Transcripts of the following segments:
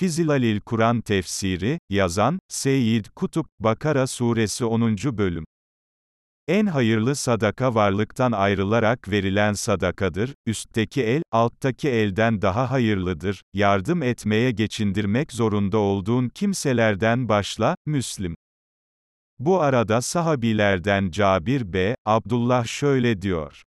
Fizilalil Kur'an Tefsiri, yazan, Seyyid Kutup, Bakara Suresi 10. Bölüm. En hayırlı sadaka varlıktan ayrılarak verilen sadakadır, üstteki el, alttaki elden daha hayırlıdır, yardım etmeye geçindirmek zorunda olduğun kimselerden başla, Müslim. Bu arada sahabilerden Cabir B. Abdullah şöyle diyor.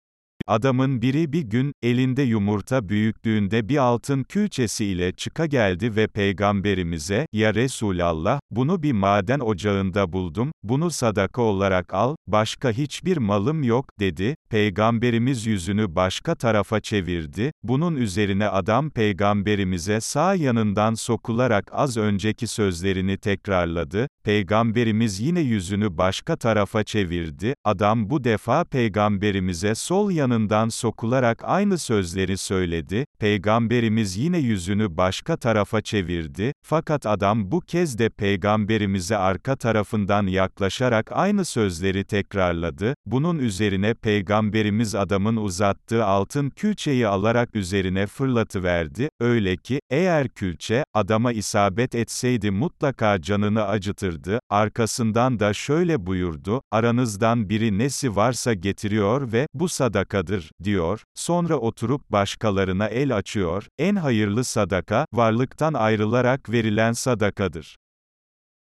Adamın biri bir gün, elinde yumurta büyüklüğünde bir altın külçesi ile çıka geldi ve peygamberimize, ya Resulallah, bunu bir maden ocağında buldum, bunu sadaka olarak al, başka hiçbir malım yok, dedi, peygamberimiz yüzünü başka tarafa çevirdi, bunun üzerine adam peygamberimize sağ yanından sokularak az önceki sözlerini tekrarladı, peygamberimiz yine yüzünü başka tarafa çevirdi, adam bu defa peygamberimize sol yanından yanından sokularak aynı sözleri söyledi, Peygamberimiz yine yüzünü başka tarafa çevirdi, fakat adam bu kez de Peygamberimize arka tarafından yaklaşarak aynı sözleri tekrarladı, bunun üzerine Peygamberimiz adamın uzattığı altın külçeyi alarak üzerine fırlatıverdi, öyle ki, eğer külçe, adama isabet etseydi mutlaka canını acıtırdı, arkasından da şöyle buyurdu, aranızdan biri nesi varsa getiriyor ve, bu sadaka sadakadır, diyor, sonra oturup başkalarına el açıyor, en hayırlı sadaka, varlıktan ayrılarak verilen sadakadır.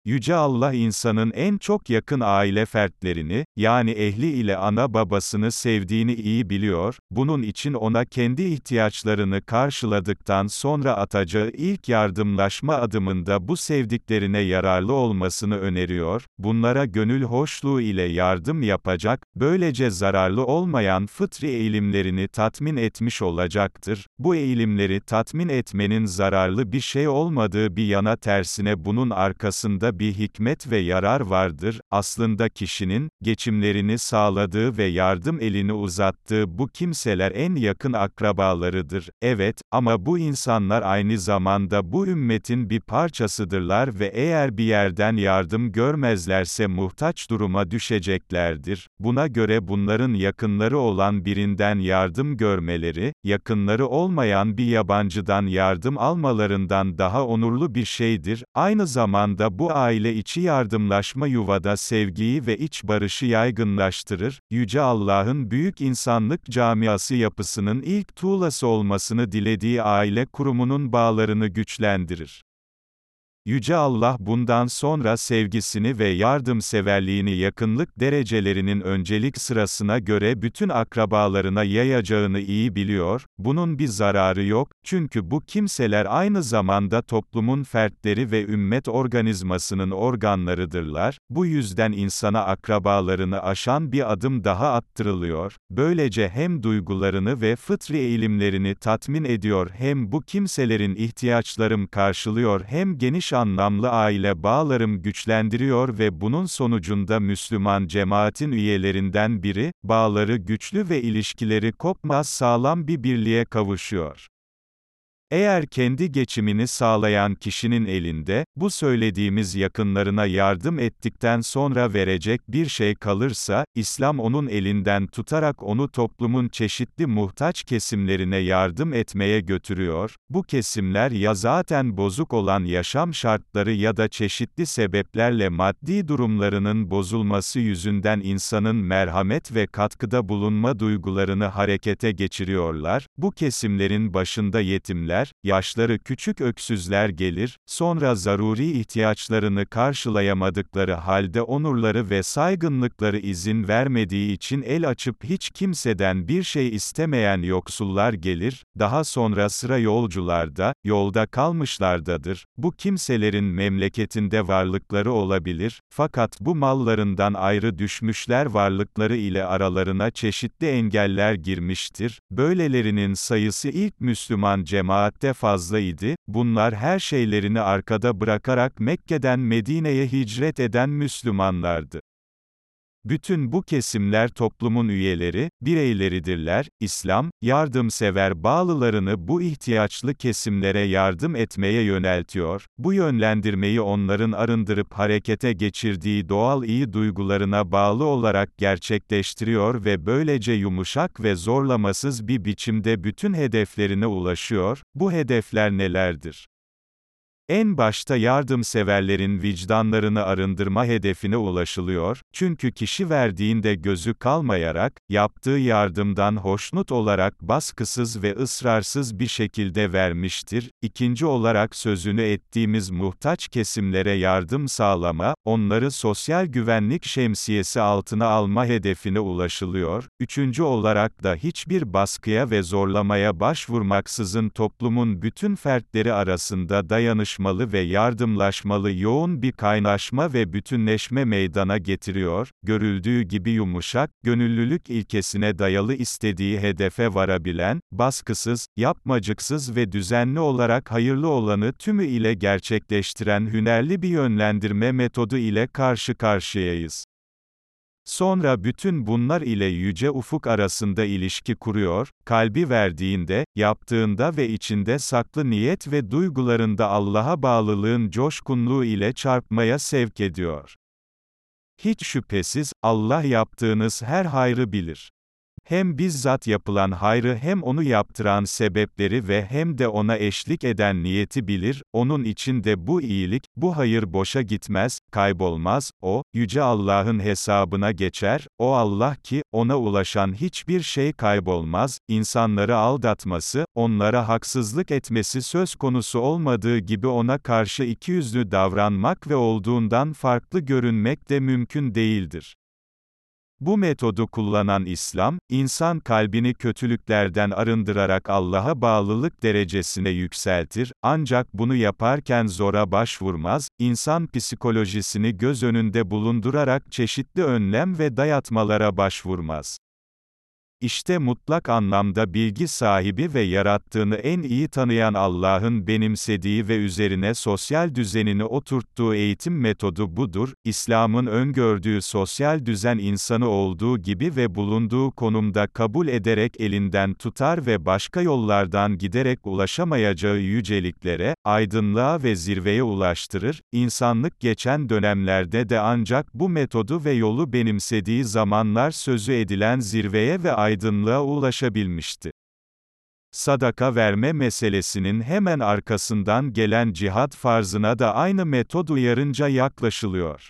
Yüce Allah insanın en çok yakın aile fertlerini, yani ehli ile ana babasını sevdiğini iyi biliyor, bunun için ona kendi ihtiyaçlarını karşıladıktan sonra atacağı ilk yardımlaşma adımında bu sevdiklerine yararlı olmasını öneriyor, bunlara gönül hoşluğu ile yardım yapacak, böylece zararlı olmayan fıtri eğilimlerini tatmin etmiş olacaktır. Bu eğilimleri tatmin etmenin zararlı bir şey olmadığı bir yana tersine bunun arkasında bir hikmet ve yarar vardır, aslında kişinin, geçimlerini sağladığı ve yardım elini uzattığı bu kimseler en yakın akrabalarıdır, evet, ama bu insanlar aynı zamanda bu ümmetin bir parçasıdırlar ve eğer bir yerden yardım görmezlerse muhtaç duruma düşeceklerdir, buna göre bunların yakınları olan birinden yardım görmeleri, yakınları olmayan bir yabancıdan yardım almalarından daha onurlu bir şeydir, aynı zamanda bu aile içi yardımlaşma yuvada sevgiyi ve iç barışı yaygınlaştırır, Yüce Allah'ın büyük insanlık camiası yapısının ilk tuğlası olmasını dilediği aile kurumunun bağlarını güçlendirir. Yüce Allah bundan sonra sevgisini ve yardımseverliğini yakınlık derecelerinin öncelik sırasına göre bütün akrabalarına yayacağını iyi biliyor, bunun bir zararı yok, çünkü bu kimseler aynı zamanda toplumun fertleri ve ümmet organizmasının organlarıdırlar, bu yüzden insana akrabalarını aşan bir adım daha attırılıyor, böylece hem duygularını ve fıtri eğilimlerini tatmin ediyor hem bu kimselerin ihtiyaçlarım karşılıyor hem geniş anlamlı aile bağlarım güçlendiriyor ve bunun sonucunda Müslüman cemaatin üyelerinden biri, bağları güçlü ve ilişkileri kopmaz sağlam bir birliğe kavuşuyor. Eğer kendi geçimini sağlayan kişinin elinde, bu söylediğimiz yakınlarına yardım ettikten sonra verecek bir şey kalırsa, İslam onun elinden tutarak onu toplumun çeşitli muhtaç kesimlerine yardım etmeye götürüyor, bu kesimler ya zaten bozuk olan yaşam şartları ya da çeşitli sebeplerle maddi durumlarının bozulması yüzünden insanın merhamet ve katkıda bulunma duygularını harekete geçiriyorlar, bu kesimlerin başında yetimler, öksüzler, yaşları küçük öksüzler gelir, sonra zaruri ihtiyaçlarını karşılayamadıkları halde onurları ve saygınlıkları izin vermediği için el açıp hiç kimseden bir şey istemeyen yoksullar gelir, daha sonra sıra yolcularda, yolda kalmışlardadır, bu kimselerin memleketinde varlıkları olabilir, fakat bu mallarından ayrı düşmüşler varlıkları ile aralarına çeşitli engeller girmiştir, böylelerinin sayısı ilk Müslüman cemaat saatte fazlaydı, bunlar her şeylerini arkada bırakarak Mekke'den Medine'ye hicret eden Müslümanlardı. Bütün bu kesimler toplumun üyeleri, bireyleridirler, İslam, yardımsever bağlılarını bu ihtiyaçlı kesimlere yardım etmeye yöneltiyor, bu yönlendirmeyi onların arındırıp harekete geçirdiği doğal iyi duygularına bağlı olarak gerçekleştiriyor ve böylece yumuşak ve zorlamasız bir biçimde bütün hedeflerine ulaşıyor, bu hedefler nelerdir? En başta yardımseverlerin vicdanlarını arındırma hedefine ulaşılıyor, çünkü kişi verdiğinde gözü kalmayarak, yaptığı yardımdan hoşnut olarak baskısız ve ısrarsız bir şekilde vermiştir. İkinci olarak sözünü ettiğimiz muhtaç kesimlere yardım sağlama, onları sosyal güvenlik şemsiyesi altına alma hedefine ulaşılıyor. Üçüncü olarak da hiçbir baskıya ve zorlamaya başvurmaksızın toplumun bütün fertleri arasında dayanış dayanışmalı ve yardımlaşmalı yoğun bir kaynaşma ve bütünleşme meydana getiriyor, görüldüğü gibi yumuşak, gönüllülük ilkesine dayalı istediği hedefe varabilen, baskısız, yapmacıksız ve düzenli olarak hayırlı olanı tümü ile gerçekleştiren hünerli bir yönlendirme metodu ile karşı karşıyayız. Sonra bütün bunlar ile yüce ufuk arasında ilişki kuruyor, kalbi verdiğinde, yaptığında ve içinde saklı niyet ve duygularında Allah'a bağlılığın coşkunluğu ile çarpmaya sevk ediyor. Hiç şüphesiz, Allah yaptığınız her hayrı bilir hem bizzat yapılan hayrı hem onu yaptıran sebepleri ve hem de ona eşlik eden niyeti bilir, onun için de bu iyilik, bu hayır boşa gitmez, kaybolmaz, o, Yüce Allah'ın hesabına geçer, o Allah ki, ona ulaşan hiçbir şey kaybolmaz, insanları aldatması, onlara haksızlık etmesi söz konusu olmadığı gibi ona karşı ikiyüzlü davranmak ve olduğundan farklı görünmek de mümkün değildir. Bu metodu kullanan İslam, insan kalbini kötülüklerden arındırarak Allah'a bağlılık derecesine yükseltir, ancak bunu yaparken zora başvurmaz, insan psikolojisini göz önünde bulundurarak çeşitli önlem ve dayatmalara başvurmaz. İşte mutlak anlamda bilgi sahibi ve yarattığını en iyi tanıyan Allah'ın benimsediği ve üzerine sosyal düzenini oturttuğu eğitim metodu budur. İslam'ın öngördüğü sosyal düzen insanı olduğu gibi ve bulunduğu konumda kabul ederek elinden tutar ve başka yollardan giderek ulaşamayacağı yüceliklere, aydınlığa ve zirveye ulaştırır. İnsanlık geçen dönemlerde de ancak bu metodu ve yolu benimsediği zamanlar sözü edilen zirveye ve aydınlığa ulaşabilmişti. Sadaka verme meselesinin hemen arkasından gelen cihat farzına da aynı metod uyarınca yaklaşılıyor.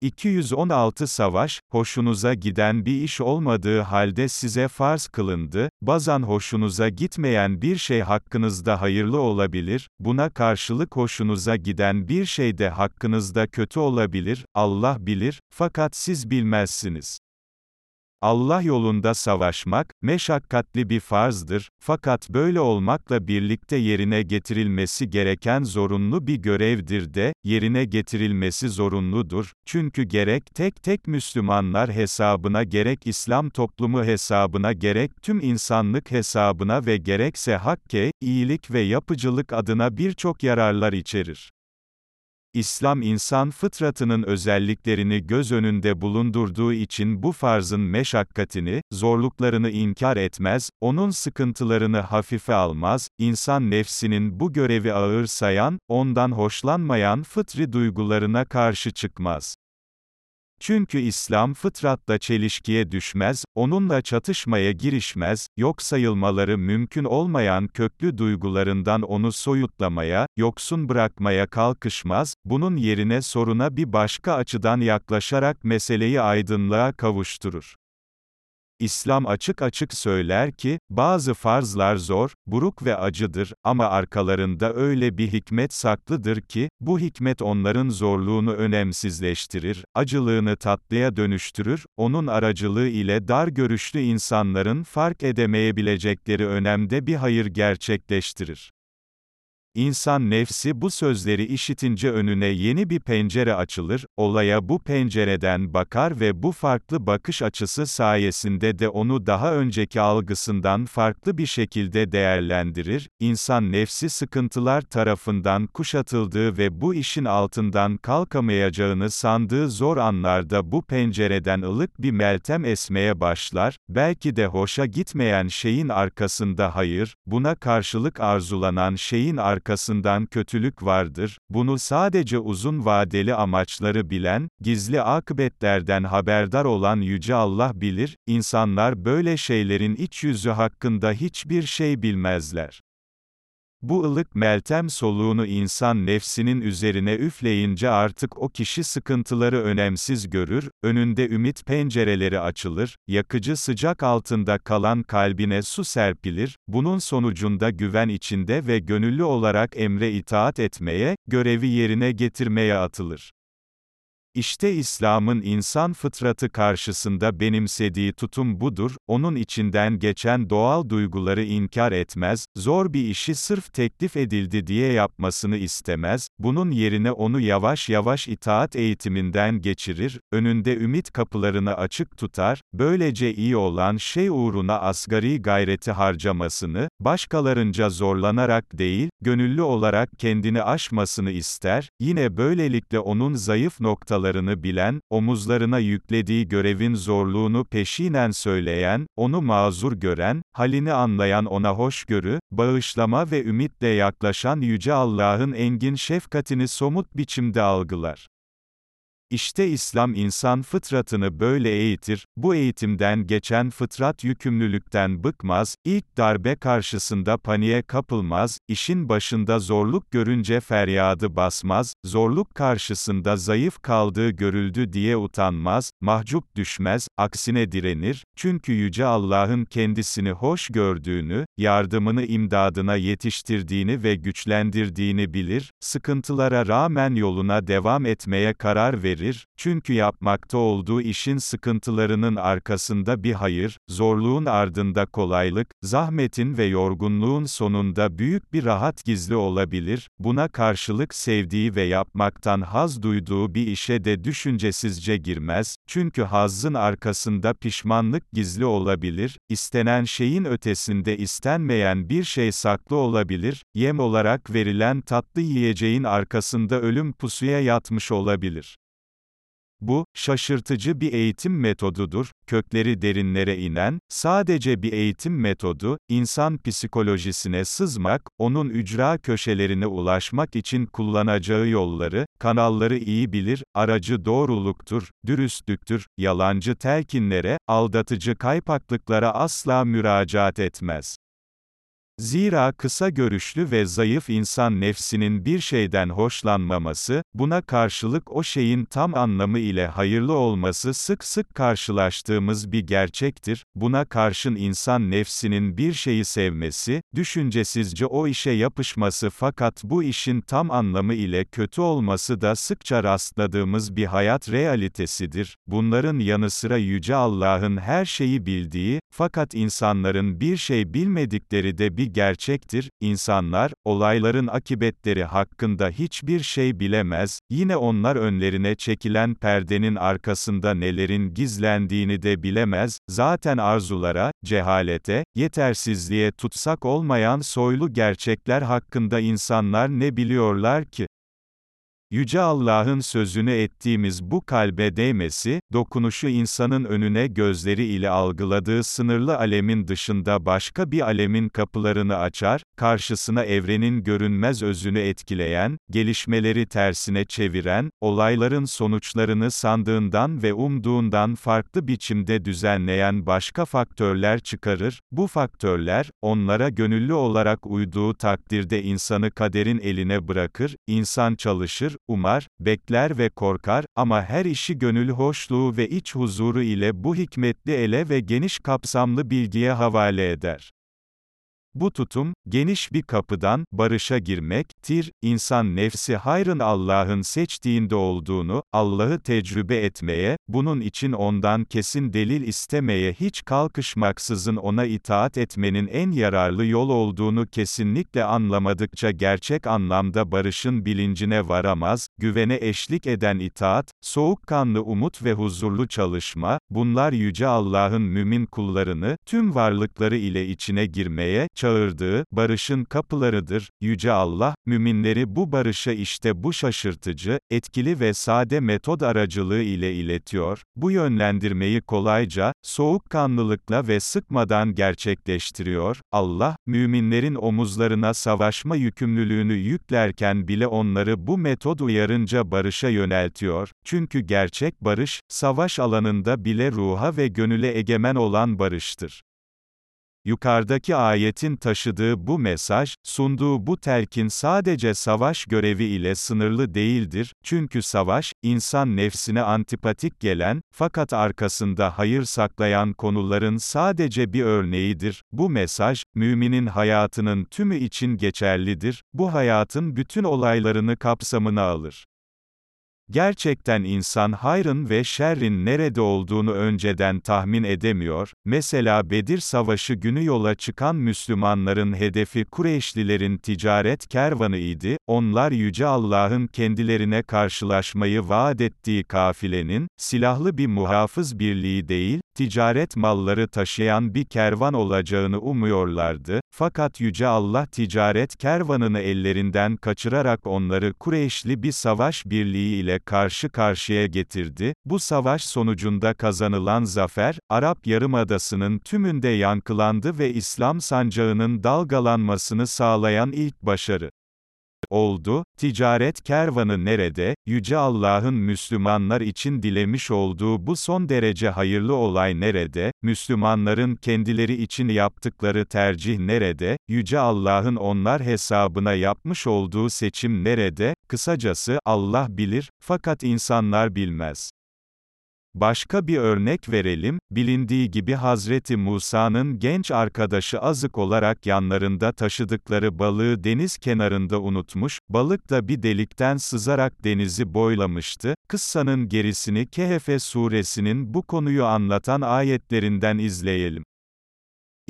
216 Savaş, hoşunuza giden bir iş olmadığı halde size farz kılındı, bazan hoşunuza gitmeyen bir şey hakkınızda hayırlı olabilir, buna karşılık hoşunuza giden bir şey de hakkınızda kötü olabilir, Allah bilir, fakat siz bilmezsiniz. Allah yolunda savaşmak, meşakkatli bir farzdır, fakat böyle olmakla birlikte yerine getirilmesi gereken zorunlu bir görevdir de, yerine getirilmesi zorunludur, çünkü gerek tek tek Müslümanlar hesabına gerek İslam toplumu hesabına gerek tüm insanlık hesabına ve gerekse hakke, iyilik ve yapıcılık adına birçok yararlar içerir. İslam insan fıtratının özelliklerini göz önünde bulundurduğu için bu farzın meşakkatini, zorluklarını inkar etmez, onun sıkıntılarını hafife almaz, insan nefsinin bu görevi ağır sayan, ondan hoşlanmayan fıtri duygularına karşı çıkmaz. Çünkü İslam fıtratla çelişkiye düşmez, onunla çatışmaya girişmez, yok sayılmaları mümkün olmayan köklü duygularından onu soyutlamaya, yoksun bırakmaya kalkışmaz, bunun yerine soruna bir başka açıdan yaklaşarak meseleyi aydınlığa kavuşturur. İslam açık açık söyler ki, bazı farzlar zor, buruk ve acıdır, ama arkalarında öyle bir hikmet saklıdır ki, bu hikmet onların zorluğunu önemsizleştirir, acılığını tatlıya dönüştürür, onun aracılığı ile dar görüşlü insanların fark edemeyebilecekleri önemde bir hayır gerçekleştirir. İnsan nefsi bu sözleri işitince önüne yeni bir pencere açılır, olaya bu pencereden bakar ve bu farklı bakış açısı sayesinde de onu daha önceki algısından farklı bir şekilde değerlendirir. İnsan nefsi sıkıntılar tarafından kuşatıldığı ve bu işin altından kalkamayacağını sandığı zor anlarda bu pencereden ılık bir meltem esmeye başlar, belki de hoşa gitmeyen şeyin arkasında hayır, buna karşılık arzulanan şeyin arkasında arkasından kötülük vardır, bunu sadece uzun vadeli amaçları bilen, gizli akıbetlerden haberdar olan Yüce Allah bilir, insanlar böyle şeylerin iç yüzü hakkında hiçbir şey bilmezler. Bu ılık meltem soluğunu insan nefsinin üzerine üfleyince artık o kişi sıkıntıları önemsiz görür, önünde ümit pencereleri açılır, yakıcı sıcak altında kalan kalbine su serpilir, bunun sonucunda güven içinde ve gönüllü olarak emre itaat etmeye, görevi yerine getirmeye atılır. İşte İslam'ın insan fıtratı karşısında benimsediği tutum budur, onun içinden geçen doğal duyguları inkar etmez, zor bir işi sırf teklif edildi diye yapmasını istemez, bunun yerine onu yavaş yavaş itaat eğitiminden geçirir, önünde ümit kapılarını açık tutar, böylece iyi olan şey uğruna asgari gayreti harcamasını, başkalarınca zorlanarak değil, gönüllü olarak kendini aşmasını ister, yine böylelikle onun zayıf noktalarını noktalarını bilen, omuzlarına yüklediği görevin zorluğunu peşinen söyleyen, onu mazur gören, halini anlayan ona hoşgörü, bağışlama ve ümitle yaklaşan Yüce Allah'ın engin şefkatini somut biçimde algılar. İşte İslam insan fıtratını böyle eğitir, bu eğitimden geçen fıtrat yükümlülükten bıkmaz, ilk darbe karşısında paniğe kapılmaz, işin başında zorluk görünce feryadı basmaz, zorluk karşısında zayıf kaldığı görüldü diye utanmaz, mahcup düşmez, aksine direnir, çünkü Yüce Allah'ın kendisini hoş gördüğünü, yardımını imdadına yetiştirdiğini ve güçlendirdiğini bilir, sıkıntılara rağmen yoluna devam etmeye karar verir, verir, çünkü yapmakta olduğu işin sıkıntılarının arkasında bir hayır, zorluğun ardında kolaylık, zahmetin ve yorgunluğun sonunda büyük bir rahat gizli olabilir, buna karşılık sevdiği ve yapmaktan haz duyduğu bir işe de düşüncesizce girmez, çünkü hazzın arkasında pişmanlık gizli olabilir, istenen şeyin ötesinde istenmeyen bir şey saklı olabilir, yem olarak verilen tatlı yiyeceğin arkasında ölüm pusuya yatmış olabilir. Bu, şaşırtıcı bir eğitim metodudur, kökleri derinlere inen, sadece bir eğitim metodu, insan psikolojisine sızmak, onun ücra köşelerine ulaşmak için kullanacağı yolları, kanalları iyi bilir, aracı doğruluktur, dürüstlüktür, yalancı telkinlere, aldatıcı kaypaklıklara asla müracaat etmez. Zira kısa görüşlü ve zayıf insan nefsinin bir şeyden hoşlanmaması, buna karşılık o şeyin tam anlamı ile hayırlı olması sık sık karşılaştığımız bir gerçektir. Buna karşın insan nefsinin bir şeyi sevmesi, düşüncesizce o işe yapışması fakat bu işin tam anlamı ile kötü olması da sıkça rastladığımız bir hayat realitesidir. Bunların yanı sıra Yüce Allah'ın her şeyi bildiği, fakat insanların bir şey bilmedikleri de bir gerçektir, insanlar, olayların akibetleri hakkında hiçbir şey bilemez, yine onlar önlerine çekilen perdenin arkasında nelerin gizlendiğini de bilemez, zaten arzulara, cehalete, yetersizliğe tutsak olmayan soylu gerçekler hakkında insanlar ne biliyorlar ki? Yüce Allah'ın sözünü ettiğimiz bu kalbe değmesi, dokunuşu insanın önüne gözleri ile algıladığı sınırlı alemin dışında başka bir alemin kapılarını açar, karşısına evrenin görünmez özünü etkileyen, gelişmeleri tersine çeviren, olayların sonuçlarını sandığından ve umduğundan farklı biçimde düzenleyen başka faktörler çıkarır, bu faktörler, onlara gönüllü olarak uyduğu takdirde insanı kaderin eline bırakır, insan çalışır, umar, bekler ve korkar, ama her işi gönül hoşluğu ve iç huzuru ile bu hikmetli ele ve geniş kapsamlı bilgiye havale eder. Bu tutum, geniş bir kapıdan, barışa girmek, tir, insan nefsi hayrın Allah'ın seçtiğinde olduğunu, Allah'ı tecrübe etmeye, bunun için ondan kesin delil istemeye hiç kalkışmaksızın ona itaat etmenin en yararlı yol olduğunu kesinlikle anlamadıkça gerçek anlamda barışın bilincine varamaz, güvene eşlik eden itaat, soğukkanlı umut ve huzurlu çalışma, bunlar Yüce Allah'ın mümin kullarını, tüm varlıkları ile içine girmeye, çağırdığı, barışın kapılarıdır. Yüce Allah, müminleri bu barışa işte bu şaşırtıcı, etkili ve sade metod aracılığı ile iletiyor, bu yönlendirmeyi kolayca, soğukkanlılıkla ve sıkmadan gerçekleştiriyor. Allah, müminlerin omuzlarına savaşma yükümlülüğünü yüklerken bile onları bu metod uyarınca barışa yöneltiyor, çünkü gerçek barış, savaş alanında bile ruha ve gönüle egemen olan barıştır. Yukarıdaki ayetin taşıdığı bu mesaj, sunduğu bu telkin sadece savaş görevi ile sınırlı değildir, çünkü savaş, insan nefsine antipatik gelen, fakat arkasında hayır saklayan konuların sadece bir örneğidir. Bu mesaj, müminin hayatının tümü için geçerlidir, bu hayatın bütün olaylarını kapsamına alır. Gerçekten insan hayrın ve şerrin nerede olduğunu önceden tahmin edemiyor, mesela Bedir Savaşı günü yola çıkan Müslümanların hedefi Kureyşlilerin ticaret kervanı idi, onlar Yüce Allah'ın kendilerine karşılaşmayı vaat ettiği kafilenin, silahlı bir muhafız birliği değil, ticaret malları taşıyan bir kervan olacağını umuyorlardı, fakat Yüce Allah ticaret kervanını ellerinden kaçırarak onları Kureyşli bir savaş birliği ile karşı karşıya getirdi. Bu savaş sonucunda kazanılan zafer, Arap Yarımadası'nın tümünde yankılandı ve İslam sancağının dalgalanmasını sağlayan ilk başarı oldu. Ticaret kervanı nerede? Yüce Allah'ın Müslümanlar için dilemiş olduğu bu son derece hayırlı olay nerede? Müslümanların kendileri için yaptıkları tercih nerede? Yüce Allah'ın onlar hesabına yapmış olduğu seçim nerede? Kısacası, Allah bilir, fakat insanlar bilmez. Başka bir örnek verelim, bilindiği gibi Hazreti Musa'nın genç arkadaşı azık olarak yanlarında taşıdıkları balığı deniz kenarında unutmuş, balık da bir delikten sızarak denizi boylamıştı. Kıssanın gerisini Kehefe suresinin bu konuyu anlatan ayetlerinden izleyelim.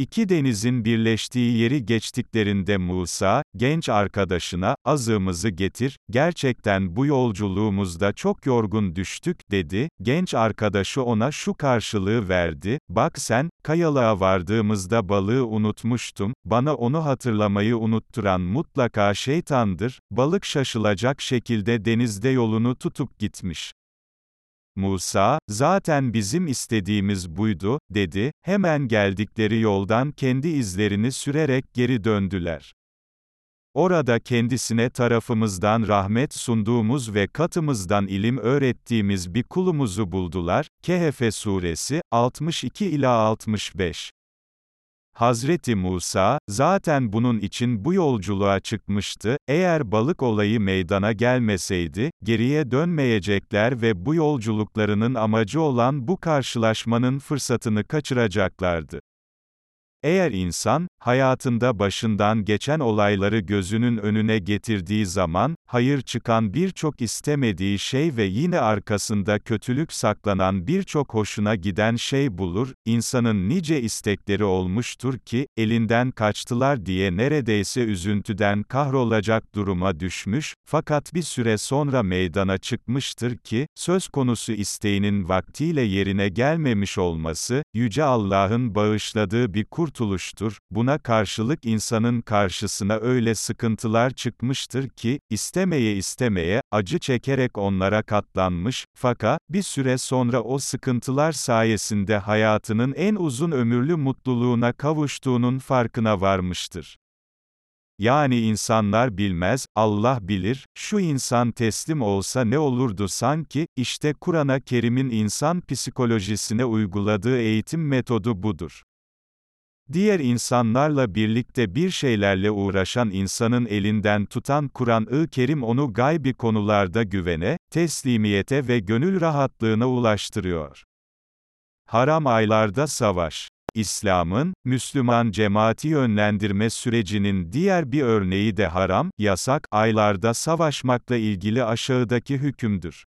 İki denizin birleştiği yeri geçtiklerinde Musa, genç arkadaşına, azığımızı getir, gerçekten bu yolculuğumuzda çok yorgun düştük, dedi, genç arkadaşı ona şu karşılığı verdi, bak sen, kayalığa vardığımızda balığı unutmuştum, bana onu hatırlamayı unutturan mutlaka şeytandır, balık şaşılacak şekilde denizde yolunu tutup gitmiş. Musa, zaten bizim istediğimiz buydu, dedi, hemen geldikleri yoldan kendi izlerini sürerek geri döndüler. Orada kendisine tarafımızdan rahmet sunduğumuz ve katımızdan ilim öğrettiğimiz bir kulumuzu buldular. Kehefe Suresi, 62 ila 65 Hazreti Musa, zaten bunun için bu yolculuğa çıkmıştı, eğer balık olayı meydana gelmeseydi, geriye dönmeyecekler ve bu yolculuklarının amacı olan bu karşılaşmanın fırsatını kaçıracaklardı. Eğer insan, hayatında başından geçen olayları gözünün önüne getirdiği zaman, hayır çıkan birçok istemediği şey ve yine arkasında kötülük saklanan birçok hoşuna giden şey bulur, insanın nice istekleri olmuştur ki, elinden kaçtılar diye neredeyse üzüntüden kahrolacak duruma düşmüş, fakat bir süre sonra meydana çıkmıştır ki, söz konusu isteğinin vaktiyle yerine gelmemiş olması, Yüce Allah'ın bağışladığı bir kurtuluştur, buna karşılık insanın karşısına öyle sıkıntılar çıkmıştır ki, istemeye istemeye, acı çekerek onlara katlanmış, fakat, bir süre sonra o sıkıntılar sayesinde hayatının en uzun ömürlü mutluluğuna kavuştuğunun farkına varmıştır. Yani insanlar bilmez, Allah bilir, şu insan teslim olsa ne olurdu sanki, işte Kur'an-ı Kerim'in insan psikolojisine uyguladığı eğitim metodu budur. Diğer insanlarla birlikte bir şeylerle uğraşan insanın elinden tutan Kur'an-ı Kerim onu gaybi konularda güvene, teslimiyete ve gönül rahatlığına ulaştırıyor. Haram aylarda savaş İslam'ın, Müslüman cemaati yönlendirme sürecinin diğer bir örneği de haram, yasak, aylarda savaşmakla ilgili aşağıdaki hükümdür.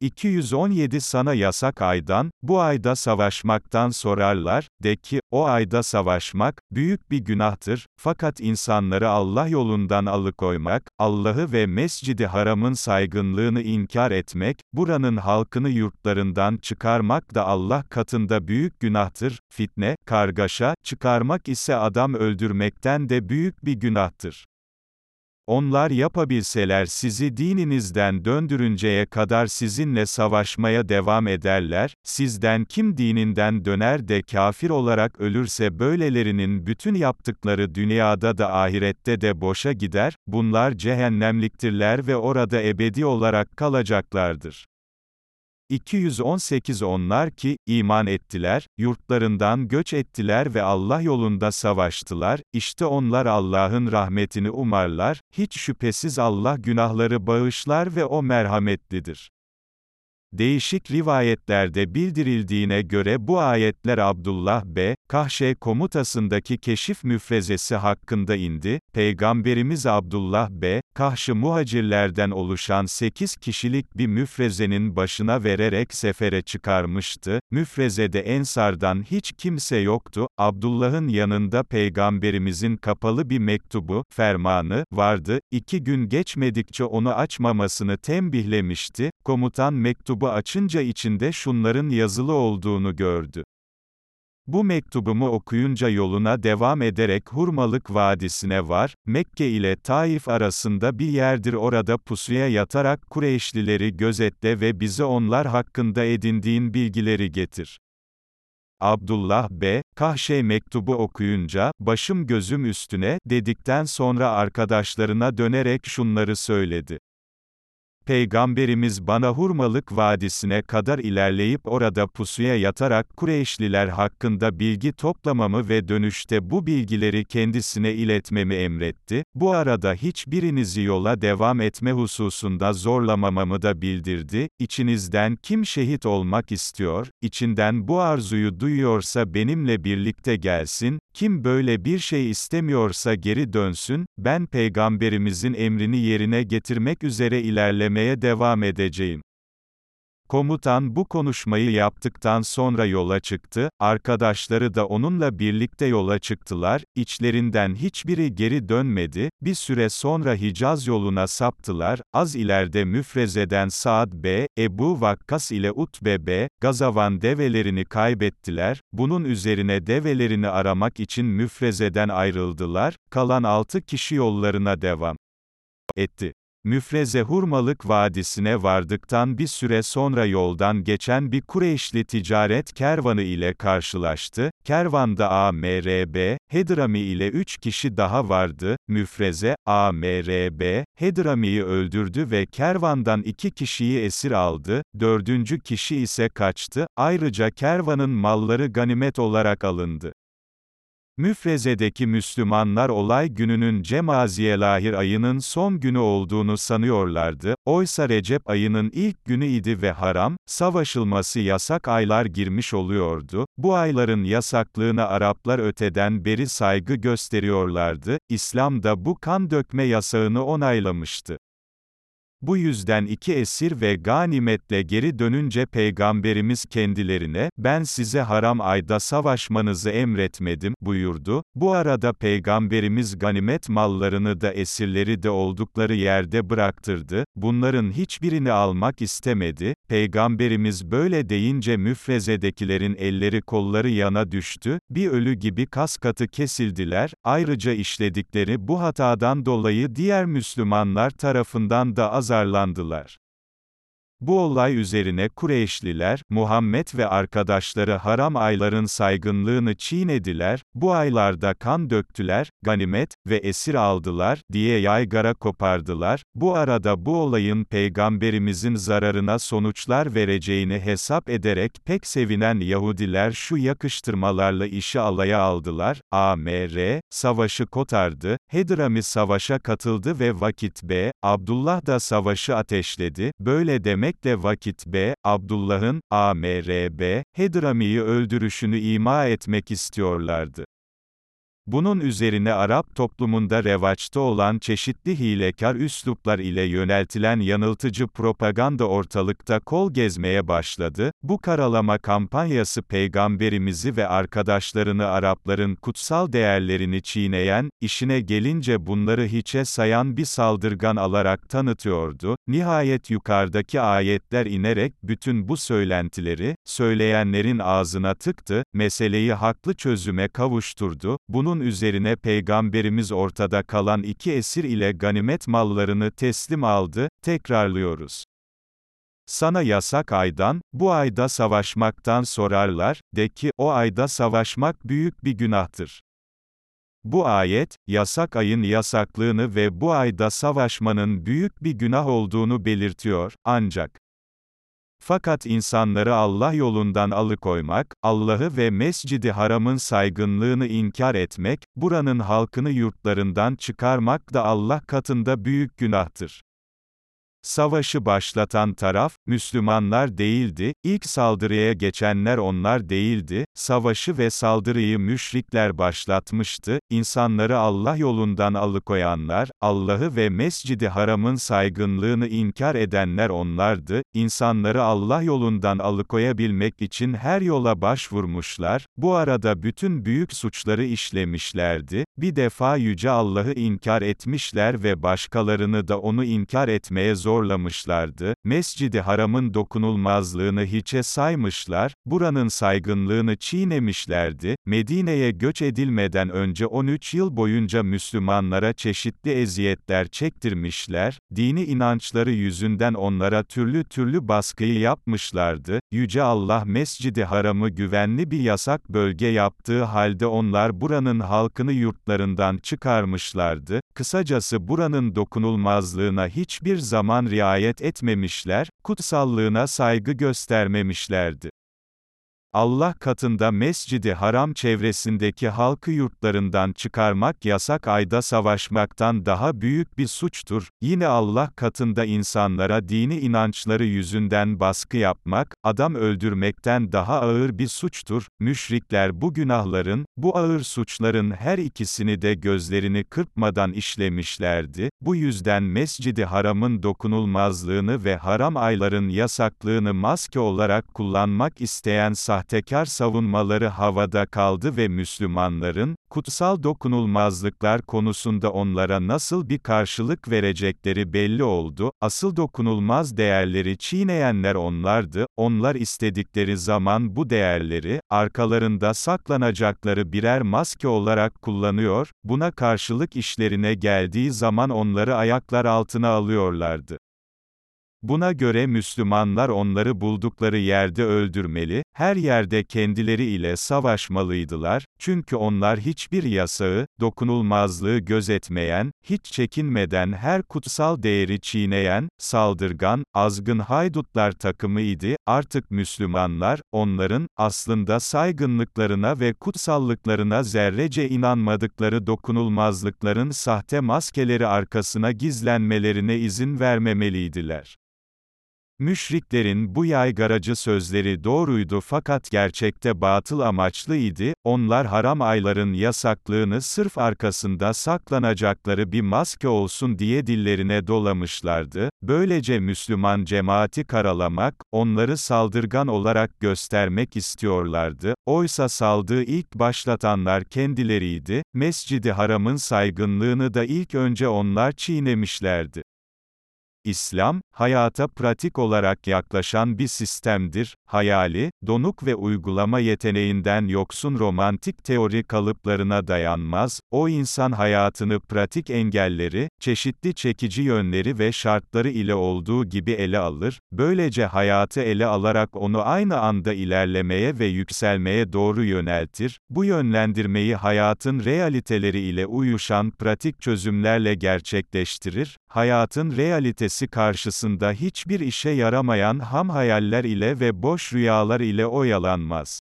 217 sana yasak aydan, bu ayda savaşmaktan sorarlar, de ki, o ayda savaşmak, büyük bir günahtır, fakat insanları Allah yolundan alıkoymak, Allah'ı ve Mescidi Haram'ın saygınlığını inkar etmek, buranın halkını yurtlarından çıkarmak da Allah katında büyük günahtır, fitne, kargaşa, çıkarmak ise adam öldürmekten de büyük bir günahtır. Onlar yapabilseler sizi dininizden döndürünceye kadar sizinle savaşmaya devam ederler, sizden kim dininden döner de kafir olarak ölürse böylelerinin bütün yaptıkları dünyada da ahirette de boşa gider, bunlar cehennemliktirler ve orada ebedi olarak kalacaklardır. 218 Onlar ki, iman ettiler, yurtlarından göç ettiler ve Allah yolunda savaştılar, işte onlar Allah'ın rahmetini umarlar, hiç şüphesiz Allah günahları bağışlar ve O merhametlidir. Değişik rivayetlerde bildirildiğine göre bu ayetler Abdullah B. Kahşe komutasındaki keşif müfrezesi hakkında indi, Peygamberimiz Abdullah B. Kahşı muhacirlerden oluşan 8 kişilik bir müfrezenin başına vererek sefere çıkarmıştı, müfrezede Ensardan hiç kimse yoktu, Abdullah'ın yanında Peygamberimizin kapalı bir mektubu, fermanı, vardı, iki gün geçmedikçe onu açmamasını tembihlemişti, komutan mektubu açınca içinde şunların yazılı olduğunu gördü. Bu mektubumu okuyunca yoluna devam ederek Hurmalık Vadisi'ne var, Mekke ile Taif arasında bir yerdir orada pusuya yatarak Kureyşlileri gözetle ve bize onlar hakkında edindiğin bilgileri getir. Abdullah B. Kahşe mektubu okuyunca, başım gözüm üstüne, dedikten sonra arkadaşlarına dönerek şunları söyledi. Peygamberimiz bana Hurmalık Vadisi'ne kadar ilerleyip orada pusuya yatarak Kureyşliler hakkında bilgi toplamamı ve dönüşte bu bilgileri kendisine iletmemi emretti. Bu arada hiçbirinizi yola devam etme hususunda zorlamamamı da bildirdi. İçinizden kim şehit olmak istiyor, içinden bu arzuyu duyuyorsa benimle birlikte gelsin, kim böyle bir şey istemiyorsa geri dönsün, ben peygamberimizin emrini yerine getirmek üzere ilerlemeye devam edeceğim. Komutan bu konuşmayı yaptıktan sonra yola çıktı, arkadaşları da onunla birlikte yola çıktılar, içlerinden hiçbiri geri dönmedi, bir süre sonra Hicaz yoluna saptılar, az ileride Müfreze'den Saad B, Ebu Vakkas ile Utbe B, Gazavan develerini kaybettiler, bunun üzerine develerini aramak için Müfreze'den ayrıldılar, kalan altı kişi yollarına devam etti. Müfreze Hurmalık Vadisi'ne vardıktan bir süre sonra yoldan geçen bir Kureyşli ticaret kervanı ile karşılaştı, kervanda AMRB, Hedrami ile üç kişi daha vardı, Müfreze, AMRB, Hedrami'yi öldürdü ve kervandan iki kişiyi esir aldı, dördüncü kişi ise kaçtı, ayrıca kervanın malları ganimet olarak alındı. Müfreze'deki Müslümanlar olay gününün Cemaziyelahir ayının son günü olduğunu sanıyorlardı, oysa Recep ayının ilk günü idi ve haram, savaşılması yasak aylar girmiş oluyordu, bu ayların yasaklığına Araplar öteden beri saygı gösteriyorlardı, İslam da bu kan dökme yasağını onaylamıştı. Bu yüzden iki esir ve ganimetle geri dönünce Peygamberimiz kendilerine, ben size haram ayda savaşmanızı emretmedim, buyurdu. Bu arada Peygamberimiz ganimet mallarını da esirleri de oldukları yerde bıraktırdı, bunların hiçbirini almak istemedi, Peygamberimiz böyle deyince müfrezedekilerin elleri kolları yana düştü, bir ölü gibi kas katı kesildiler, ayrıca işledikleri bu hatadan dolayı diğer Müslümanlar tarafından da azar azarlandılar. Bu olay üzerine Kureyşliler, Muhammed ve arkadaşları haram ayların saygınlığını çiğnediler, bu aylarda kan döktüler, ganimet ve esir aldılar, diye yaygara kopardılar, bu arada bu olayın peygamberimizin zararına sonuçlar vereceğini hesap ederek pek sevinen Yahudiler şu yakıştırmalarla işi alaya aldılar, AMR, savaşı kotardı, Hedrami savaşa katıldı ve vakit B, Abdullah da savaşı ateşledi, böyle demek demekle vakit B, Abdullah'ın, AMRB, Hedrami'yi öldürüşünü ima etmek istiyorlardı. Bunun üzerine Arap toplumunda revaçta olan çeşitli hilekar üsluplar ile yöneltilen yanıltıcı propaganda ortalıkta kol gezmeye başladı. Bu karalama kampanyası peygamberimizi ve arkadaşlarını Arapların kutsal değerlerini çiğneyen, işine gelince bunları hiçe sayan bir saldırgan alarak tanıtıyordu. Nihayet yukarıdaki ayetler inerek bütün bu söylentileri, söyleyenlerin ağzına tıktı, meseleyi haklı çözüme kavuşturdu. Bunun bunun üzerine Peygamberimiz ortada kalan iki esir ile ganimet mallarını teslim aldı, tekrarlıyoruz. Sana yasak aydan, bu ayda savaşmaktan sorarlar, de ki, o ayda savaşmak büyük bir günahtır. Bu ayet, yasak ayın yasaklığını ve bu ayda savaşmanın büyük bir günah olduğunu belirtiyor, ancak, Fakat insanları Allah yolundan alıkoymak, Allah'ı ve Mescidi Haram'ın saygınlığını inkar etmek, buranın halkını yurtlarından çıkarmak da Allah katında büyük günahtır. Savaşı başlatan taraf, Müslümanlar değildi, ilk saldırıya geçenler onlar değildi, savaşı ve saldırıyı müşrikler başlatmıştı, insanları Allah yolundan alıkoyanlar, Allah'ı ve Mescidi Haram'ın saygınlığını inkar edenler onlardı, insanları Allah yolundan alıkoyabilmek için her yola başvurmuşlar, bu arada bütün büyük suçları işlemişlerdi, bir defa Yüce Allah'ı inkar etmişler ve başkalarını da onu inkar etmeye zor zorlamışlardı, Mescidi Haram'ın dokunulmazlığını hiçe saymışlar, buranın saygınlığını çiğnemişlerdi, Medine'ye göç edilmeden önce 13 yıl boyunca Müslümanlara çeşitli eziyetler çektirmişler, dini inançları yüzünden onlara türlü türlü baskıyı yapmışlardı, Yüce Allah Mescidi Haram'ı güvenli bir yasak bölge yaptığı halde onlar buranın halkını yurtlarından çıkarmışlardı, kısacası buranın dokunulmazlığına hiçbir zaman riayet etmemişler, kutsallığına saygı göstermemişlerdi. Allah katında Mescidi Haram çevresindeki halkı yurtlarından çıkarmak yasak ayda savaşmaktan daha büyük bir suçtur. Yine Allah katında insanlara dini inançları yüzünden baskı yapmak, adam öldürmekten daha ağır bir suçtur. Müşrikler bu günahların, bu ağır suçların her ikisini de gözlerini kırpmadan işlemişlerdi. Bu yüzden Mescidi Haram'ın dokunulmazlığını ve haram ayların yasaklığını maske olarak kullanmak isteyen sahte sahtekar savunmaları havada kaldı ve Müslümanların, kutsal dokunulmazlıklar konusunda onlara nasıl bir karşılık verecekleri belli oldu, asıl dokunulmaz değerleri çiğneyenler onlardı, onlar istedikleri zaman bu değerleri, arkalarında saklanacakları birer maske olarak kullanıyor, buna karşılık işlerine geldiği zaman onları ayaklar altına alıyorlardı. Buna göre Müslümanlar onları buldukları yerde öldürmeli, her yerde kendileri ile savaşmalıydılar, çünkü onlar hiçbir yasağı, dokunulmazlığı gözetmeyen, hiç çekinmeden her kutsal değeri çiğneyen, saldırgan, azgın haydutlar takımı idi, artık Müslümanlar, onların, aslında saygınlıklarına ve kutsallıklarına zerrece inanmadıkları dokunulmazlıkların sahte maskeleri arkasına gizlenmelerine izin vermemeliydiler. Müşriklerin bu yaygaracı sözleri doğruydu fakat gerçekte batıl amaçlıydı, onlar haram ayların yasaklığını sırf arkasında saklanacakları bir maske olsun diye dillerine dolamışlardı, böylece Müslüman cemaati karalamak, onları saldırgan olarak göstermek istiyorlardı, oysa saldığı ilk başlatanlar kendileriydi, Mescidi Haram'ın saygınlığını da ilk önce onlar çiğnemişlerdi. İslam, hayata pratik olarak yaklaşan bir sistemdir, hayali, donuk ve uygulama yeteneğinden yoksun romantik teori kalıplarına dayanmaz, o insan hayatını pratik engelleri, çeşitli çekici yönleri ve şartları ile olduğu gibi ele alır, böylece hayatı ele alarak onu aynı anda ilerlemeye ve yükselmeye doğru yöneltir, bu yönlendirmeyi hayatın realiteleri ile uyuşan pratik çözümlerle gerçekleştirir, hayatın realitesi karşısında hiçbir işe yaramayan ham hayaller ile ve boş rüyalar ile oyalanmaz.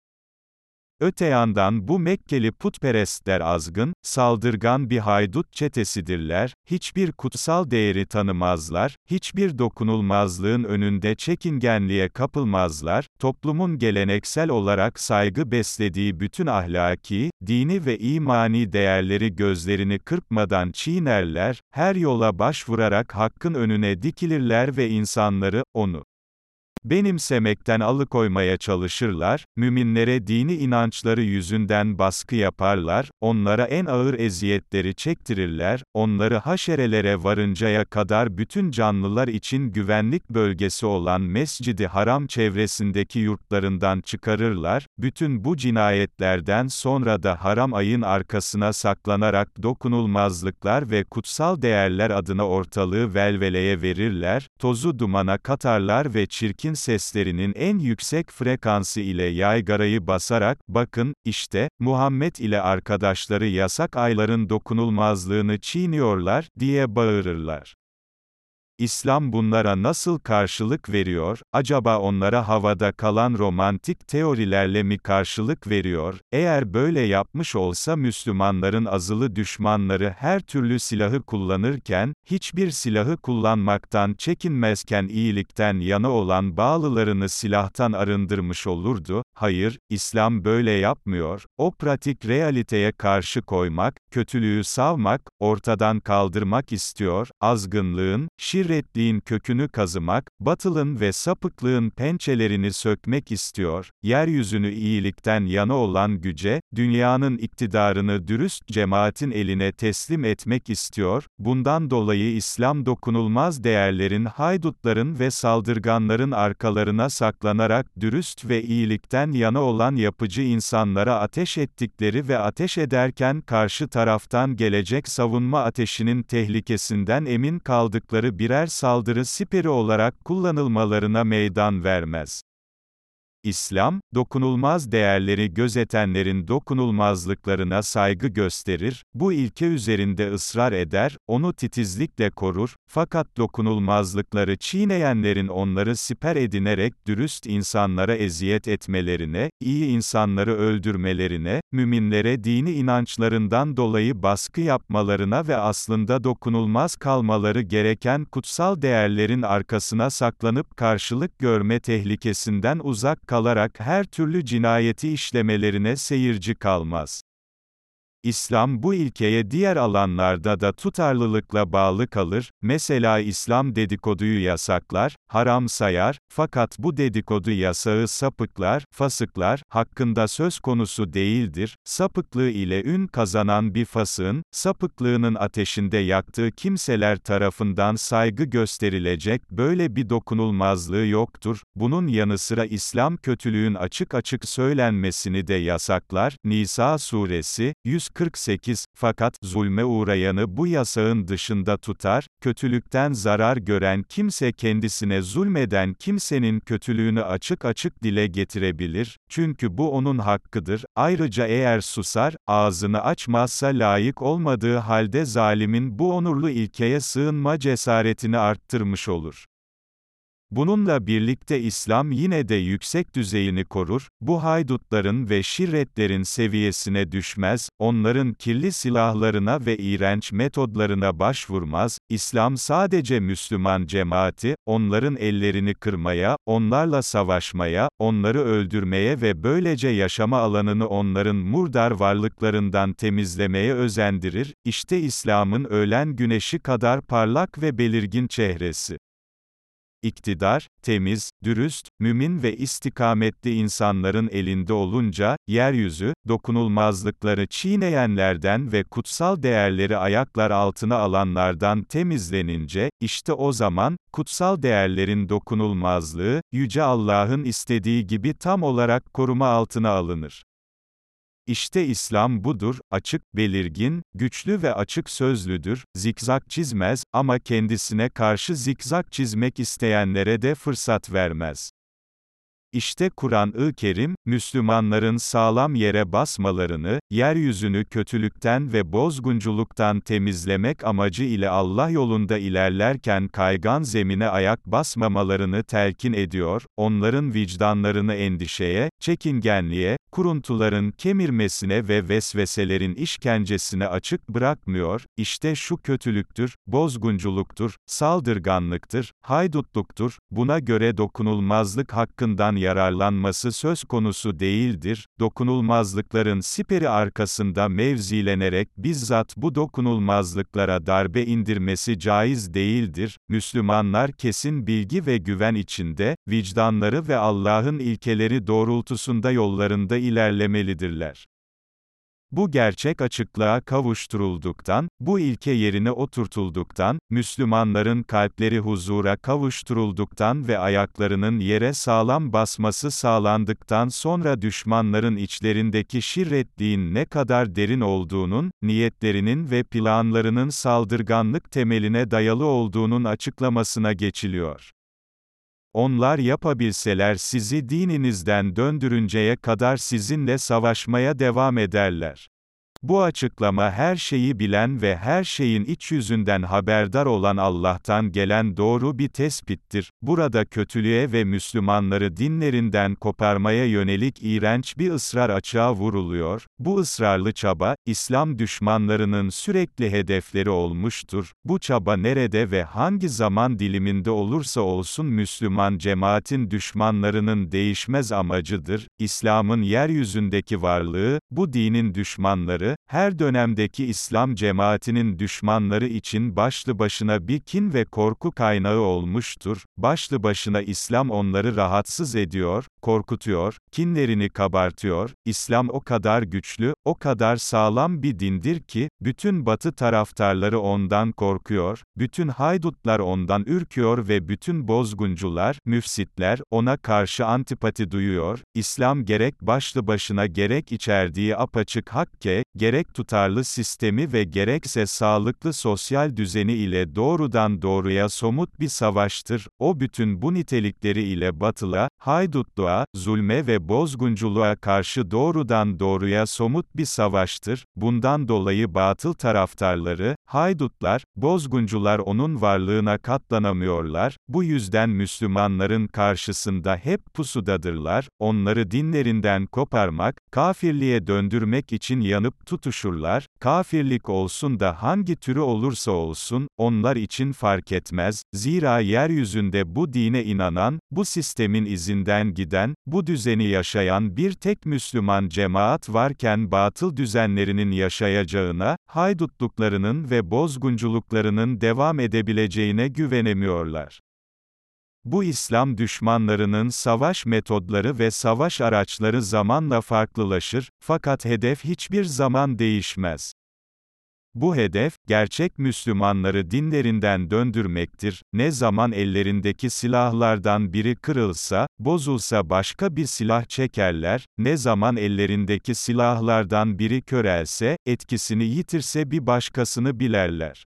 Öte yandan bu Mekkeli putperestler azgın, saldırgan bir haydut çetesidirler, hiçbir kutsal değeri tanımazlar, hiçbir dokunulmazlığın önünde çekingenliğe kapılmazlar, toplumun geleneksel olarak saygı beslediği bütün ahlaki, dini ve imani değerleri gözlerini kırpmadan çiğnerler, her yola başvurarak hakkın önüne dikilirler ve insanları, onu benimsemekten alıkoymaya çalışırlar, müminlere dini inançları yüzünden baskı yaparlar, onlara en ağır eziyetleri çektirirler, onları haşerelere varıncaya kadar bütün canlılar için güvenlik bölgesi olan Mescidi Haram çevresindeki yurtlarından çıkarırlar, bütün bu cinayetlerden sonra da haram ayın arkasına saklanarak dokunulmazlıklar ve kutsal değerler adına ortalığı velveleye verirler, tozu dumana katarlar ve çirkin sakin seslerinin en yüksek frekansı ile yaygarayı basarak, bakın, işte, Muhammed ile arkadaşları yasak ayların dokunulmazlığını çiğniyorlar, diye bağırırlar. İslam bunlara nasıl karşılık veriyor, acaba onlara havada kalan romantik teorilerle mi karşılık veriyor, eğer böyle yapmış olsa Müslümanların azılı düşmanları her türlü silahı kullanırken, hiçbir silahı kullanmaktan çekinmezken iyilikten yana olan bağlılarını silahtan arındırmış olurdu, hayır, İslam böyle yapmıyor, o pratik realiteye karşı koymak, kötülüğü savmak, ortadan kaldırmak istiyor, azgınlığın, şirretliğin kökünü kazımak, batılın ve sapıklığın pençelerini sökmek istiyor, yeryüzünü iyilikten yana olan güce, dünyanın iktidarını dürüst cemaatin eline teslim etmek istiyor, bundan dolayı İslam dokunulmaz değerlerin haydutların ve saldırganların arkalarına saklanarak dürüst ve iyilikten yana olan yapıcı insanlara ateş ettikleri ve ateş ederken karşı taraftan gelecek savunma ateşinin tehlikesinden emin kaldıkları birer saldırı siperi olarak kullanılmalarına meydan vermez. İslam, dokunulmaz değerleri gözetenlerin dokunulmazlıklarına saygı gösterir, bu ilke üzerinde ısrar eder, onu titizlikle korur, fakat dokunulmazlıkları çiğneyenlerin onları siper edinerek dürüst insanlara eziyet etmelerine, iyi insanları öldürmelerine, müminlere dini inançlarından dolayı baskı yapmalarına ve aslında dokunulmaz kalmaları gereken kutsal değerlerin arkasına saklanıp karşılık görme tehlikesinden uzak kalarak her türlü cinayeti işlemelerine seyirci kalmaz. İslam bu ilkeye diğer alanlarda da tutarlılıkla bağlı kalır, mesela İslam dedikoduyu yasaklar, haram sayar, fakat bu dedikodu yasağı sapıklar, fasıklar, hakkında söz konusu değildir, sapıklığı ile ün kazanan bir fasığın, sapıklığının ateşinde yaktığı kimseler tarafından saygı gösterilecek böyle bir dokunulmazlığı yoktur, bunun yanı sıra İslam kötülüğün açık açık söylenmesini de yasaklar, Nisa suresi, 100 148, fakat, zulme uğrayanı bu yasağın dışında tutar, kötülükten zarar gören kimse kendisine zulmeden kimsenin kötülüğünü açık açık dile getirebilir, çünkü bu onun hakkıdır, ayrıca eğer susar, ağzını açmazsa layık olmadığı halde zalimin bu onurlu ilkeye sığınma cesaretini arttırmış olur. Bununla birlikte İslam yine de yüksek düzeyini korur, bu haydutların ve şirretlerin seviyesine düşmez, onların kirli silahlarına ve iğrenç metodlarına başvurmaz, İslam sadece Müslüman cemaati, onların ellerini kırmaya, onlarla savaşmaya, onları öldürmeye ve böylece yaşama alanını onların murdar varlıklarından temizlemeye özendirir, işte İslam'ın öğlen güneşi kadar parlak ve belirgin çehresi. İktidar, temiz, dürüst, mümin ve istikametli insanların elinde olunca, yeryüzü, dokunulmazlıkları çiğneyenlerden ve kutsal değerleri ayaklar altına alanlardan temizlenince, işte o zaman, kutsal değerlerin dokunulmazlığı, Yüce Allah'ın istediği gibi tam olarak koruma altına alınır. İşte İslam budur, açık, belirgin, güçlü ve açık sözlüdür, zikzak çizmez, ama kendisine karşı zikzak çizmek isteyenlere de fırsat vermez. İşte Kur'an-ı Kerim, Müslümanların sağlam yere basmalarını, yeryüzünü kötülükten ve bozgunculuktan temizlemek amacı ile Allah yolunda ilerlerken kaygan zemine ayak basmamalarını telkin ediyor, onların vicdanlarını endişeye, çekingenliğe, kuruntuların kemirmesine ve vesveselerin işkencesine açık bırakmıyor, işte şu kötülüktür, bozgunculuktur, saldırganlıktır, haydutluktur, buna göre dokunulmazlık hakkından yararlanması söz konusu değildir, dokunulmazlıkların siperi arkasında mevzilenerek bizzat bu dokunulmazlıklara darbe indirmesi caiz değildir, Müslümanlar kesin bilgi ve güven içinde, vicdanları ve Allah'ın ilkeleri doğrultusunda yollarında ilerlemelidirler. Bu gerçek açıklığa kavuşturulduktan, bu ilke yerine oturtulduktan, Müslümanların kalpleri huzura kavuşturulduktan ve ayaklarının yere sağlam basması sağlandıktan sonra düşmanların içlerindeki şirretliğin ne kadar derin olduğunun, niyetlerinin ve planlarının saldırganlık temeline dayalı olduğunun açıklamasına geçiliyor. Onlar yapabilseler sizi dininizden döndürünceye kadar sizinle savaşmaya devam ederler. Bu açıklama her şeyi bilen ve her şeyin iç yüzünden haberdar olan Allah'tan gelen doğru bir tespittir. Burada kötülüğe ve Müslümanları dinlerinden koparmaya yönelik iğrenç bir ısrar açığa vuruluyor. Bu ısrarlı çaba, İslam düşmanlarının sürekli hedefleri olmuştur. Bu çaba nerede ve hangi zaman diliminde olursa olsun Müslüman cemaatin düşmanlarının değişmez amacıdır. İslam'ın yeryüzündeki varlığı, bu dinin düşmanları, her dönemdeki İslam cemaatinin düşmanları için başlı başına bir kin ve korku kaynağı olmuştur. Başlı başına İslam onları rahatsız ediyor, korkutuyor, kinlerini kabartıyor. İslam o kadar güçlü, o kadar sağlam bir dindir ki, bütün batı taraftarları ondan korkuyor, bütün haydutlar ondan ürküyor ve bütün bozguncular, müfsitler, ona karşı antipati duyuyor. İslam gerek başlı başına gerek içerdiği apaçık hakke, gerek tutarlı sistemi ve gerekse sağlıklı sosyal düzeni ile doğrudan doğruya somut bir savaştır. O bütün bu nitelikleri ile batıla, haydutluğa, zulme ve bozgunculuğa karşı doğrudan doğruya somut bir savaştır. Bundan dolayı batıl taraftarları, haydutlar, bozguncular onun varlığına katlanamıyorlar. Bu yüzden Müslümanların karşısında hep pusudadırlar. Onları dinlerinden koparmak, kafirliğe döndürmek için yanıp tutuşurlar. Kafirlik olsun da hangi türü olursa olsun, onlar için fark etmez. Zira yeryüzünde bu dine inanan, bu sistemin izinden giden, bu düzeni yaşayan bir tek Müslüman cemaat varken batıl düzenlerinin yaşayacağına, haydutluklarının ve bozgunculuklarının devam edebileceğine güvenemiyorlar. Bu İslam düşmanlarının savaş metodları ve savaş araçları zamanla farklılaşır, fakat hedef hiçbir zaman değişmez. Bu hedef, gerçek Müslümanları dinlerinden döndürmektir. Ne zaman ellerindeki silahlardan biri kırılsa, bozulsa başka bir silah çekerler, ne zaman ellerindeki silahlardan biri körelse, etkisini yitirse bir başkasını bilerler.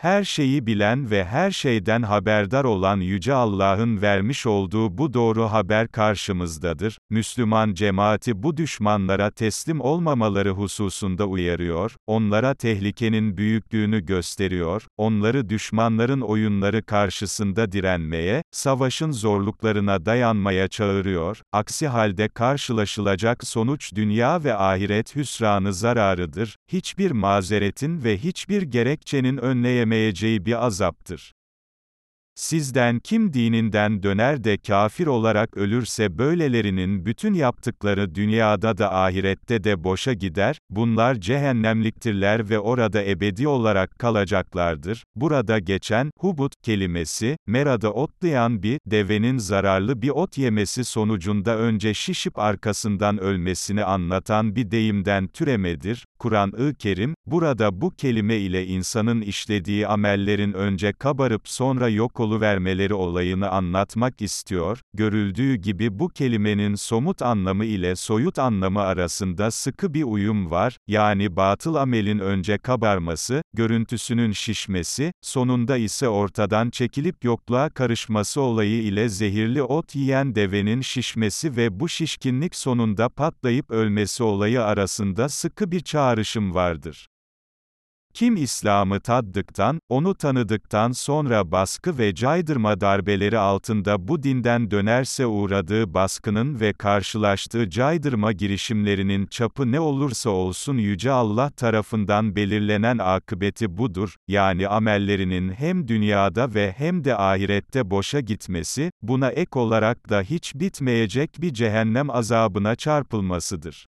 Her şeyi bilen ve her şeyden haberdar olan Yüce Allah'ın vermiş olduğu bu doğru haber karşımızdadır. Müslüman cemaati bu düşmanlara teslim olmamaları hususunda uyarıyor, onlara tehlikenin büyüklüğünü gösteriyor, onları düşmanların oyunları karşısında direnmeye, savaşın zorluklarına dayanmaya çağırıyor, aksi halde karşılaşılacak sonuç dünya ve ahiret hüsranı zararıdır, hiçbir mazeretin ve hiçbir gerekçenin önleyemeyeceği göremeyeceği bir azaptır. Sizden kim dininden döner de kafir olarak ölürse böylelerinin bütün yaptıkları dünyada da ahirette de boşa gider, bunlar cehennemliktirler ve orada ebedi olarak kalacaklardır. Burada geçen, hubut kelimesi, merada otlayan bir, devenin zararlı bir ot yemesi sonucunda önce şişip arkasından ölmesini anlatan bir deyimden türemedir. Kur'an-ı Kerim, burada bu kelime ile insanın işlediği amellerin önce kabarıp sonra yok vermeleri olayını anlatmak istiyor, görüldüğü gibi bu kelimenin somut anlamı ile soyut anlamı arasında sıkı bir uyum var, yani batıl amelin önce kabarması, görüntüsünün şişmesi, sonunda ise ortadan çekilip yokluğa karışması olayı ile zehirli ot yiyen devenin şişmesi ve bu şişkinlik sonunda patlayıp ölmesi olayı arasında sıkı bir çağrışım vardır. Kim İslam'ı taddıktan, onu tanıdıktan sonra baskı ve caydırma darbeleri altında bu dinden dönerse uğradığı baskının ve karşılaştığı caydırma girişimlerinin çapı ne olursa olsun Yüce Allah tarafından belirlenen akıbeti budur, yani amellerinin hem dünyada ve hem de ahirette boşa gitmesi, buna ek olarak da hiç bitmeyecek bir cehennem azabına çarpılmasıdır.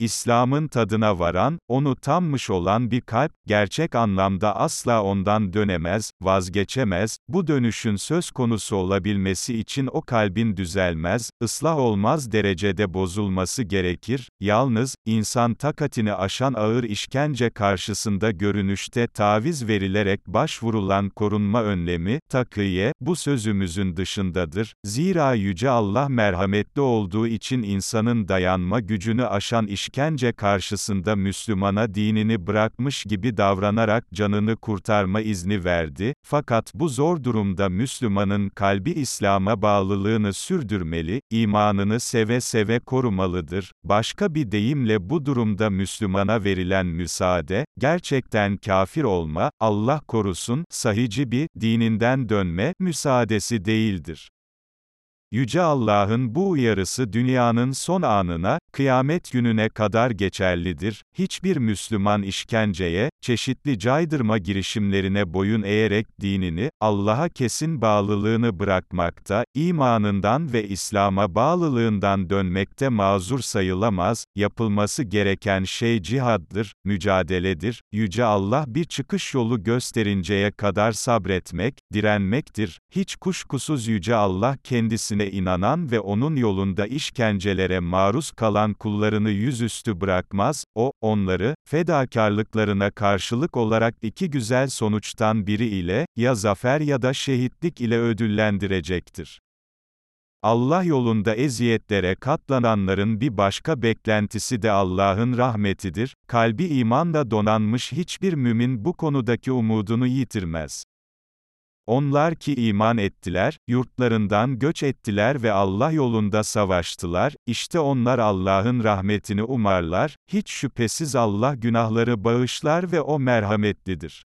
İslam'ın tadına varan, onu tammış olan bir kalp, gerçek anlamda asla ondan dönemez, vazgeçemez, bu dönüşün söz konusu olabilmesi için o kalbin düzelmez, ıslah olmaz derecede bozulması gerekir, yalnız, insan takatini aşan ağır işkence karşısında görünüşte taviz verilerek başvurulan korunma önlemi, takıye, bu sözümüzün dışındadır, zira Yüce Allah merhametli olduğu için insanın dayanma gücünü aşan işkence, işkence karşısında Müslümana dinini bırakmış gibi davranarak canını kurtarma izni verdi, fakat bu zor durumda Müslümanın kalbi İslam'a bağlılığını sürdürmeli, imanını seve seve korumalıdır. Başka bir deyimle bu durumda Müslümana verilen müsaade, gerçekten kafir olma, Allah korusun, sahici bir, dininden dönme, müsaadesi değildir. Yüce Allah'ın bu uyarısı dünyanın son anına, kıyamet gününe kadar geçerlidir. Hiçbir Müslüman işkenceye, çeşitli caydırma girişimlerine boyun eğerek dinini, Allah'a kesin bağlılığını bırakmakta, imanından ve İslam'a bağlılığından dönmekte mazur sayılamaz, yapılması gereken şey cihaddır, mücadeledir, Yüce Allah bir çıkış yolu gösterinceye kadar sabretmek, direnmektir, hiç kuşkusuz Yüce Allah kendisine inanan ve O'nun yolunda işkencelere maruz kalan kullarını yüzüstü bırakmaz, O, onları, fedakarlıklarına karşılık olarak iki güzel sonuçtan biri ile, ya zafer ya da şehitlik ile ödüllendirecektir. Allah yolunda eziyetlere katlananların bir başka beklentisi de Allah'ın rahmetidir, kalbi imanla donanmış hiçbir mümin bu konudaki umudunu yitirmez. Onlar ki iman ettiler, yurtlarından göç ettiler ve Allah yolunda savaştılar, işte onlar Allah'ın rahmetini umarlar, hiç şüphesiz Allah günahları bağışlar ve O merhametlidir.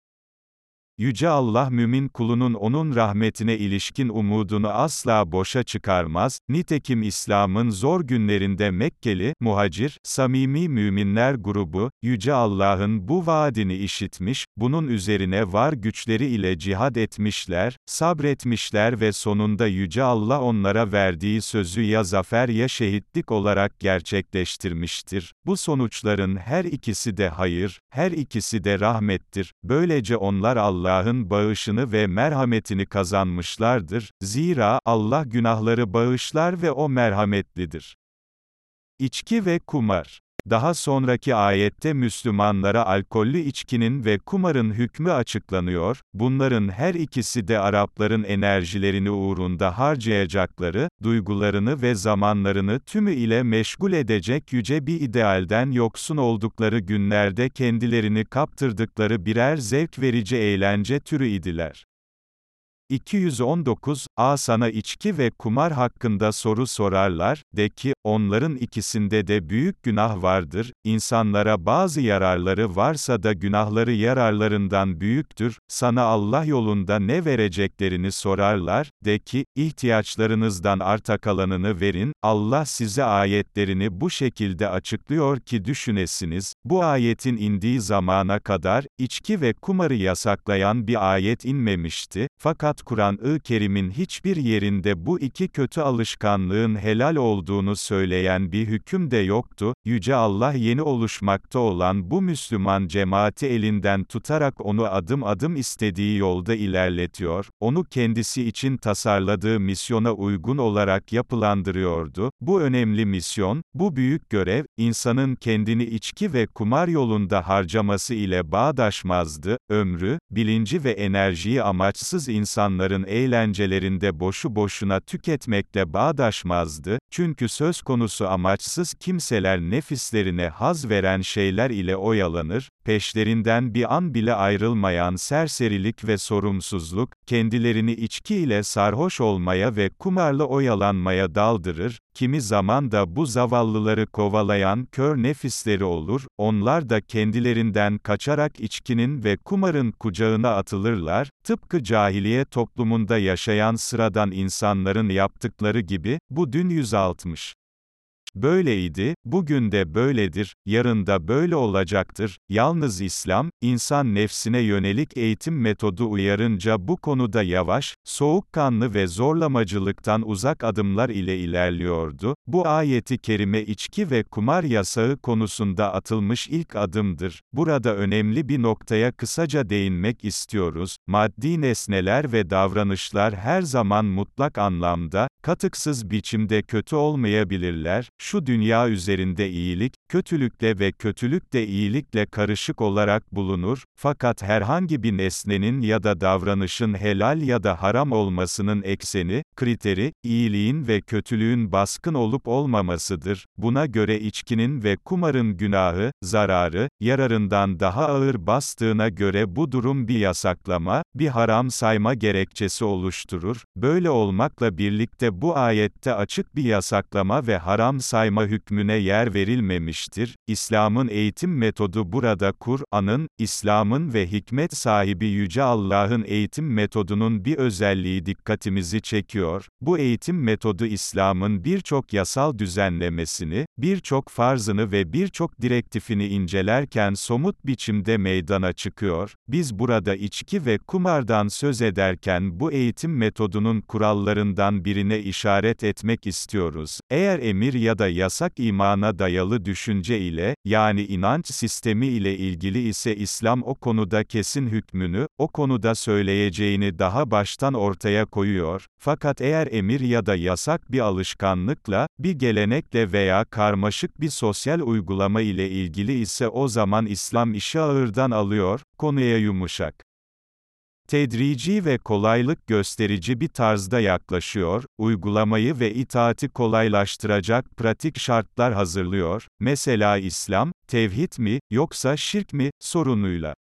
Yüce Allah mümin kulunun onun rahmetine ilişkin umudunu asla boşa çıkarmaz, nitekim İslam'ın zor günlerinde Mekkeli, muhacir, samimi müminler grubu, Yüce Allah'ın bu vaadini işitmiş, bunun üzerine var güçleri ile cihad etmişler, sabretmişler ve sonunda Yüce Allah onlara verdiği sözü ya zafer ya şehitlik olarak gerçekleştirmiştir. Bu sonuçların her ikisi de hayır, her ikisi de rahmettir, böylece onlar Allah Allah'ın bağışını ve merhametini kazanmışlardır, zira Allah günahları bağışlar ve O merhametlidir. İçki ve kumar daha sonraki ayette Müslümanlara alkollü içkinin ve kumarın hükmü açıklanıyor, bunların her ikisi de Arapların enerjilerini uğrunda harcayacakları, duygularını ve zamanlarını tümü ile meşgul edecek yüce bir idealden yoksun oldukları günlerde kendilerini kaptırdıkları birer zevk verici eğlence türü idiler. 219, A sana içki ve kumar hakkında soru sorarlar, de ki, onların ikisinde de büyük günah vardır, insanlara bazı yararları varsa da günahları yararlarından büyüktür, sana Allah yolunda ne vereceklerini sorarlar, de ki, ihtiyaçlarınızdan arta kalanını verin, Allah size ayetlerini bu şekilde açıklıyor ki düşünesiniz, bu ayetin indiği zamana kadar, içki ve kumarı yasaklayan bir ayet inmemişti, fakat Kur'an-ı Kerim'in hiçbir yerinde bu iki kötü alışkanlığın helal olduğunu söyleyen bir hüküm de yoktu, Yüce Allah yeni oluşmakta olan bu Müslüman cemaati elinden tutarak onu adım adım istediği yolda ilerletiyor, onu kendisi için tasarladığı misyona uygun olarak yapılandırıyordu. Bu önemli misyon, bu büyük görev, insanın kendini içki ve kumar yolunda harcaması ile bağdaşmazdı, ömrü, bilinci ve enerjiyi amaçsız insan insanların eğlencelerinde boşu boşuna tüketmekle bağdaşmazdı, çünkü söz konusu amaçsız kimseler nefislerine haz veren şeyler ile oyalanır, peşlerinden bir an bile ayrılmayan serserilik ve sorumsuzluk, kendilerini içki ile sarhoş olmaya ve kumarla oyalanmaya daldırır, kimi zaman da bu zavallıları kovalayan kör nefisleri olur, onlar da kendilerinden kaçarak içkinin ve kumarın kucağına atılırlar, tıpkı cahiliye toplumunda yaşayan sıradan insanların yaptıkları gibi, bu dün 160. Böyleydi, bugün de böyledir, yarın da böyle olacaktır. Yalnız İslam, insan nefsine yönelik eğitim metodu uyarınca bu konuda yavaş, soğukkanlı ve zorlamacılıktan uzak adımlar ile ilerliyordu. Bu ayeti kerime içki ve kumar yasağı konusunda atılmış ilk adımdır. Burada önemli bir noktaya kısaca değinmek istiyoruz. Maddi nesneler ve davranışlar her zaman mutlak anlamda, katıksız biçimde kötü olmayabilirler, şu dünya üzerinde iyilik, kötülükle ve kötülük de iyilikle karışık olarak bulunur, fakat herhangi bir nesnenin ya da davranışın helal ya da haram olmasının ekseni, kriteri, iyiliğin ve kötülüğün baskın olup olmamasıdır. Buna göre içkinin ve kumarın günahı, zararı, yararından daha ağır bastığına göre bu durum bir yasaklama, bir haram sayma gerekçesi oluşturur. Böyle olmakla birlikte bu ayette açık bir yasaklama ve haram sayma hükmüne yer verilmemiştir. İslam'ın eğitim metodu burada Kur'an'ın, İslam'ın ve hikmet sahibi Yüce Allah'ın eğitim metodunun bir özelliği dikkatimizi çekiyor. Bu eğitim metodu İslam'ın birçok yasal düzenlemesini, birçok farzını ve birçok direktifini incelerken somut biçimde meydana çıkıyor. Biz burada içki ve kumardan söz ederken bu eğitim metodunun kurallarından birine işaret etmek istiyoruz. Eğer emir ya da yasak imana dayalı düşünce ile, yani inanç sistemi ile ilgili ise İslam o konuda kesin hükmünü, o konuda söyleyeceğini daha baştan ortaya koyuyor. Fakat eğer emir ya da yasak bir alışkanlıkla, bir gelenekle veya karmaşık bir sosyal uygulama ile ilgili ise o zaman İslam işi ağırdan alıyor, konuya yumuşak tedrici ve kolaylık gösterici bir tarzda yaklaşıyor, uygulamayı ve itaati kolaylaştıracak pratik şartlar hazırlıyor, mesela İslam, tevhid mi, yoksa şirk mi, sorunuyla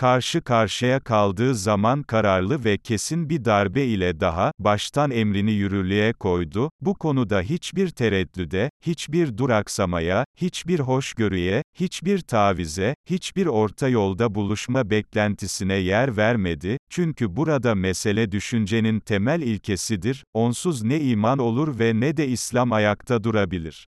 karşı karşıya kaldığı zaman kararlı ve kesin bir darbe ile daha, baştan emrini yürürlüğe koydu, bu konuda hiçbir tereddüde, hiçbir duraksamaya, hiçbir hoşgörüye, hiçbir tavize, hiçbir orta yolda buluşma beklentisine yer vermedi, çünkü burada mesele düşüncenin temel ilkesidir, onsuz ne iman olur ve ne de İslam ayakta durabilir.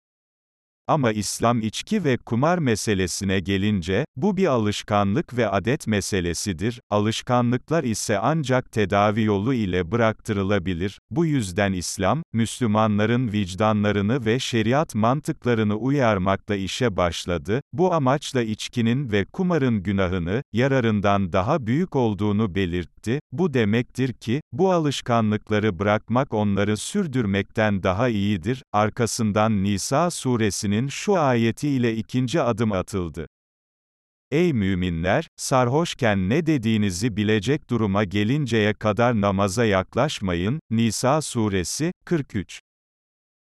Ama İslam içki ve kumar meselesine gelince, bu bir alışkanlık ve adet meselesidir, alışkanlıklar ise ancak tedavi yolu ile bıraktırılabilir, bu yüzden İslam, Müslümanların vicdanlarını ve şeriat mantıklarını uyarmakla işe başladı, bu amaçla içkinin ve kumarın günahını, yararından daha büyük olduğunu belirtti, bu demektir ki, bu alışkanlıkları bırakmak onları sürdürmekten daha iyidir, arkasından Nisa suresinin şu ayeti ile ikinci adım atıldı. Ey müminler, sarhoşken ne dediğinizi bilecek duruma gelinceye kadar namaza yaklaşmayın. Nisa suresi 43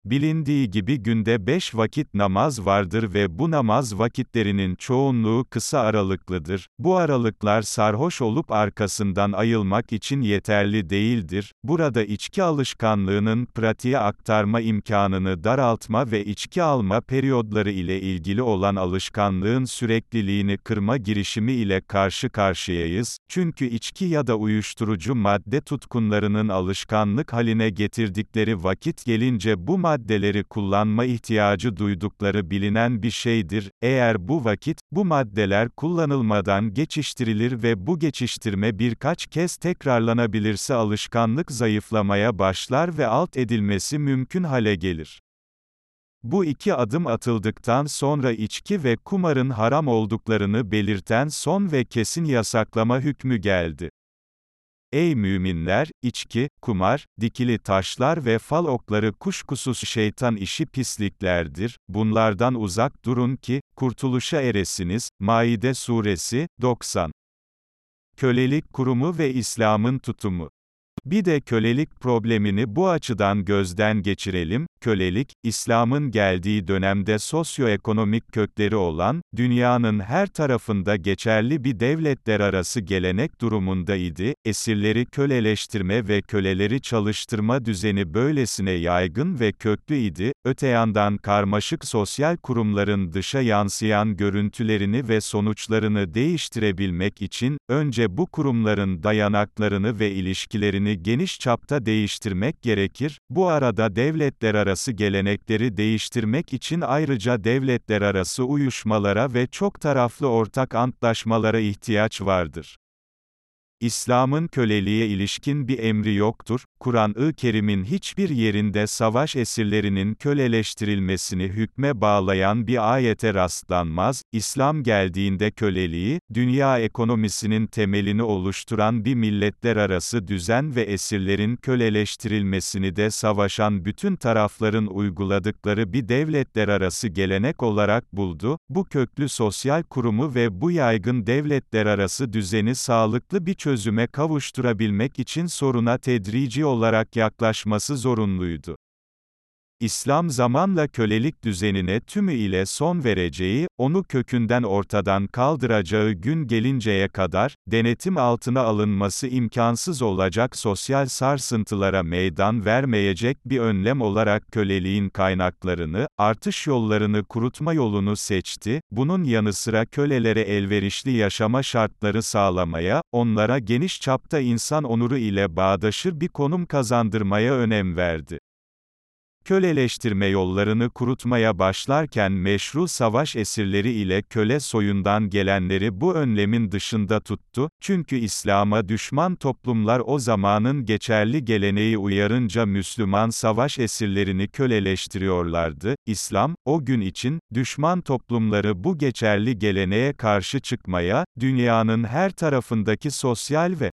Bilindiği gibi günde beş vakit namaz vardır ve bu namaz vakitlerinin çoğunluğu kısa aralıklıdır. Bu aralıklar sarhoş olup arkasından ayılmak için yeterli değildir. Burada içki alışkanlığının pratiğe aktarma imkanını daraltma ve içki alma periyodları ile ilgili olan alışkanlığın sürekliliğini kırma girişimi ile karşı karşıyayız. Çünkü içki ya da uyuşturucu madde tutkunlarının alışkanlık haline getirdikleri vakit gelince bu maddeleri kullanma ihtiyacı duydukları bilinen bir şeydir. Eğer bu vakit, bu maddeler kullanılmadan geçiştirilir ve bu geçiştirme birkaç kez tekrarlanabilirse alışkanlık zayıflamaya başlar ve alt edilmesi mümkün hale gelir. Bu iki adım atıldıktan sonra içki ve kumarın haram olduklarını belirten son ve kesin yasaklama hükmü geldi. Ey müminler, içki, kumar, dikili taşlar ve fal okları kuşkusuz şeytan işi pisliklerdir, bunlardan uzak durun ki, kurtuluşa eresiniz. Maide Suresi, 90 Kölelik kurumu ve İslam'ın tutumu. Bir de kölelik problemini bu açıdan gözden geçirelim, kölelik, İslam'ın geldiği dönemde sosyoekonomik kökleri olan, dünyanın her tarafında geçerli bir devletler arası gelenek durumundaydı, esirleri köleleştirme ve köleleri çalıştırma düzeni böylesine yaygın ve köklü idi, öte yandan karmaşık sosyal kurumların dışa yansıyan görüntülerini ve sonuçlarını değiştirebilmek için, önce bu kurumların dayanaklarını ve ilişkilerini geniş çapta değiştirmek gerekir, bu arada devletler arası gelenekleri değiştirmek için ayrıca devletler arası uyuşmalara ve çok taraflı ortak antlaşmalara ihtiyaç vardır. İslam'ın köleliğe ilişkin bir emri yoktur, Kur'an-ı Kerim'in hiçbir yerinde savaş esirlerinin köleleştirilmesini hükme bağlayan bir ayete rastlanmaz, İslam geldiğinde köleliği, dünya ekonomisinin temelini oluşturan bir milletler arası düzen ve esirlerin köleleştirilmesini de savaşan bütün tarafların uyguladıkları bir devletler arası gelenek olarak buldu, bu köklü sosyal kurumu ve bu yaygın devletler arası düzeni sağlıklı bir çözüme kavuşturabilmek için soruna tedrici olarak yaklaşması zorunluydu. İslam zamanla kölelik düzenine tümü ile son vereceği, onu kökünden ortadan kaldıracağı gün gelinceye kadar, denetim altına alınması imkansız olacak sosyal sarsıntılara meydan vermeyecek bir önlem olarak köleliğin kaynaklarını, artış yollarını kurutma yolunu seçti, bunun yanı sıra kölelere elverişli yaşama şartları sağlamaya, onlara geniş çapta insan onuru ile bağdaşır bir konum kazandırmaya önem verdi köleleştirme yollarını kurutmaya başlarken meşru savaş esirleri ile köle soyundan gelenleri bu önlemin dışında tuttu, çünkü İslam'a düşman toplumlar o zamanın geçerli geleneği uyarınca Müslüman savaş esirlerini köleleştiriyorlardı, İslam, o gün için, düşman toplumları bu geçerli geleneğe karşı çıkmaya, dünyanın her tarafındaki sosyal ve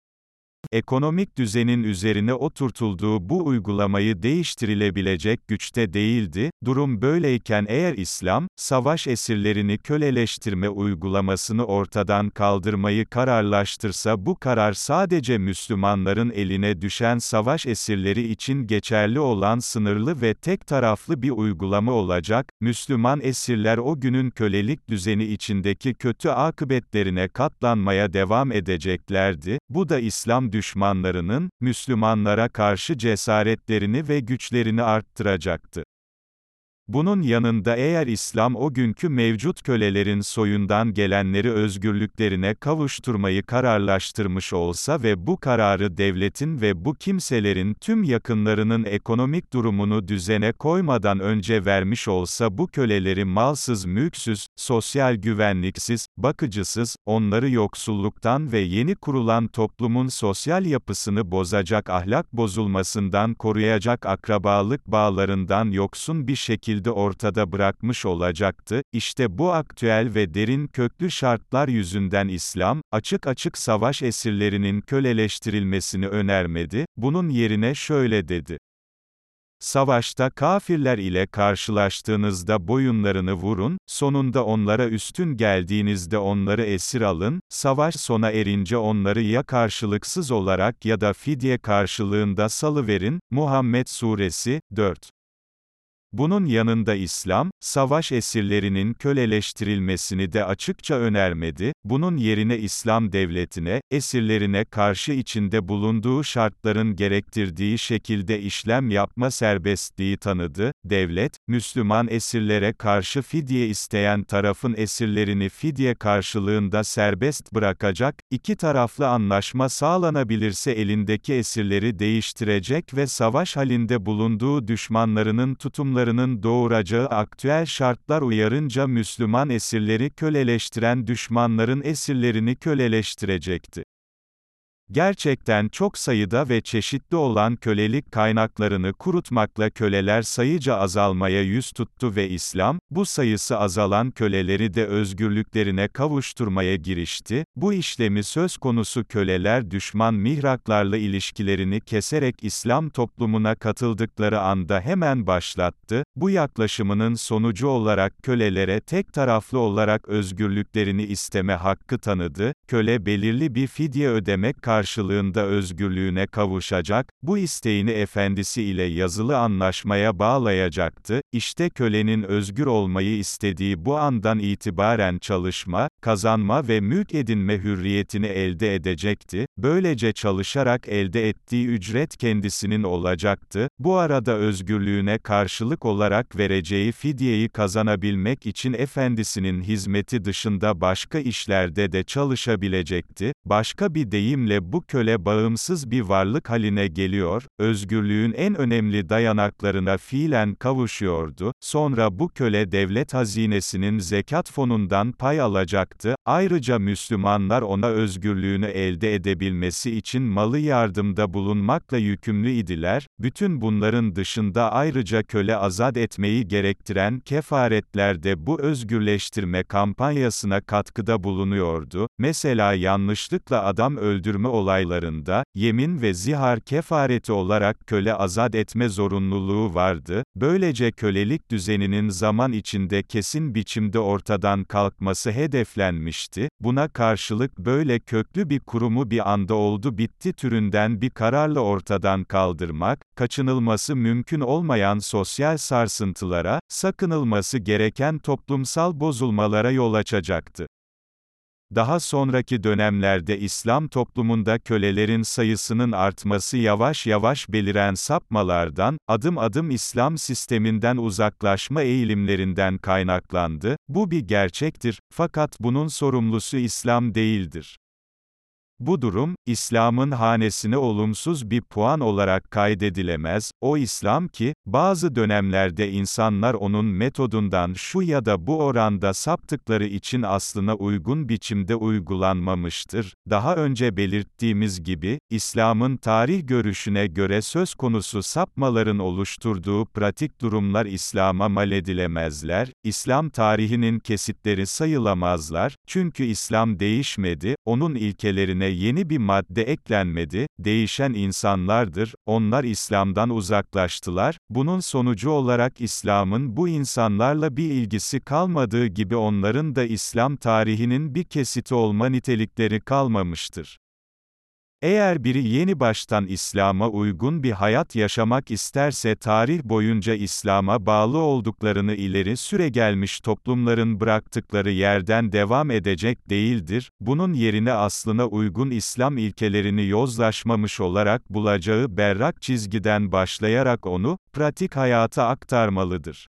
ekonomik düzenin üzerine oturtulduğu bu uygulamayı değiştirilebilecek güçte değildi, durum böyleyken eğer İslam, savaş esirlerini köleleştirme uygulamasını ortadan kaldırmayı kararlaştırsa bu karar sadece Müslümanların eline düşen savaş esirleri için geçerli olan sınırlı ve tek taraflı bir uygulama olacak, Müslüman esirler o günün kölelik düzeni içindeki kötü akıbetlerine katlanmaya devam edeceklerdi, bu da İslam düşmanlarının, Müslümanlara karşı cesaretlerini ve güçlerini arttıracaktı. Bunun yanında eğer İslam o günkü mevcut kölelerin soyundan gelenleri özgürlüklerine kavuşturmayı kararlaştırmış olsa ve bu kararı devletin ve bu kimselerin tüm yakınlarının ekonomik durumunu düzene koymadan önce vermiş olsa bu köleleri malsız mülksüz, sosyal güvenliksiz, bakıcısız, onları yoksulluktan ve yeni kurulan toplumun sosyal yapısını bozacak ahlak bozulmasından koruyacak akrabalık bağlarından yoksun bir şekilde şekilde ortada bırakmış olacaktı, İşte bu aktüel ve derin köklü şartlar yüzünden İslam, açık açık savaş esirlerinin köleleştirilmesini önermedi, bunun yerine şöyle dedi. Savaşta kafirler ile karşılaştığınızda boyunlarını vurun, sonunda onlara üstün geldiğinizde onları esir alın, savaş sona erince onları ya karşılıksız olarak ya da fidye karşılığında salıverin, Muhammed Suresi, 4. Bunun yanında İslam, savaş esirlerinin köleleştirilmesini de açıkça önermedi, bunun yerine İslam devletine, esirlerine karşı içinde bulunduğu şartların gerektirdiği şekilde işlem yapma serbestliği tanıdı, devlet, Müslüman esirlere karşı fidye isteyen tarafın esirlerini fidye karşılığında serbest bırakacak, iki taraflı anlaşma sağlanabilirse elindeki esirleri değiştirecek ve savaş halinde bulunduğu düşmanlarının tutumları savaşlarının doğuracağı aktüel şartlar uyarınca Müslüman esirleri köleleştiren düşmanların esirlerini köleleştirecekti. Gerçekten çok sayıda ve çeşitli olan kölelik kaynaklarını kurutmakla köleler sayıca azalmaya yüz tuttu ve İslam, bu sayısı azalan köleleri de özgürlüklerine kavuşturmaya girişti. Bu işlemi söz konusu köleler düşman mihraklarla ilişkilerini keserek İslam toplumuna katıldıkları anda hemen başlattı. Bu yaklaşımının sonucu olarak kölelere tek taraflı olarak özgürlüklerini isteme hakkı tanıdı. Köle belirli bir fidye ödemek karşılığında karşılığında özgürlüğüne kavuşacak, bu isteğini efendisi ile yazılı anlaşmaya bağlayacaktı, İşte kölenin özgür olmayı istediği bu andan itibaren çalışma, kazanma ve mülk edinme hürriyetini elde edecekti, böylece çalışarak elde ettiği ücret kendisinin olacaktı, bu arada özgürlüğüne karşılık olarak vereceği fidyeyi kazanabilmek için efendisinin hizmeti dışında başka işlerde de çalışabilecekti, başka bir deyimle bu köle bağımsız bir varlık haline geliyor, özgürlüğün en önemli dayanaklarına fiilen kavuşuyordu, sonra bu köle devlet hazinesinin zekat fonundan pay alacaktı, ayrıca Müslümanlar ona özgürlüğünü elde edebilmesi için malı yardımda bulunmakla yükümlü idiler, bütün bunların dışında ayrıca köle azat etmeyi gerektiren kefaretler de bu özgürleştirme kampanyasına katkıda bulunuyordu, mesela yanlışlıkla adam öldürme olaylarında, yemin ve zihar kefareti olarak köle azat etme zorunluluğu vardı, böylece kölelik düzeninin zaman içinde kesin biçimde ortadan kalkması hedeflenmişti, buna karşılık böyle köklü bir kurumu bir anda oldu bitti türünden bir kararla ortadan kaldırmak, kaçınılması mümkün olmayan sosyal sarsıntılara, sakınılması gereken toplumsal bozulmalara yol açacaktı. Daha sonraki dönemlerde İslam toplumunda kölelerin sayısının artması yavaş yavaş beliren sapmalardan, adım adım İslam sisteminden uzaklaşma eğilimlerinden kaynaklandı, bu bir gerçektir, fakat bunun sorumlusu İslam değildir. Bu durum, İslam'ın hanesine olumsuz bir puan olarak kaydedilemez, o İslam ki, bazı dönemlerde insanlar onun metodundan şu ya da bu oranda saptıkları için aslına uygun biçimde uygulanmamıştır. Daha önce belirttiğimiz gibi, İslam'ın tarih görüşüne göre söz konusu sapmaların oluşturduğu pratik durumlar İslam'a mal edilemezler, İslam tarihinin kesitleri sayılamazlar, çünkü İslam değişmedi, onun ilkelerine yeni bir madde eklenmedi, değişen insanlardır, onlar İslam'dan uzaklaştılar, bunun sonucu olarak İslam'ın bu insanlarla bir ilgisi kalmadığı gibi onların da İslam tarihinin bir kesiti olma nitelikleri kalmamıştır. Eğer biri yeni baştan İslam'a uygun bir hayat yaşamak isterse tarih boyunca İslam'a bağlı olduklarını ileri süre gelmiş toplumların bıraktıkları yerden devam edecek değildir, bunun yerine aslına uygun İslam ilkelerini yozlaşmamış olarak bulacağı berrak çizgiden başlayarak onu, pratik hayata aktarmalıdır.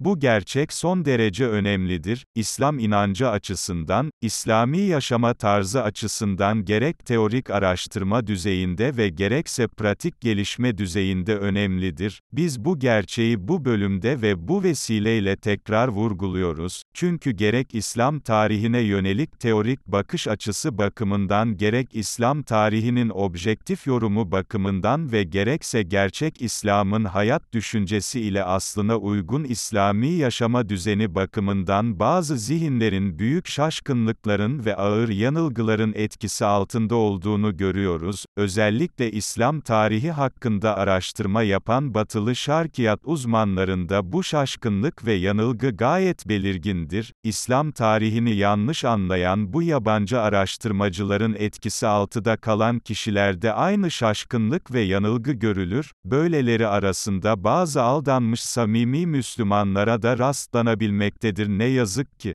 Bu gerçek son derece önemlidir, İslam inancı açısından, İslami yaşama tarzı açısından gerek teorik araştırma düzeyinde ve gerekse pratik gelişme düzeyinde önemlidir. Biz bu gerçeği bu bölümde ve bu vesileyle tekrar vurguluyoruz, çünkü gerek İslam tarihine yönelik teorik bakış açısı bakımından gerek İslam tarihinin objektif yorumu bakımından ve gerekse gerçek İslam'ın hayat düşüncesi ile aslına uygun İslam İslami yaşama düzeni bakımından bazı zihinlerin büyük şaşkınlıkların ve ağır yanılgıların etkisi altında olduğunu görüyoruz. Özellikle İslam tarihi hakkında araştırma yapan batılı şarkiyat uzmanlarında bu şaşkınlık ve yanılgı gayet belirgindir. İslam tarihini yanlış anlayan bu yabancı araştırmacıların etkisi altında kalan kişilerde aynı şaşkınlık ve yanılgı görülür. Böyleleri arasında bazı aldanmış samimi Müslümanlar sorunlara da rastlanabilmektedir ne yazık ki.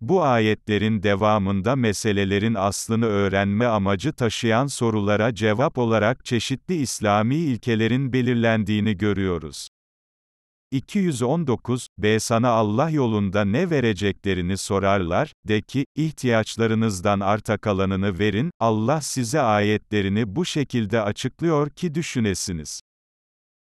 Bu ayetlerin devamında meselelerin aslını öğrenme amacı taşıyan sorulara cevap olarak çeşitli İslami ilkelerin belirlendiğini görüyoruz. 219, B sana Allah yolunda ne vereceklerini sorarlar, de ki, ihtiyaçlarınızdan arta kalanını verin, Allah size ayetlerini bu şekilde açıklıyor ki düşünesiniz.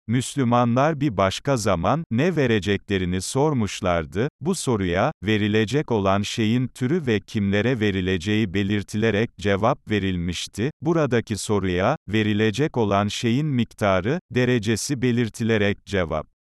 Müslümanlar bir başka zaman, ne vereceklerini sormuşlardı, bu soruya, verilecek olan şeyin türü ve kimlere verileceği belirtilerek cevap verilmişti, buradaki soruya, verilecek olan şeyin miktarı, derecesi belirtilerek cevap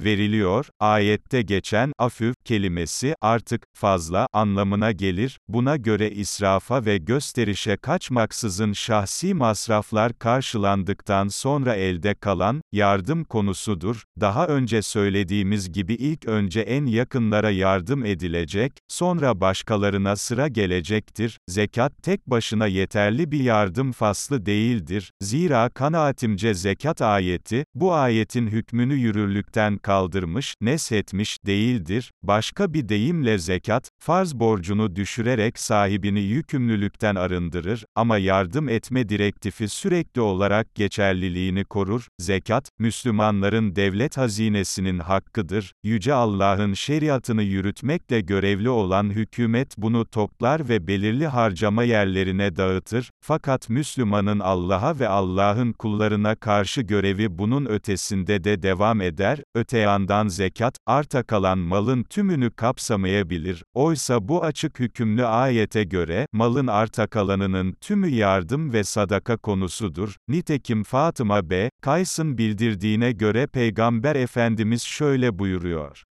veriliyor. Ayette geçen afüf kelimesi artık fazla anlamına gelir. Buna göre israfa ve gösterişe kaçmaksızın şahsi masraflar karşılandıktan sonra elde kalan yardım konusudur. Daha önce söylediğimiz gibi ilk önce en yakınlara yardım edilecek, sonra başkalarına sıra gelecektir. Zekat tek başına yeterli bir yardım faslı değildir. Zira kanaatimce zekat ayeti bu ayetin hükmünü yürürlükten kaldırmış, neshetmiş değildir. Başka bir deyimle zekat, farz borcunu düşürerek sahibini yükümlülükten arındırır ama yardım etme direktifi sürekli olarak geçerliliğini korur. Zekat, Müslümanların devlet hazinesinin hakkıdır. Yüce Allah'ın şeriatını yürütmekle görevli olan hükümet bunu toplar ve belirli harcama yerlerine dağıtır. Fakat Müslümanın Allah'a ve Allah'ın kullarına karşı görevi bunun ötesinde de devam eder. Öte yandan zekat, arta kalan malın tümünü kapsamayabilir. Oysa bu açık hükümlü ayete göre, malın arta kalanının tümü yardım ve sadaka konusudur. Nitekim Fatıma B. Kays'ın bildirdiğine göre Peygamber Efendimiz şöyle buyuruyor.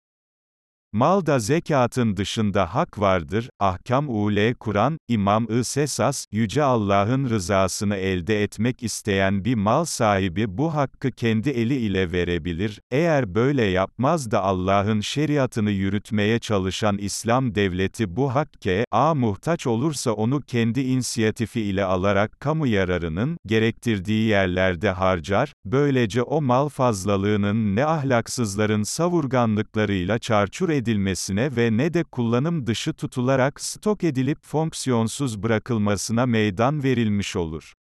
Malda zekatın dışında hak vardır, ahkam ule Kur'an, İmam-ı Sesas, Yüce Allah'ın rızasını elde etmek isteyen bir mal sahibi bu hakkı kendi eli ile verebilir, eğer böyle yapmaz da Allah'ın şeriatını yürütmeye çalışan İslam devleti bu hakke, a muhtaç olursa onu kendi inisiyatifi ile alarak kamu yararının, gerektirdiği yerlerde harcar, böylece o mal fazlalığının ne ahlaksızların savurganlıklarıyla çarçur edilmesine ve ne de kullanım dışı tutularak stok edilip fonksiyonsuz bırakılmasına meydan verilmiş olur.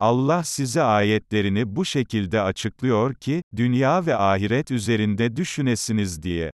Allah size ayetlerini bu şekilde açıklıyor ki, dünya ve ahiret üzerinde düşünesiniz diye.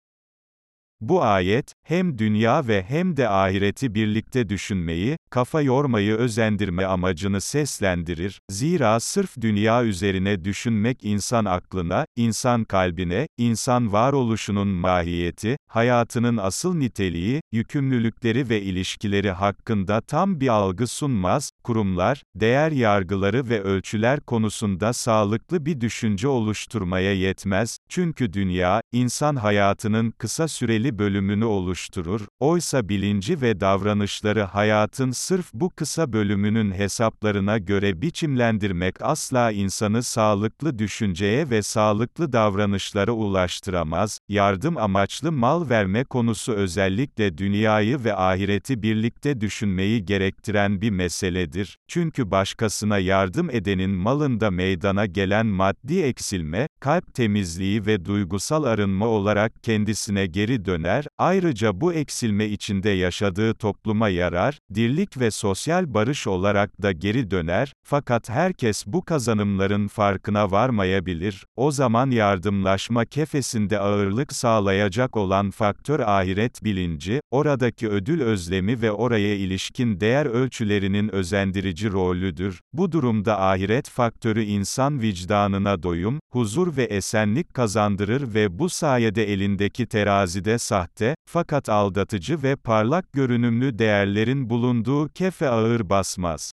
Bu ayet, hem dünya ve hem de ahireti birlikte düşünmeyi, kafa yormayı özendirme amacını seslendirir, zira sırf dünya üzerine düşünmek insan aklına, insan kalbine, insan varoluşunun mahiyeti, hayatının asıl niteliği, yükümlülükleri ve ilişkileri hakkında tam bir algı sunmaz, kurumlar, değer yargıları ve ölçüler konusunda sağlıklı bir düşünce oluşturmaya yetmez, çünkü dünya, insan hayatının kısa süreli bölümünü oluşturur, oysa bilinci ve davranışları hayatın sırf bu kısa bölümünün hesaplarına göre biçimlendirmek asla insanı sağlıklı düşünceye ve sağlıklı davranışlara ulaştıramaz, yardım amaçlı mal verme konusu özellikle dünyayı ve ahireti birlikte düşünmeyi gerektiren bir meseledir, çünkü başkasına yardım edenin malında meydana gelen maddi eksilme, kalp temizliği ve duygusal arınma olarak kendisine geri döner, ayrıca bu eksilme içinde yaşadığı topluma yarar, dirlik ve sosyal barış olarak da geri döner, fakat herkes bu kazanımların farkına varmayabilir, o zaman yardımlaşma kefesinde ağırlık sağlayacak olan faktör ahiret bilinci, oradaki ödül özlemi ve oraya ilişkin değer ölçülerinin özendirici rolüdür. Bu durumda ahiret faktörü insan vicdanına doyum, huzur ve esenlik kazandırır ve bu sayede elindeki terazide sahte, fakat aldatıcı ve parlak görünümlü değerlerin bulunduğu kefe ağır basmaz.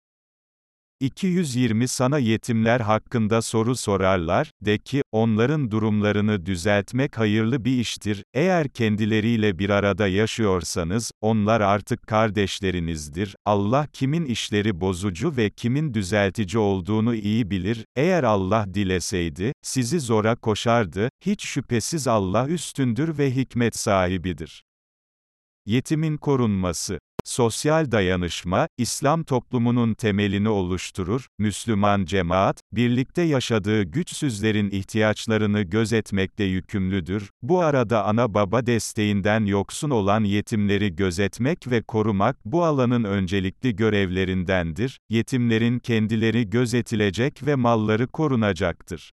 220 Sana yetimler hakkında soru sorarlar, de ki, onların durumlarını düzeltmek hayırlı bir iştir, eğer kendileriyle bir arada yaşıyorsanız, onlar artık kardeşlerinizdir, Allah kimin işleri bozucu ve kimin düzeltici olduğunu iyi bilir, eğer Allah dileseydi, sizi zora koşardı, hiç şüphesiz Allah üstündür ve hikmet sahibidir. Yetimin korunması Sosyal dayanışma, İslam toplumunun temelini oluşturur, Müslüman cemaat, birlikte yaşadığı güçsüzlerin ihtiyaçlarını gözetmekle yükümlüdür, bu arada ana baba desteğinden yoksun olan yetimleri gözetmek ve korumak bu alanın öncelikli görevlerindendir, yetimlerin kendileri gözetilecek ve malları korunacaktır.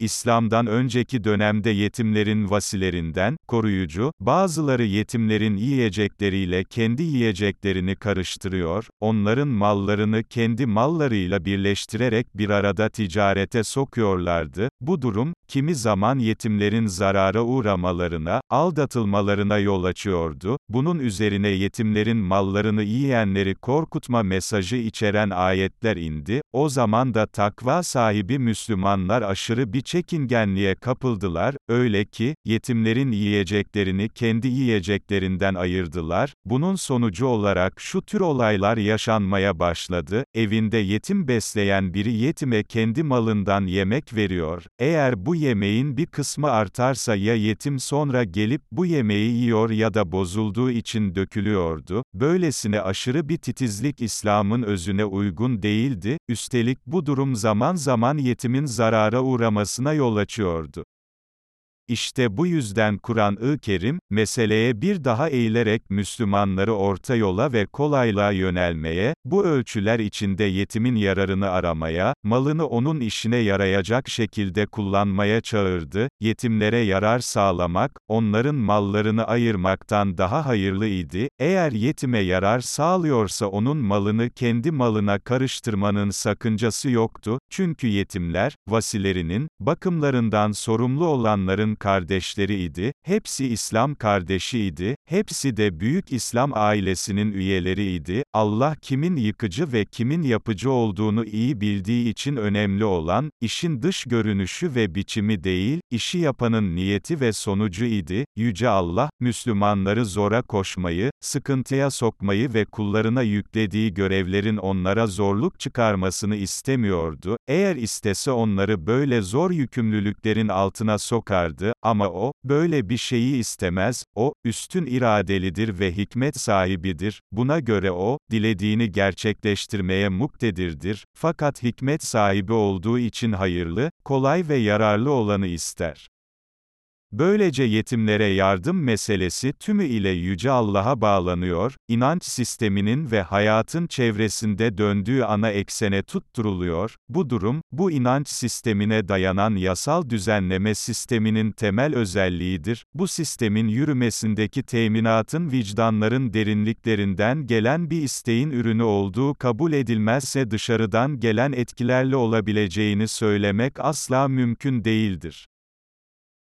İslam'dan önceki dönemde yetimlerin vasilerinden, koruyucu, bazıları yetimlerin yiyecekleriyle kendi yiyeceklerini karıştırıyor, onların mallarını kendi mallarıyla birleştirerek bir arada ticarete sokuyorlardı, bu durum, kimi zaman yetimlerin zarara uğramalarına, aldatılmalarına yol açıyordu, bunun üzerine yetimlerin mallarını yiyenleri korkutma mesajı içeren ayetler indi, o zaman da takva sahibi Müslümanlar aşırı bir çekingenliğe kapıldılar, öyle ki, yetimlerin yiyeceklerini kendi yiyeceklerinden ayırdılar, bunun sonucu olarak şu tür olaylar yaşanmaya başladı, evinde yetim besleyen biri yetime kendi malından yemek veriyor, eğer bu yemeğin bir kısmı artarsa ya yetim sonra gelip bu yemeği yiyor ya da bozulduğu için dökülüyordu, böylesine aşırı bir titizlik İslam'ın özüne uygun değildi, üstelik bu durum zaman zaman yetimin zarara uğramasına yol açıyordu. İşte bu yüzden Kur'an-ı Kerim, meseleye bir daha eğilerek Müslümanları orta yola ve kolaylığa yönelmeye, bu ölçüler içinde yetimin yararını aramaya, malını onun işine yarayacak şekilde kullanmaya çağırdı, yetimlere yarar sağlamak, onların mallarını ayırmaktan daha hayırlı idi, eğer yetime yarar sağlıyorsa onun malını kendi malına karıştırmanın sakıncası yoktu, çünkü yetimler, vasilerinin, bakımlarından sorumlu olanların kardeşleriydi, hepsi İslam kardeşiydi, hepsi de büyük İslam ailesinin üyeleriydi, Allah kimin yıkıcı ve kimin yapıcı olduğunu iyi bildiği için önemli olan, işin dış görünüşü ve biçimi değil, işi yapanın niyeti ve sonucu idi, Yüce Allah, Müslümanları zora koşmayı, sıkıntıya sokmayı ve kullarına yüklediği görevlerin onlara zorluk çıkarmasını istemiyordu, eğer istese onları böyle zor yükümlülüklerin altına sokardı, ama o, böyle bir şeyi istemez, o, üstün iradelidir ve hikmet sahibidir, buna göre o, dilediğini gerçekleştirmeye muktedirdir, fakat hikmet sahibi olduğu için hayırlı, kolay ve yararlı olanı ister. Böylece yetimlere yardım meselesi tümü ile Yüce Allah'a bağlanıyor, inanç sisteminin ve hayatın çevresinde döndüğü ana eksene tutturuluyor, bu durum, bu inanç sistemine dayanan yasal düzenleme sisteminin temel özelliğidir, bu sistemin yürümesindeki teminatın vicdanların derinliklerinden gelen bir isteğin ürünü olduğu kabul edilmezse dışarıdan gelen etkilerle olabileceğini söylemek asla mümkün değildir.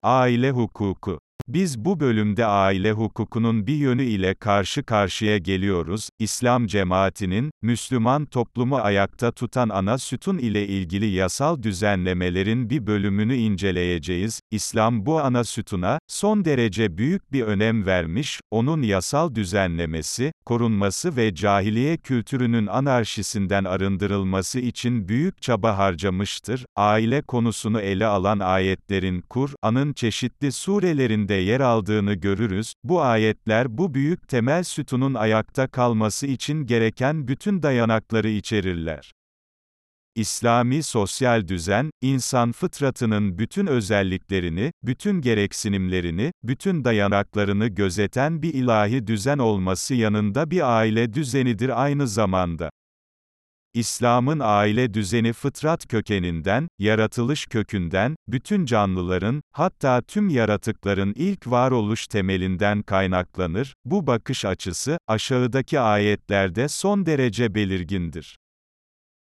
Aile hukuku biz bu bölümde aile hukukunun bir yönü ile karşı karşıya geliyoruz, İslam cemaatinin, Müslüman toplumu ayakta tutan ana sütun ile ilgili yasal düzenlemelerin bir bölümünü inceleyeceğiz. İslam bu ana sütuna, son derece büyük bir önem vermiş, onun yasal düzenlemesi, korunması ve cahiliye kültürünün anarşisinden arındırılması için büyük çaba harcamıştır. Aile konusunu ele alan ayetlerin Kur'an'ın çeşitli surelerinde yer aldığını görürüz, bu ayetler bu büyük temel sütunun ayakta kalması için gereken bütün dayanakları içerirler. İslami sosyal düzen, insan fıtratının bütün özelliklerini, bütün gereksinimlerini, bütün dayanaklarını gözeten bir ilahi düzen olması yanında bir aile düzenidir aynı zamanda. İslam'ın aile düzeni fıtrat kökeninden, yaratılış kökünden, bütün canlıların, hatta tüm yaratıkların ilk varoluş temelinden kaynaklanır, bu bakış açısı, aşağıdaki ayetlerde son derece belirgindir.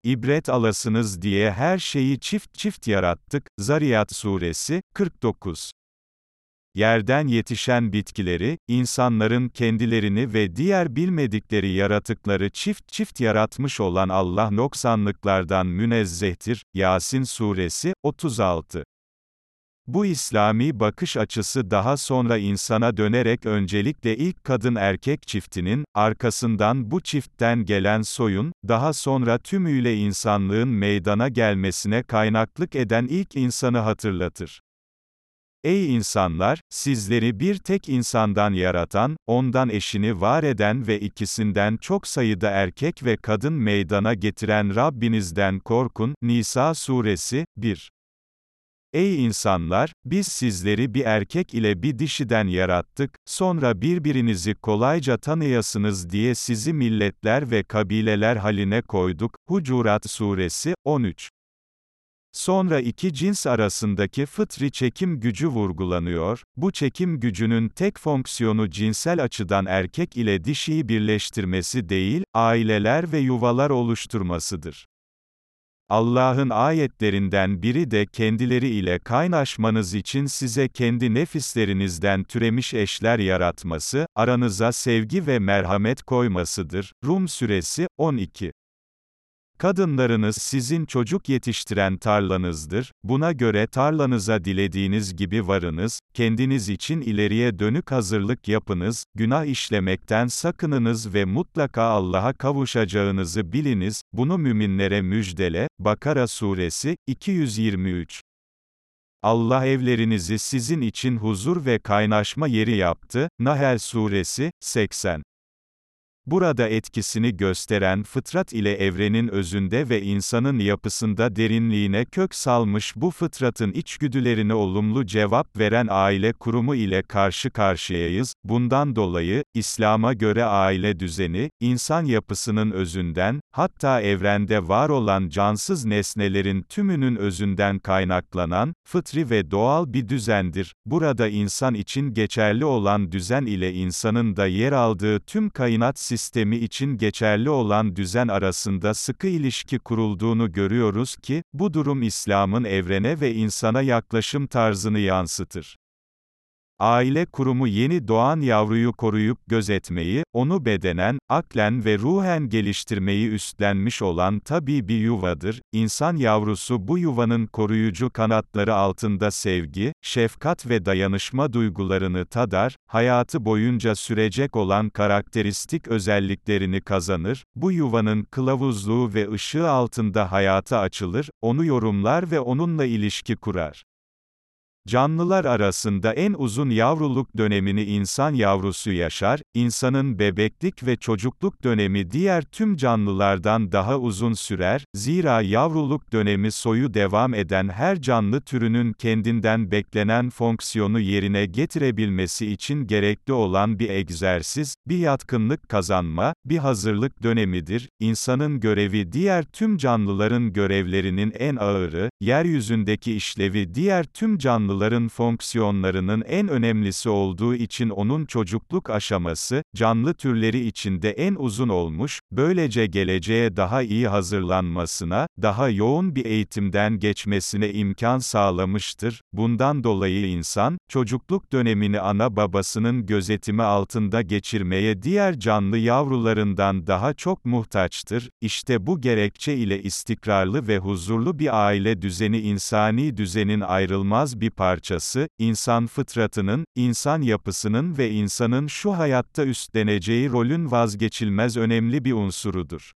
İbret alasınız diye her şeyi çift çift yarattık, Zariyat Suresi, 49 yerden yetişen bitkileri, insanların kendilerini ve diğer bilmedikleri yaratıkları çift çift yaratmış olan Allah noksanlıklardan münezzehtir. Yasin Suresi, 36 bu İslami bakış açısı daha sonra insana dönerek öncelikle ilk kadın-erkek çiftinin, arkasından bu çiftten gelen soyun, daha sonra tümüyle insanlığın meydana gelmesine kaynaklık eden ilk insanı hatırlatır. Ey insanlar, sizleri bir tek insandan yaratan, ondan eşini var eden ve ikisinden çok sayıda erkek ve kadın meydana getiren Rabbinizden korkun. Nisa suresi 1 Ey insanlar, biz sizleri bir erkek ile bir dişiden yarattık, sonra birbirinizi kolayca tanıyasınız diye sizi milletler ve kabileler haline koyduk. Hucurat Suresi, 13 Sonra iki cins arasındaki fıtri çekim gücü vurgulanıyor, bu çekim gücünün tek fonksiyonu cinsel açıdan erkek ile dişiyi birleştirmesi değil, aileler ve yuvalar oluşturmasıdır. Allah'ın ayetlerinden biri de kendileri ile kaynaşmanız için size kendi nefislerinizden türemiş eşler yaratması, aranıza sevgi ve merhamet koymasıdır. Rum Suresi 12 Kadınlarınız sizin çocuk yetiştiren tarlanızdır, buna göre tarlanıza dilediğiniz gibi varınız, kendiniz için ileriye dönük hazırlık yapınız, günah işlemekten sakınınız ve mutlaka Allah'a kavuşacağınızı biliniz, bunu müminlere müjdele, Bakara Suresi, 223 Allah evlerinizi sizin için huzur ve kaynaşma yeri yaptı, Nahl Suresi, 80 Burada etkisini gösteren fıtrat ile evrenin özünde ve insanın yapısında derinliğine kök salmış bu fıtratın içgüdülerine olumlu cevap veren aile kurumu ile karşı karşıyayız. Bundan dolayı, İslam'a göre aile düzeni, insan yapısının özünden, hatta evrende var olan cansız nesnelerin tümünün özünden kaynaklanan, fıtri ve doğal bir düzendir. Burada insan için geçerli olan düzen ile insanın da yer aldığı tüm kainat sistemi için geçerli olan düzen arasında sıkı ilişki kurulduğunu görüyoruz ki, bu durum İslam'ın evrene ve insana yaklaşım tarzını yansıtır. Aile kurumu yeni doğan yavruyu koruyup gözetmeyi, onu bedenen, aklen ve ruhen geliştirmeyi üstlenmiş olan tabi bir yuvadır. İnsan yavrusu bu yuvanın koruyucu kanatları altında sevgi, şefkat ve dayanışma duygularını tadar, hayatı boyunca sürecek olan karakteristik özelliklerini kazanır, bu yuvanın kılavuzluğu ve ışığı altında hayata açılır, onu yorumlar ve onunla ilişki kurar. Canlılar arasında en uzun yavruluk dönemini insan yavrusu yaşar, insanın bebeklik ve çocukluk dönemi diğer tüm canlılardan daha uzun sürer, zira yavruluk dönemi soyu devam eden her canlı türünün kendinden beklenen fonksiyonu yerine getirebilmesi için gerekli olan bir egzersiz, bir yatkınlık kazanma, bir hazırlık dönemidir. İnsanın görevi diğer tüm canlıların görevlerinin en ağırı, yeryüzündeki işlevi diğer tüm canlıların canlıların fonksiyonlarının en önemlisi olduğu için onun çocukluk aşaması, canlı türleri içinde en uzun olmuş, böylece geleceğe daha iyi hazırlanmasına, daha yoğun bir eğitimden geçmesine imkan sağlamıştır. Bundan dolayı insan, çocukluk dönemini ana babasının gözetimi altında geçirmeye diğer canlı yavrularından daha çok muhtaçtır. İşte bu gerekçe ile istikrarlı ve huzurlu bir aile düzeni insani düzenin ayrılmaz bir parçasıdır parçası, insan fıtratının, insan yapısının ve insanın şu hayatta üstleneceği rolün vazgeçilmez önemli bir unsurudur.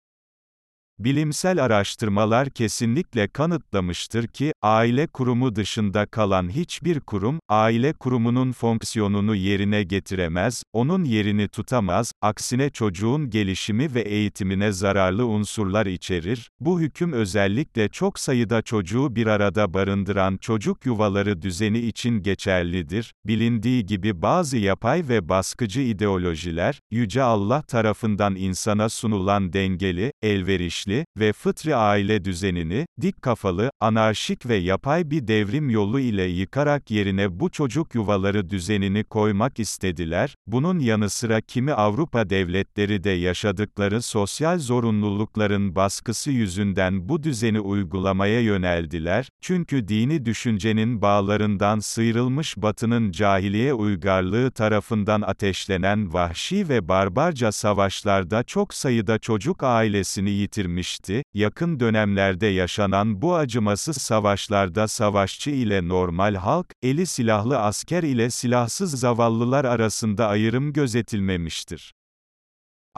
Bilimsel araştırmalar kesinlikle kanıtlamıştır ki, aile kurumu dışında kalan hiçbir kurum, aile kurumunun fonksiyonunu yerine getiremez, onun yerini tutamaz, aksine çocuğun gelişimi ve eğitimine zararlı unsurlar içerir. Bu hüküm özellikle çok sayıda çocuğu bir arada barındıran çocuk yuvaları düzeni için geçerlidir. Bilindiği gibi bazı yapay ve baskıcı ideolojiler, Yüce Allah tarafından insana sunulan dengeli, elverişli, bilinçli ve fıtri aile düzenini, dik kafalı, anarşik ve yapay bir devrim yolu ile yıkarak yerine bu çocuk yuvaları düzenini koymak istediler, bunun yanı sıra kimi Avrupa devletleri de yaşadıkları sosyal zorunlulukların baskısı yüzünden bu düzeni uygulamaya yöneldiler, çünkü dini düşüncenin bağlarından sıyrılmış batının cahiliye uygarlığı tarafından ateşlenen vahşi ve barbarca savaşlarda çok sayıda çocuk ailesini yitirmiş edilmişti, yakın dönemlerde yaşanan bu acımasız savaşlarda savaşçı ile normal halk, eli silahlı asker ile silahsız zavallılar arasında ayrım gözetilmemiştir.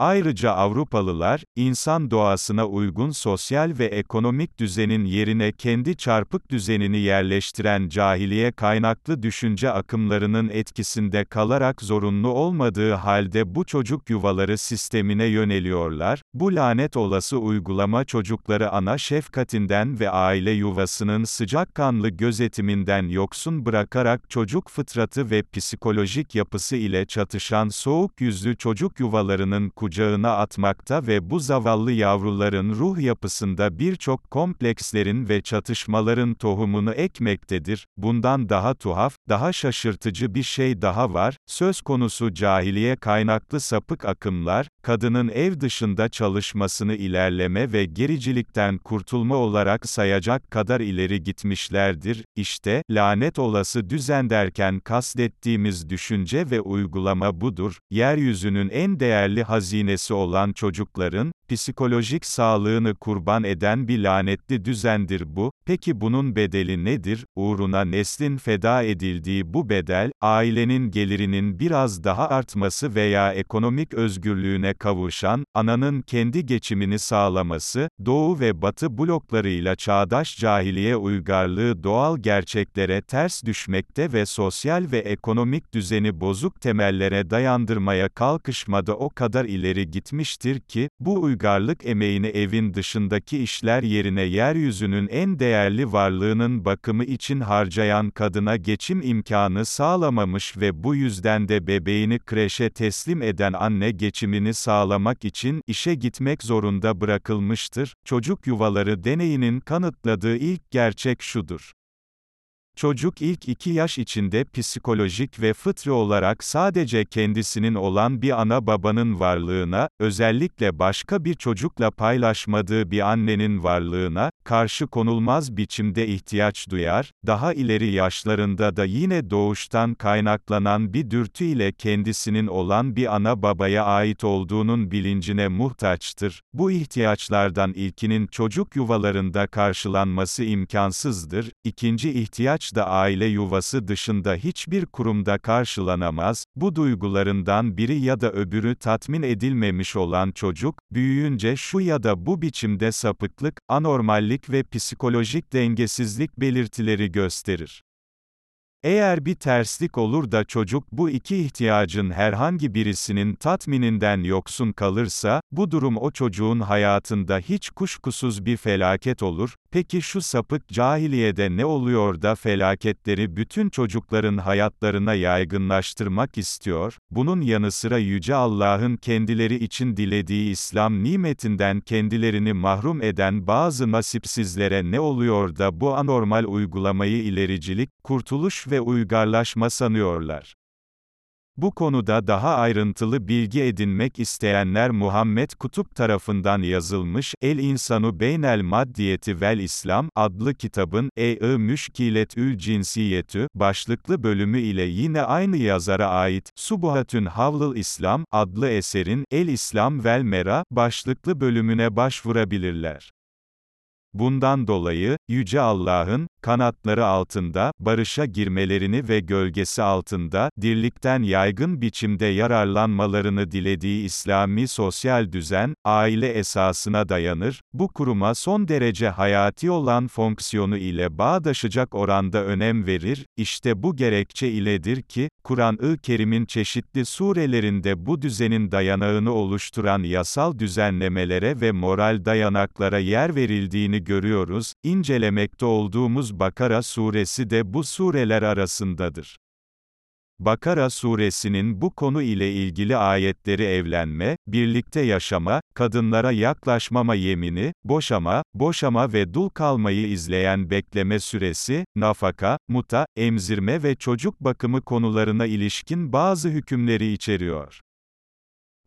Ayrıca Avrupalılar, insan doğasına uygun sosyal ve ekonomik düzenin yerine kendi çarpık düzenini yerleştiren cahiliye kaynaklı düşünce akımlarının etkisinde kalarak zorunlu olmadığı halde bu çocuk yuvaları sistemine yöneliyorlar. Bu lanet olası uygulama çocukları ana şefkatinden ve aile yuvasının sıcakkanlı gözetiminden yoksun bırakarak çocuk fıtratı ve psikolojik yapısı ile çatışan soğuk yüzlü çocuk yuvalarının kucağına atmakta ve bu zavallı yavruların ruh yapısında birçok komplekslerin ve çatışmaların tohumunu ekmektedir. Bundan daha tuhaf, daha şaşırtıcı bir şey daha var, söz konusu cahiliye kaynaklı sapık akımlar, kadının ev dışında çalışmasını ilerleme ve gericilikten kurtulma olarak sayacak kadar ileri gitmişlerdir. İşte, lanet olası düzen derken kastettiğimiz düşünce ve uygulama budur. Yeryüzünün en değerli hazine hazinesi olan çocukların, psikolojik sağlığını kurban eden bir lanetli düzendir bu. Peki bunun bedeli nedir? Uğruna neslin feda edildi ödendiği bu bedel, ailenin gelirinin biraz daha artması veya ekonomik özgürlüğüne kavuşan, ananın kendi geçimini sağlaması, Doğu ve Batı bloklarıyla çağdaş cahiliye uygarlığı doğal gerçeklere ters düşmekte ve sosyal ve ekonomik düzeni bozuk temellere dayandırmaya kalkışmada o kadar ileri gitmiştir ki, bu uygarlık emeğini evin dışındaki işler yerine yeryüzünün en değerli varlığının bakımı için harcayan kadına geçim imkanı sağlamamış ve bu yüzden de bebeğini kreşe teslim eden anne geçimini sağlamak için işe gitmek zorunda bırakılmıştır. Çocuk yuvaları deneyinin kanıtladığı ilk gerçek şudur. Çocuk ilk iki yaş içinde psikolojik ve fıtri olarak sadece kendisinin olan bir ana babanın varlığına, özellikle başka bir çocukla paylaşmadığı bir annenin varlığına, karşı konulmaz biçimde ihtiyaç duyar, daha ileri yaşlarında da yine doğuştan kaynaklanan bir dürtü ile kendisinin olan bir ana babaya ait olduğunun bilincine muhtaçtır. Bu ihtiyaçlardan ilkinin çocuk yuvalarında karşılanması imkansızdır, ikinci ihtiyaç da aile yuvası dışında hiçbir kurumda karşılanamaz, bu duygularından biri ya da öbürü tatmin edilmemiş olan çocuk, büyüyünce şu ya da bu biçimde sapıklık, anormallik ve psikolojik dengesizlik belirtileri gösterir. Eğer bir terslik olur da çocuk bu iki ihtiyacın herhangi birisinin tatmininden yoksun kalırsa, bu durum o çocuğun hayatında hiç kuşkusuz bir felaket olur. Peki şu sapık cahiliyede ne oluyor da felaketleri bütün çocukların hayatlarına yaygınlaştırmak istiyor? Bunun yanı sıra Yüce Allah'ın kendileri için dilediği İslam nimetinden kendilerini mahrum eden bazı nasipsizlere ne oluyor da bu anormal uygulamayı ilericilik, kurtuluş ve uygarlaşma sanıyorlar. Bu konuda daha ayrıntılı bilgi edinmek isteyenler Muhammed Kutup tarafından yazılmış El İnsanu Beynel Maddiyeti vel İslam adlı kitabın E-I Müşkiletül Cinsiyetü başlıklı bölümü ile yine aynı yazara ait Subuhatün Havlıl İslam adlı eserin El İslam vel Mera başlıklı bölümüne başvurabilirler. Bundan dolayı, Yüce Allah'ın, kanatları altında, barışa girmelerini ve gölgesi altında, dirlikten yaygın biçimde yararlanmalarını dilediği İslami sosyal düzen, aile esasına dayanır, bu kuruma son derece hayati olan fonksiyonu ile bağdaşacak oranda önem verir, işte bu gerekçe iledir ki, Kur'an-ı Kerim'in çeşitli surelerinde bu düzenin dayanağını oluşturan yasal düzenlemelere ve moral dayanaklara yer verildiğini görüyoruz, incelemekte olduğumuz Bakara suresi de bu sureler arasındadır. Bakara suresinin bu konu ile ilgili ayetleri evlenme, birlikte yaşama, kadınlara yaklaşmama yemini, boşama, boşama ve dul kalmayı izleyen bekleme süresi, nafaka, muta, emzirme ve çocuk bakımı konularına ilişkin bazı hükümleri içeriyor.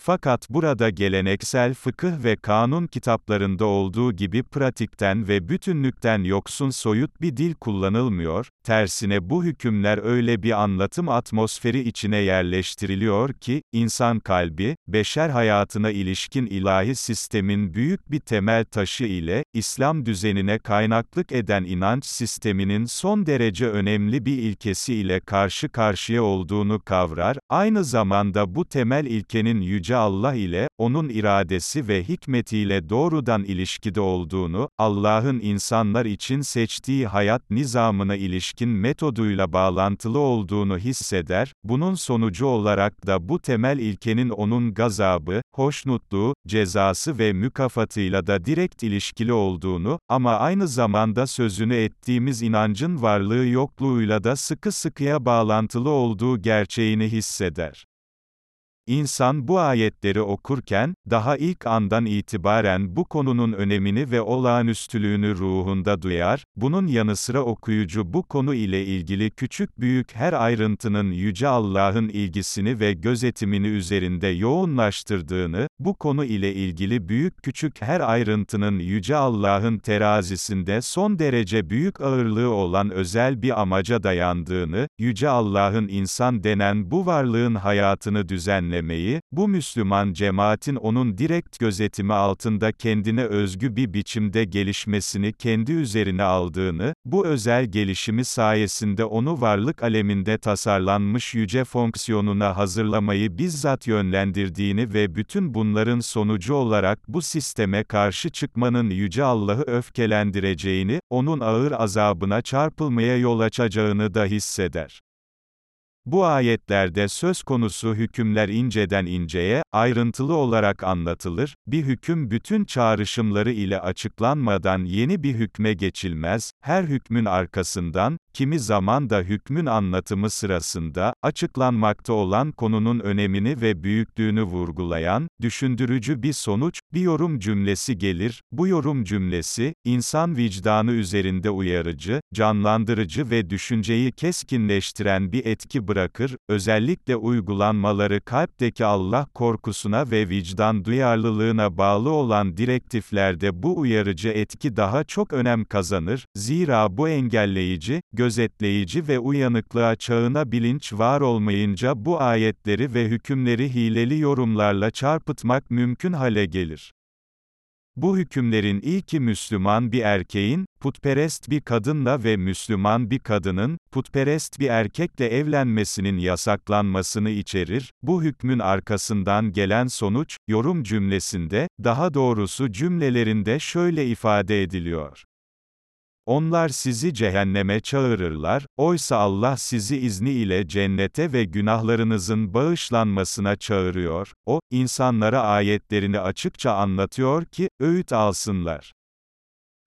Fakat burada geleneksel fıkıh ve kanun kitaplarında olduğu gibi pratikten ve bütünlükten yoksun soyut bir dil kullanılmıyor, tersine bu hükümler öyle bir anlatım atmosferi içine yerleştiriliyor ki, insan kalbi, beşer hayatına ilişkin ilahi sistemin büyük bir temel taşı ile, İslam düzenine kaynaklık eden inanç sisteminin son derece önemli bir ilkesi ile karşı karşıya olduğunu kavrar, aynı zamanda bu temel ilkenin yüce Yüce Allah ile, O'nun iradesi ve hikmetiyle doğrudan ilişkide olduğunu, Allah'ın insanlar için seçtiği hayat nizamına ilişkin metoduyla bağlantılı olduğunu hisseder, bunun sonucu olarak da bu temel ilkenin O'nun gazabı, hoşnutluğu, cezası ve mükafatıyla da direkt ilişkili olduğunu, ama aynı zamanda sözünü ettiğimiz inancın varlığı yokluğuyla da sıkı sıkıya bağlantılı olduğu gerçeğini hisseder. İnsan bu ayetleri okurken, daha ilk andan itibaren bu konunun önemini ve olağanüstülüğünü ruhunda duyar, bunun yanı sıra okuyucu bu konu ile ilgili küçük büyük her ayrıntının Yüce Allah'ın ilgisini ve gözetimini üzerinde yoğunlaştırdığını, bu konu ile ilgili büyük küçük her ayrıntının Yüce Allah'ın terazisinde son derece büyük ağırlığı olan özel bir amaca dayandığını, Yüce Allah'ın insan denen bu varlığın hayatını düzenlemesini, düzenlemeyi, bu Müslüman cemaatin onun direkt gözetimi altında kendine özgü bir biçimde gelişmesini kendi üzerine aldığını, bu özel gelişimi sayesinde onu varlık aleminde tasarlanmış yüce fonksiyonuna hazırlamayı bizzat yönlendirdiğini ve bütün bunların sonucu olarak bu sisteme karşı çıkmanın yüce Allah'ı öfkelendireceğini, onun ağır azabına çarpılmaya yol açacağını da hisseder. Bu ayetlerde söz konusu hükümler inceden inceye, ayrıntılı olarak anlatılır, bir hüküm bütün çağrışımları ile açıklanmadan yeni bir hükme geçilmez, her hükmün arkasından, kimi zaman da hükmün anlatımı sırasında, açıklanmakta olan konunun önemini ve büyüklüğünü vurgulayan, düşündürücü bir sonuç, bir yorum cümlesi gelir, bu yorum cümlesi, insan vicdanı üzerinde uyarıcı, canlandırıcı ve düşünceyi keskinleştiren bir etki bırakır, özellikle uygulanmaları kalpteki Allah korkusuna ve vicdan duyarlılığına bağlı olan direktiflerde bu uyarıcı etki daha çok önem kazanır, zira bu engelleyici, gözetleyici ve uyanıklığa çağına bilinç var olmayınca bu ayetleri ve hükümleri hileli yorumlarla çarpıtmak mümkün hale gelir. Bu hükümlerin ilki Müslüman bir erkeğin, putperest bir kadınla ve Müslüman bir kadının, putperest bir erkekle evlenmesinin yasaklanmasını içerir, bu hükmün arkasından gelen sonuç, yorum cümlesinde, daha doğrusu cümlelerinde şöyle ifade ediliyor. Onlar sizi cehenneme çağırırlar, oysa Allah sizi izni ile cennete ve günahlarınızın bağışlanmasına çağırıyor, O, insanlara ayetlerini açıkça anlatıyor ki, öğüt alsınlar.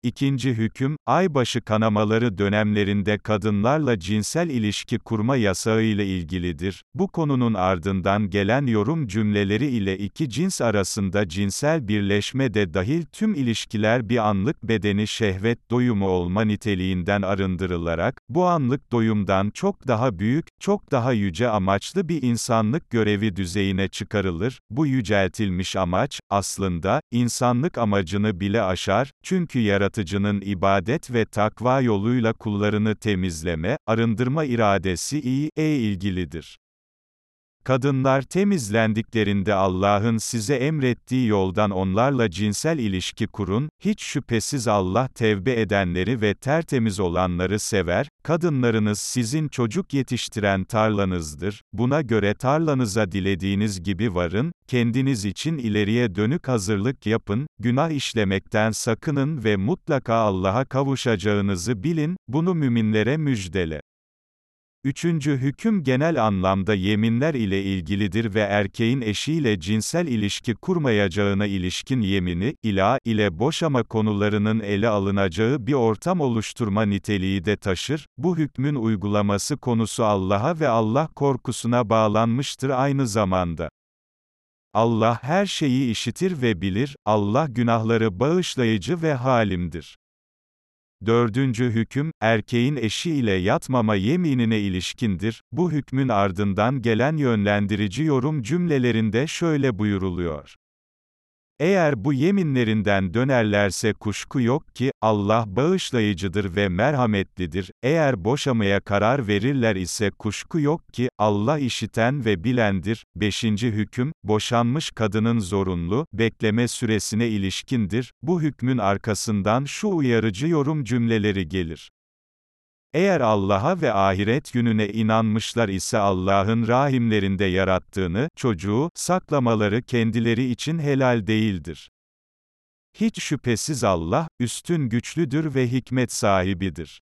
İkinci hüküm, aybaşı kanamaları dönemlerinde kadınlarla cinsel ilişki kurma yasağı ile ilgilidir. Bu konunun ardından gelen yorum cümleleri ile iki cins arasında cinsel birleşme de dahil tüm ilişkiler bir anlık bedeni şehvet doyumu olma niteliğinden arındırılarak, bu anlık doyumdan çok daha büyük, çok daha yüce amaçlı bir insanlık görevi düzeyine çıkarılır. Bu yüceltilmiş amaç, aslında, insanlık amacını bile aşar, çünkü yaratıcı yaratıcının ibadet ve takva yoluyla kullarını temizleme, arındırma iradesi iyi, e ilgilidir. Kadınlar temizlendiklerinde Allah'ın size emrettiği yoldan onlarla cinsel ilişki kurun, hiç şüphesiz Allah tevbe edenleri ve tertemiz olanları sever, kadınlarınız sizin çocuk yetiştiren tarlanızdır, buna göre tarlanıza dilediğiniz gibi varın, kendiniz için ileriye dönük hazırlık yapın, günah işlemekten sakının ve mutlaka Allah'a kavuşacağınızı bilin, bunu müminlere müjdele. Üçüncü hüküm genel anlamda yeminler ile ilgilidir ve erkeğin eşiyle cinsel ilişki kurmayacağına ilişkin yemini, ila ile boşama konularının ele alınacağı bir ortam oluşturma niteliği de taşır, bu hükmün uygulaması konusu Allah'a ve Allah korkusuna bağlanmıştır aynı zamanda. Allah her şeyi işitir ve bilir, Allah günahları bağışlayıcı ve halimdir. Dördüncü hüküm, erkeğin eşi ile yatmama yeminine ilişkindir. Bu hükmün ardından gelen yönlendirici yorum cümlelerinde şöyle buyuruluyor. Eğer bu yeminlerinden dönerlerse kuşku yok ki, Allah bağışlayıcıdır ve merhametlidir, eğer boşamaya karar verirler ise kuşku yok ki, Allah işiten ve bilendir. 5. hüküm, boşanmış kadının zorunlu, bekleme süresine ilişkindir, bu hükmün arkasından şu uyarıcı yorum cümleleri gelir. Eğer Allah'a ve ahiret gününe inanmışlar ise Allah'ın rahimlerinde yarattığını, çocuğu, saklamaları kendileri için helal değildir. Hiç şüphesiz Allah, üstün güçlüdür ve hikmet sahibidir.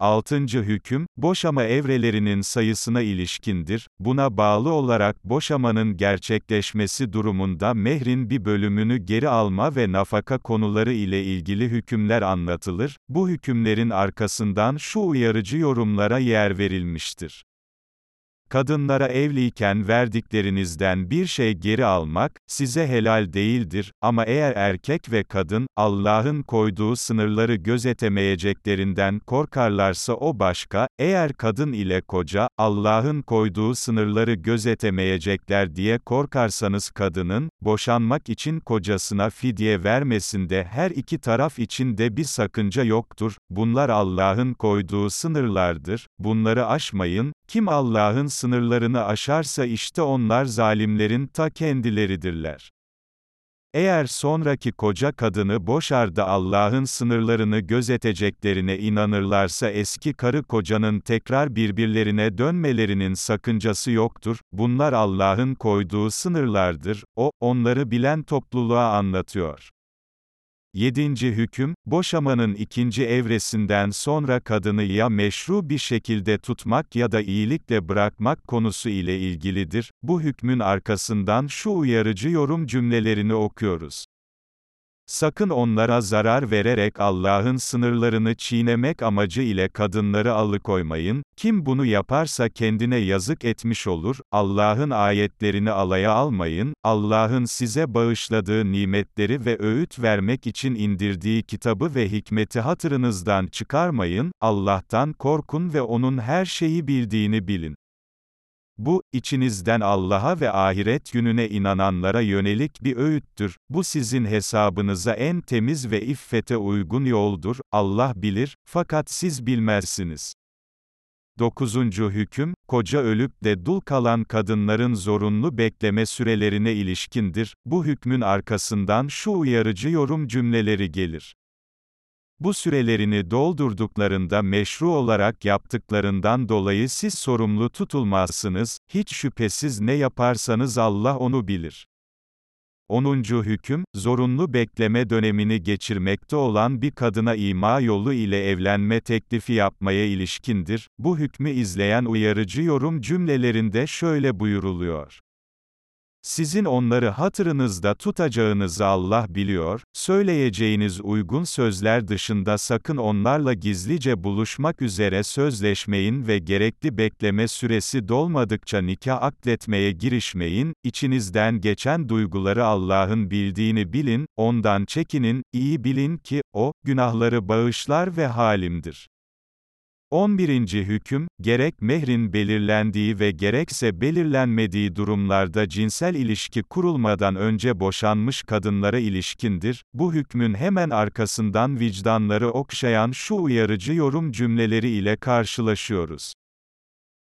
Altıncı hüküm, boşama evrelerinin sayısına ilişkindir. Buna bağlı olarak boşamanın gerçekleşmesi durumunda mehrin bir bölümünü geri alma ve nafaka konuları ile ilgili hükümler anlatılır. Bu hükümlerin arkasından şu uyarıcı yorumlara yer verilmiştir. Kadınlara evliyken verdiklerinizden bir şey geri almak, size helal değildir, ama eğer erkek ve kadın, Allah'ın koyduğu sınırları gözetemeyeceklerinden korkarlarsa o başka, eğer kadın ile koca, Allah'ın koyduğu sınırları gözetemeyecekler diye korkarsanız kadının, boşanmak için kocasına fidye vermesinde her iki taraf için de bir sakınca yoktur, bunlar Allah'ın koyduğu sınırlardır, bunları aşmayın, Kim Allah'ın sınırlarını aşarsa işte onlar zalimlerin ta kendileridirler. Eğer sonraki koca kadını boşar da Allah'ın sınırlarını gözeteceklerine inanırlarsa eski karı kocanın tekrar birbirlerine dönmelerinin sakıncası yoktur, bunlar Allah'ın koyduğu sınırlardır, o, onları bilen topluluğa anlatıyor. Yedinci hüküm, boşamanın ikinci evresinden sonra kadını ya meşru bir şekilde tutmak ya da iyilikle bırakmak konusu ile ilgilidir. Bu hükmün arkasından şu uyarıcı yorum cümlelerini okuyoruz. Sakın onlara zarar vererek Allah'ın sınırlarını çiğnemek amacı ile kadınları alıkoymayın, kim bunu yaparsa kendine yazık etmiş olur, Allah'ın ayetlerini alaya almayın, Allah'ın size bağışladığı nimetleri ve öğüt vermek için indirdiği kitabı ve hikmeti hatırınızdan çıkarmayın, Allah'tan korkun ve O'nun her şeyi bildiğini bilin. Bu, içinizden Allah'a ve ahiret gününe inananlara yönelik bir öğüttür. Bu sizin hesabınıza en temiz ve iffete uygun yoldur. Allah bilir, fakat siz bilmezsiniz. 9. hüküm, koca ölüp de dul kalan kadınların zorunlu bekleme sürelerine ilişkindir. Bu hükmün arkasından şu uyarıcı yorum cümleleri gelir. Bu sürelerini doldurduklarında meşru olarak yaptıklarından dolayı siz sorumlu tutulmazsınız, hiç şüphesiz ne yaparsanız Allah onu bilir. 10. hüküm, zorunlu bekleme dönemini geçirmekte olan bir kadına ima yolu ile evlenme teklifi yapmaya ilişkindir. Bu hükmü izleyen uyarıcı yorum cümlelerinde şöyle buyuruluyor. Sizin onları hatırınızda tutacağınızı Allah biliyor, söyleyeceğiniz uygun sözler dışında sakın onlarla gizlice buluşmak üzere sözleşmeyin ve gerekli bekleme süresi dolmadıkça nikah akletmeye girişmeyin, içinizden geçen duyguları Allah'ın bildiğini bilin, ondan çekinin, iyi bilin ki, O, günahları bağışlar ve halimdir. 11. hüküm, gerek mehrin belirlendiği ve gerekse belirlenmediği durumlarda cinsel ilişki kurulmadan önce boşanmış kadınlara ilişkindir. Bu hükmün hemen arkasından vicdanları okşayan şu uyarıcı yorum cümleleri ile karşılaşıyoruz.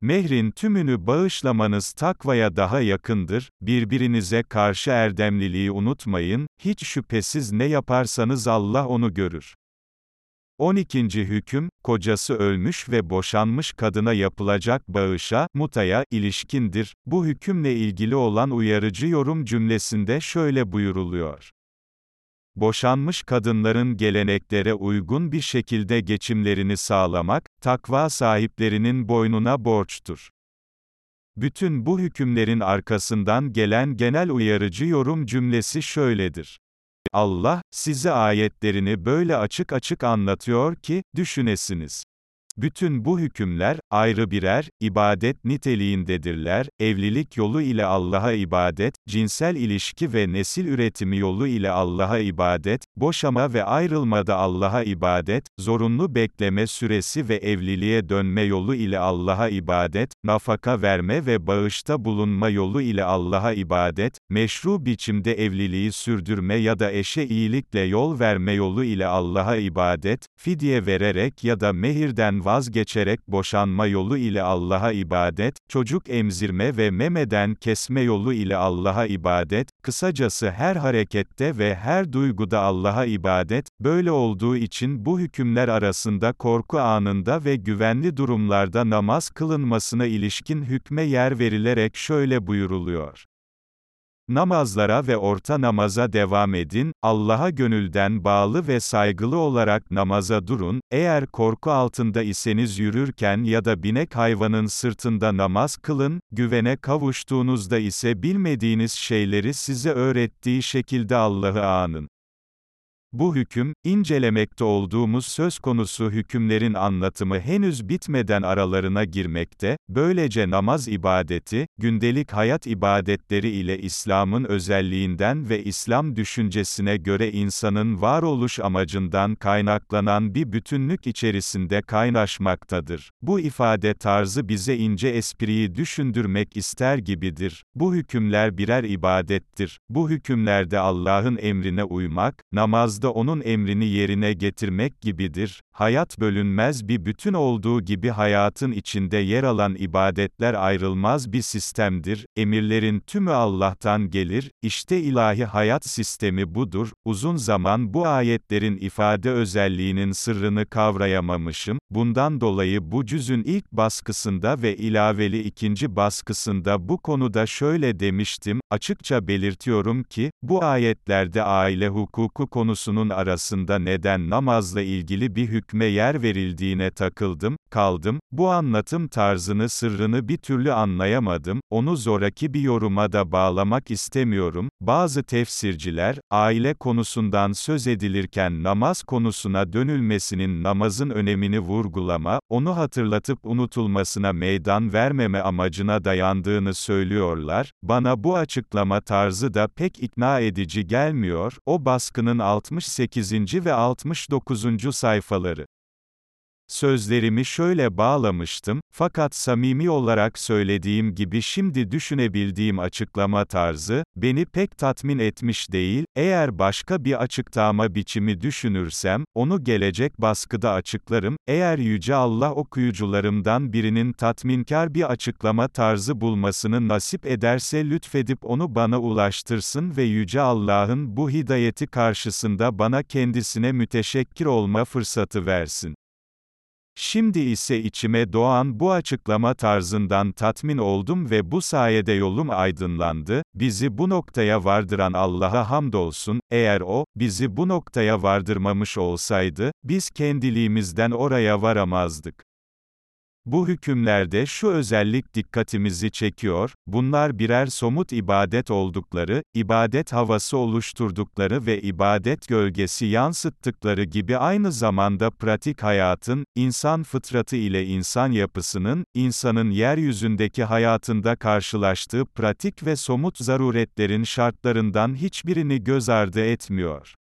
Mehrin tümünü bağışlamanız takvaya daha yakındır, birbirinize karşı erdemliliği unutmayın, hiç şüphesiz ne yaparsanız Allah onu görür. 12. hüküm, kocası ölmüş ve boşanmış kadına yapılacak bağışa, mutaya, ilişkindir. Bu hükümle ilgili olan uyarıcı yorum cümlesinde şöyle buyuruluyor. Boşanmış kadınların geleneklere uygun bir şekilde geçimlerini sağlamak, takva sahiplerinin boynuna borçtur. Bütün bu hükümlerin arkasından gelen genel uyarıcı yorum cümlesi şöyledir. Allah, size ayetlerini böyle açık açık anlatıyor ki, düşünesiniz. Bütün bu hükümler, ayrı birer, ibadet niteliğindedirler, evlilik yolu ile Allah'a ibadet, cinsel ilişki ve nesil üretimi yolu ile Allah'a ibadet, boşama ve ayrılmada Allah'a ibadet, zorunlu bekleme süresi ve evliliğe dönme yolu ile Allah'a ibadet, nafaka verme ve bağışta bulunma yolu ile Allah'a ibadet, meşru biçimde evliliği sürdürme ya da eşe iyilikle yol verme yolu ile Allah'a ibadet, fidye vererek ya da mehirden vazgeçerek boşanma yolu ile Allah'a ibadet, çocuk emzirme ve memeden kesme yolu ile Allah'a ibadet, kısacası her harekette ve her duyguda Allah'a ibadet, böyle olduğu için bu hükümler arasında korku anında ve güvenli durumlarda namaz kılınmasına ilişkin hükme yer verilerek şöyle buyuruluyor. Namazlara ve orta namaza devam edin, Allah'a gönülden bağlı ve saygılı olarak namaza durun, eğer korku altında iseniz yürürken ya da binek hayvanın sırtında namaz kılın, güvene kavuştuğunuzda ise bilmediğiniz şeyleri size öğrettiği şekilde Allah'ı anın. Bu hüküm, incelemekte olduğumuz söz konusu hükümlerin anlatımı henüz bitmeden aralarına girmekte, böylece namaz ibadeti, gündelik hayat ibadetleri ile İslam'ın özelliğinden ve İslam düşüncesine göre insanın varoluş amacından kaynaklanan bir bütünlük içerisinde kaynaşmaktadır. Bu ifade tarzı bize ince espriyi düşündürmek ister gibidir. Bu hükümler birer ibadettir. Bu hükümlerde Allah'ın emrine uymak, namaz namazda onun emrini yerine getirmek gibidir. Hayat bölünmez bir bütün olduğu gibi hayatın içinde yer alan ibadetler ayrılmaz bir sistemdir. Emirlerin tümü Allah'tan gelir. İşte ilahi hayat sistemi budur. Uzun zaman bu ayetlerin ifade özelliğinin sırrını kavrayamamışım. Bundan dolayı bu cüzün ilk baskısında ve ilaveli ikinci baskısında bu konuda şöyle demiştim, açıkça belirtiyorum ki, bu ayetlerde aile hukuku konusunun arasında neden namazla ilgili bir hükme yer verildiğine takıldım, kaldım, bu anlatım tarzını sırrını bir türlü anlayamadım, onu zoraki bir yoruma da bağlamak istemiyorum, bazı tefsirciler, aile konusundan söz edilirken namaz konusuna dönülmesinin namazın önemini vurgulama, onu hatırlatıp unutulmasına meydan vermeme amacına dayandığını söylüyorlar, bana bu açıklama tarzı da pek ikna edici gelmiyor, o baskının 68. ve 69. sayfaları. Sözlerimi şöyle bağlamıştım, fakat samimi olarak söylediğim gibi şimdi düşünebildiğim açıklama tarzı, beni pek tatmin etmiş değil, eğer başka bir açıklama biçimi düşünürsem, onu gelecek baskıda açıklarım, eğer Yüce Allah okuyucularımdan birinin tatminkar bir açıklama tarzı bulmasını nasip ederse lütfedip onu bana ulaştırsın ve Yüce Allah'ın bu hidayeti karşısında bana kendisine müteşekkir olma fırsatı versin. Şimdi ise içime doğan bu açıklama tarzından tatmin oldum ve bu sayede yolum aydınlandı, bizi bu noktaya vardıran Allah'a hamdolsun, eğer O, bizi bu noktaya vardırmamış olsaydı, biz kendiliğimizden oraya varamazdık. Bu hükümlerde şu özellik dikkatimizi çekiyor, bunlar birer somut ibadet oldukları, ibadet havası oluşturdukları ve ibadet gölgesi yansıttıkları gibi aynı zamanda pratik hayatın, insan fıtratı ile insan yapısının, insanın yeryüzündeki hayatında karşılaştığı pratik ve somut zaruretlerin şartlarından hiçbirini göz ardı etmiyor.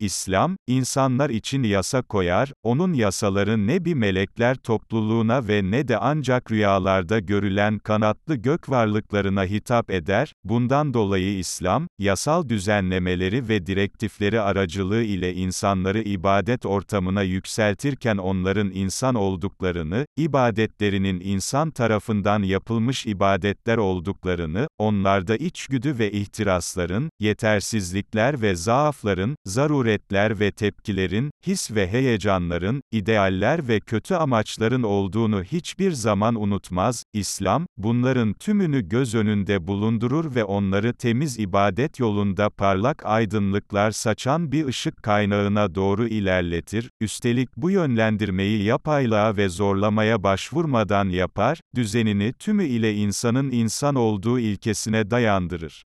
İslam, insanlar için yasa koyar, onun yasaları ne bir melekler topluluğuna ve ne de ancak rüyalarda görülen kanatlı gök varlıklarına hitap eder, bundan dolayı İslam, yasal düzenlemeleri ve direktifleri aracılığı ile insanları ibadet ortamına yükseltirken onların insan olduklarını, ibadetlerinin insan tarafından yapılmış ibadetler olduklarını, onlarda içgüdü ve ihtirasların, yetersizlikler ve zaafların, zaruret suretler ve tepkilerin, his ve heyecanların, idealler ve kötü amaçların olduğunu hiçbir zaman unutmaz, İslam, bunların tümünü göz önünde bulundurur ve onları temiz ibadet yolunda parlak aydınlıklar saçan bir ışık kaynağına doğru ilerletir, üstelik bu yönlendirmeyi yapaylığa ve zorlamaya başvurmadan yapar, düzenini tümü ile insanın insan olduğu ilkesine dayandırır.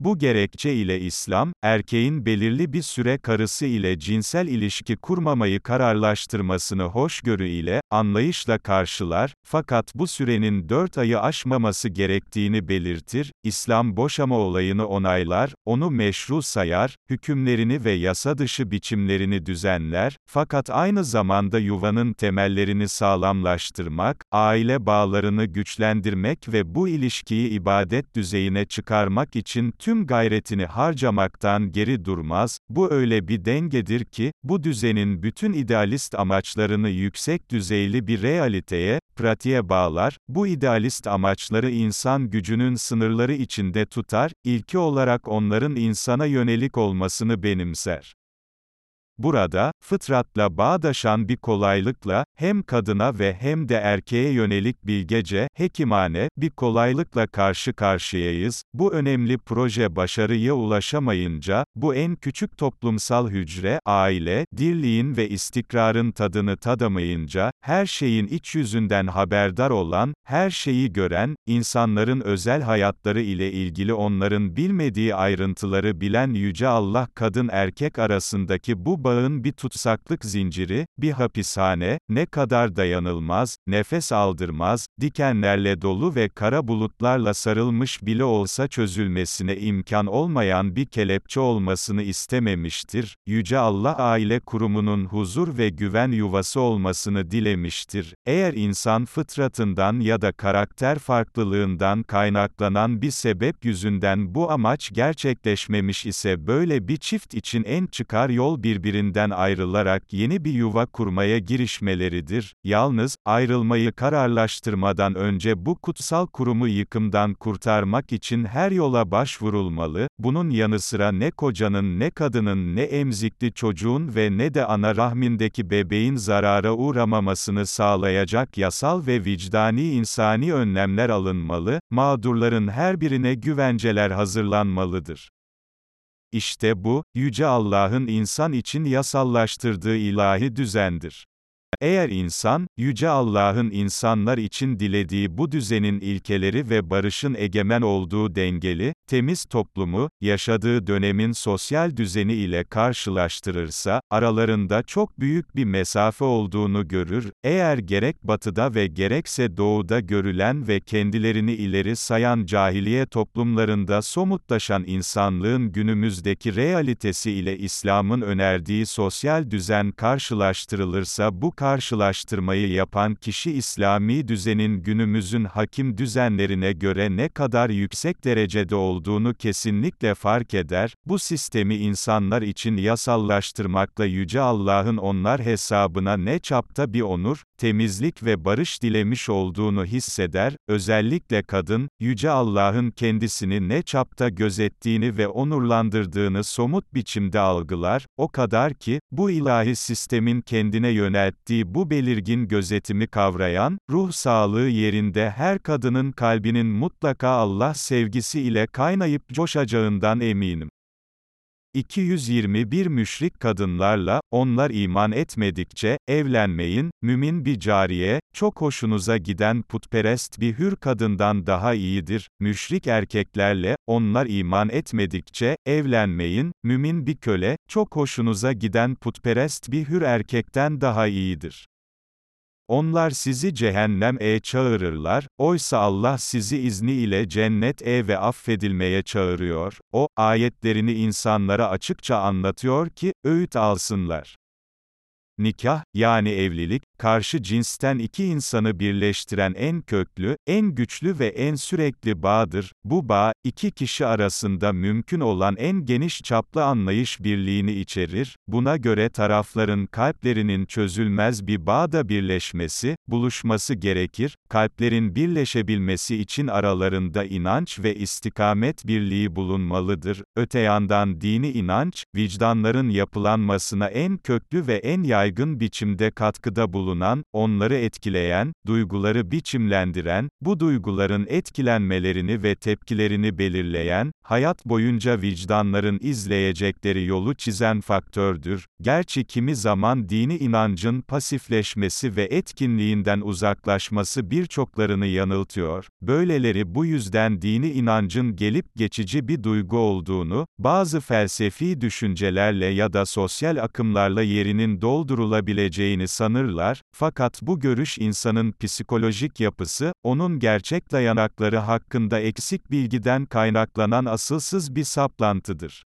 Bu gerekçe ile İslam, erkeğin belirli bir süre karısı ile cinsel ilişki kurmamayı kararlaştırmasını hoşgörü ile, anlayışla karşılar, fakat bu sürenin dört ayı aşmaması gerektiğini belirtir, İslam boşama olayını onaylar, onu meşru sayar, hükümlerini ve yasa dışı biçimlerini düzenler, fakat aynı zamanda yuvanın temellerini sağlamlaştırmak, aile bağlarını güçlendirmek ve bu ilişkiyi ibadet düzeyine çıkarmak için tüm tüm gayretini harcamaktan geri durmaz, bu öyle bir dengedir ki, bu düzenin bütün idealist amaçlarını yüksek düzeyli bir realiteye, pratiğe bağlar, bu idealist amaçları insan gücünün sınırları içinde tutar, ilki olarak onların insana yönelik olmasını benimser. Burada, fıtratla bağdaşan bir kolaylıkla, hem kadına ve hem de erkeğe yönelik bilgece, hekimane, bir kolaylıkla karşı karşıyayız. Bu önemli proje başarıya ulaşamayınca, bu en küçük toplumsal hücre, aile, dirliğin ve istikrarın tadını tadamayınca, her şeyin iç yüzünden haberdar olan, her şeyi gören, insanların özel hayatları ile ilgili onların bilmediği ayrıntıları bilen Yüce Allah kadın erkek arasındaki bu bağın bir tutsaklık zinciri, bir hapishane, ne kadar dayanılmaz, nefes aldırmaz, dikenlerle dolu ve kara bulutlarla sarılmış bile olsa çözülmesine imkan olmayan bir kelepçe olmasını istememiştir. Yüce Allah aile kurumunun huzur ve güven yuvası olmasını dilemiştir. Eğer insan fıtratından ya da karakter farklılığından kaynaklanan bir sebep yüzünden bu amaç gerçekleşmemiş ise böyle bir çift için en çıkar yol birbirinden ayrılarak yeni bir yuva kurmaya girişmeleridir. Yalnız, ayrılmayı kararlaştırmadan önce bu kutsal kurumu yıkımdan kurtarmak için her yola başvurulmalı, bunun yanı sıra ne kocanın ne kadının ne emzikli çocuğun ve ne de ana rahmindeki bebeğin zarara uğramamasını sağlayacak yasal ve vicdani insani önlemler alınmalı, mağdurların her birine güvenceler hazırlanmalıdır. İşte bu, Yüce Allah'ın insan için yasallaştırdığı ilahi düzendir. Eğer insan, Yüce Allah'ın insanlar için dilediği bu düzenin ilkeleri ve barışın egemen olduğu dengeli, temiz toplumu, yaşadığı dönemin sosyal düzeni ile karşılaştırırsa, aralarında çok büyük bir mesafe olduğunu görür, eğer gerek batıda ve gerekse doğuda görülen ve kendilerini ileri sayan cahiliye toplumlarında somutlaşan insanlığın günümüzdeki realitesi ile İslam'ın önerdiği sosyal düzen karşılaştırılırsa bu karşılaştırmayı yapan kişi İslami düzenin günümüzün hakim düzenlerine göre ne kadar yüksek derecede olduğunu kesinlikle fark eder, bu sistemi insanlar için yasallaştırmakla Yüce Allah'ın onlar hesabına ne çapta bir onur, temizlik ve barış dilemiş olduğunu hisseder, özellikle kadın, Yüce Allah'ın kendisini ne çapta gözettiğini ve onurlandırdığını somut biçimde algılar, o kadar ki, bu ilahi sistemin kendine yönelttiği bu belirgin gözetimi kavrayan, ruh sağlığı yerinde her kadının kalbinin mutlaka Allah sevgisi ile kaynayıp coşacağından eminim. 221 müşrik kadınlarla, onlar iman etmedikçe, evlenmeyin, mümin bir cariye, çok hoşunuza giden putperest bir hür kadından daha iyidir, müşrik erkeklerle, onlar iman etmedikçe, evlenmeyin, mümin bir köle, çok hoşunuza giden putperest bir hür erkekten daha iyidir. Onlar sizi cehennem-e çağırırlar, oysa Allah sizi izni ile cennet-e ve affedilmeye çağırıyor, o, ayetlerini insanlara açıkça anlatıyor ki, öğüt alsınlar. Nikah, yani evlilik, karşı cinsten iki insanı birleştiren en köklü, en güçlü ve en sürekli bağdır. Bu bağ, iki kişi arasında mümkün olan en geniş çaplı anlayış birliğini içerir. Buna göre tarafların kalplerinin çözülmez bir bağda birleşmesi, buluşması gerekir. Kalplerin birleşebilmesi için aralarında inanç ve istikamet birliği bulunmalıdır. Öte yandan dini inanç, vicdanların yapılanmasına en köklü ve en yaygın biçimde katkıda bulunur bulunan, onları etkileyen, duyguları biçimlendiren, bu duyguların etkilenmelerini ve tepkilerini belirleyen, hayat boyunca vicdanların izleyecekleri yolu çizen faktördür. Gerçi kimi zaman dini inancın pasifleşmesi ve etkinliğinden uzaklaşması birçoklarını yanıltıyor. Böyleleri bu yüzden dini inancın gelip geçici bir duygu olduğunu, bazı felsefi düşüncelerle ya da sosyal akımlarla yerinin doldurulabileceğini sanırlar, fakat bu görüş insanın psikolojik yapısı, onun gerçek dayanakları hakkında eksik bilgiden kaynaklanan asılsız bir saplantıdır.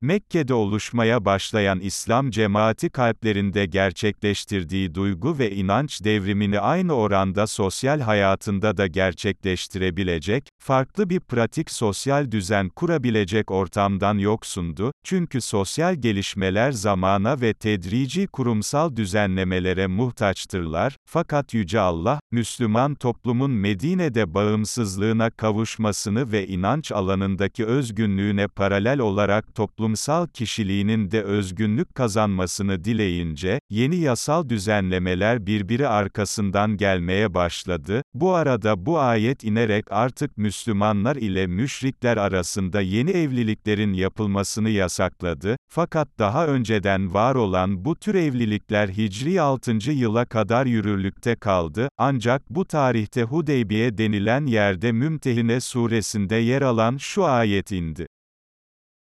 Mekke'de oluşmaya başlayan İslam cemaati kalplerinde gerçekleştirdiği duygu ve inanç devrimini aynı oranda sosyal hayatında da gerçekleştirebilecek, farklı bir pratik sosyal düzen kurabilecek ortamdan yoksundu, çünkü sosyal gelişmeler zamana ve tedrici kurumsal düzenlemelere muhtaçtırlar, fakat Yüce Allah, Müslüman toplumun Medine'de bağımsızlığına kavuşmasını ve inanç alanındaki özgünlüğüne paralel olarak toplum toplumsal kişiliğinin de özgünlük kazanmasını dileyince, yeni yasal düzenlemeler birbiri arkasından gelmeye başladı. Bu arada bu ayet inerek artık Müslümanlar ile müşrikler arasında yeni evliliklerin yapılmasını yasakladı. Fakat daha önceden var olan bu tür evlilikler Hicri 6. yıla kadar yürürlükte kaldı, ancak bu tarihte Hudeybiye denilen yerde Mümtehine suresinde yer alan şu ayet indi.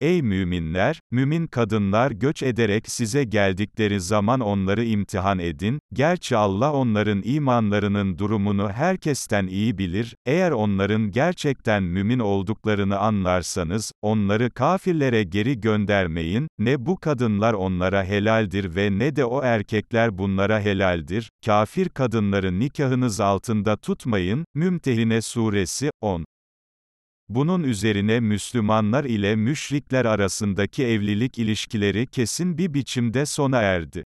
Ey müminler, mümin kadınlar göç ederek size geldikleri zaman onları imtihan edin, gerçi Allah onların imanlarının durumunu herkesten iyi bilir, eğer onların gerçekten mümin olduklarını anlarsanız, onları kafirlere geri göndermeyin, ne bu kadınlar onlara helaldir ve ne de o erkekler bunlara helaldir, kafir kadınları nikahınız altında tutmayın, Mümtehine Suresi, 10 bunun üzerine Müslümanlar ile müşrikler arasındaki evlilik ilişkileri kesin bir biçimde sona erdi.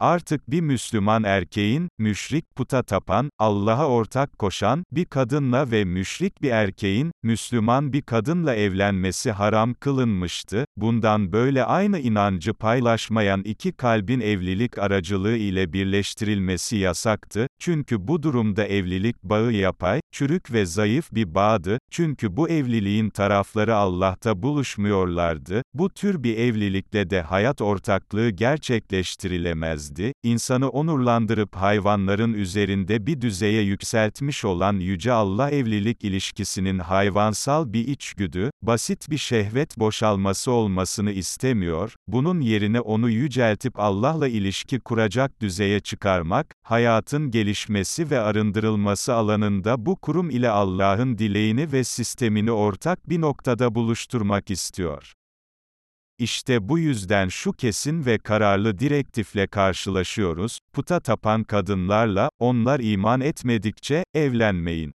Artık bir Müslüman erkeğin, müşrik, puta tapan, Allah'a ortak koşan, bir kadınla ve müşrik bir erkeğin, Müslüman bir kadınla evlenmesi haram kılınmıştı, bundan böyle aynı inancı paylaşmayan iki kalbin evlilik aracılığı ile birleştirilmesi yasaktı, çünkü bu durumda evlilik bağı yapay, çürük ve zayıf bir bağdı, çünkü bu evliliğin tarafları Allah'ta buluşmuyorlardı, bu tür bir evlilikle de hayat ortaklığı gerçekleştirilemez edildi, insanı onurlandırıp hayvanların üzerinde bir düzeye yükseltmiş olan Yüce Allah evlilik ilişkisinin hayvansal bir içgüdü, basit bir şehvet boşalması olmasını istemiyor, bunun yerine onu yüceltip Allah'la ilişki kuracak düzeye çıkarmak, hayatın gelişmesi ve arındırılması alanında bu kurum ile Allah'ın dileğini ve sistemini ortak bir noktada buluşturmak istiyor. İşte bu yüzden şu kesin ve kararlı direktifle karşılaşıyoruz, puta tapan kadınlarla, onlar iman etmedikçe, evlenmeyin.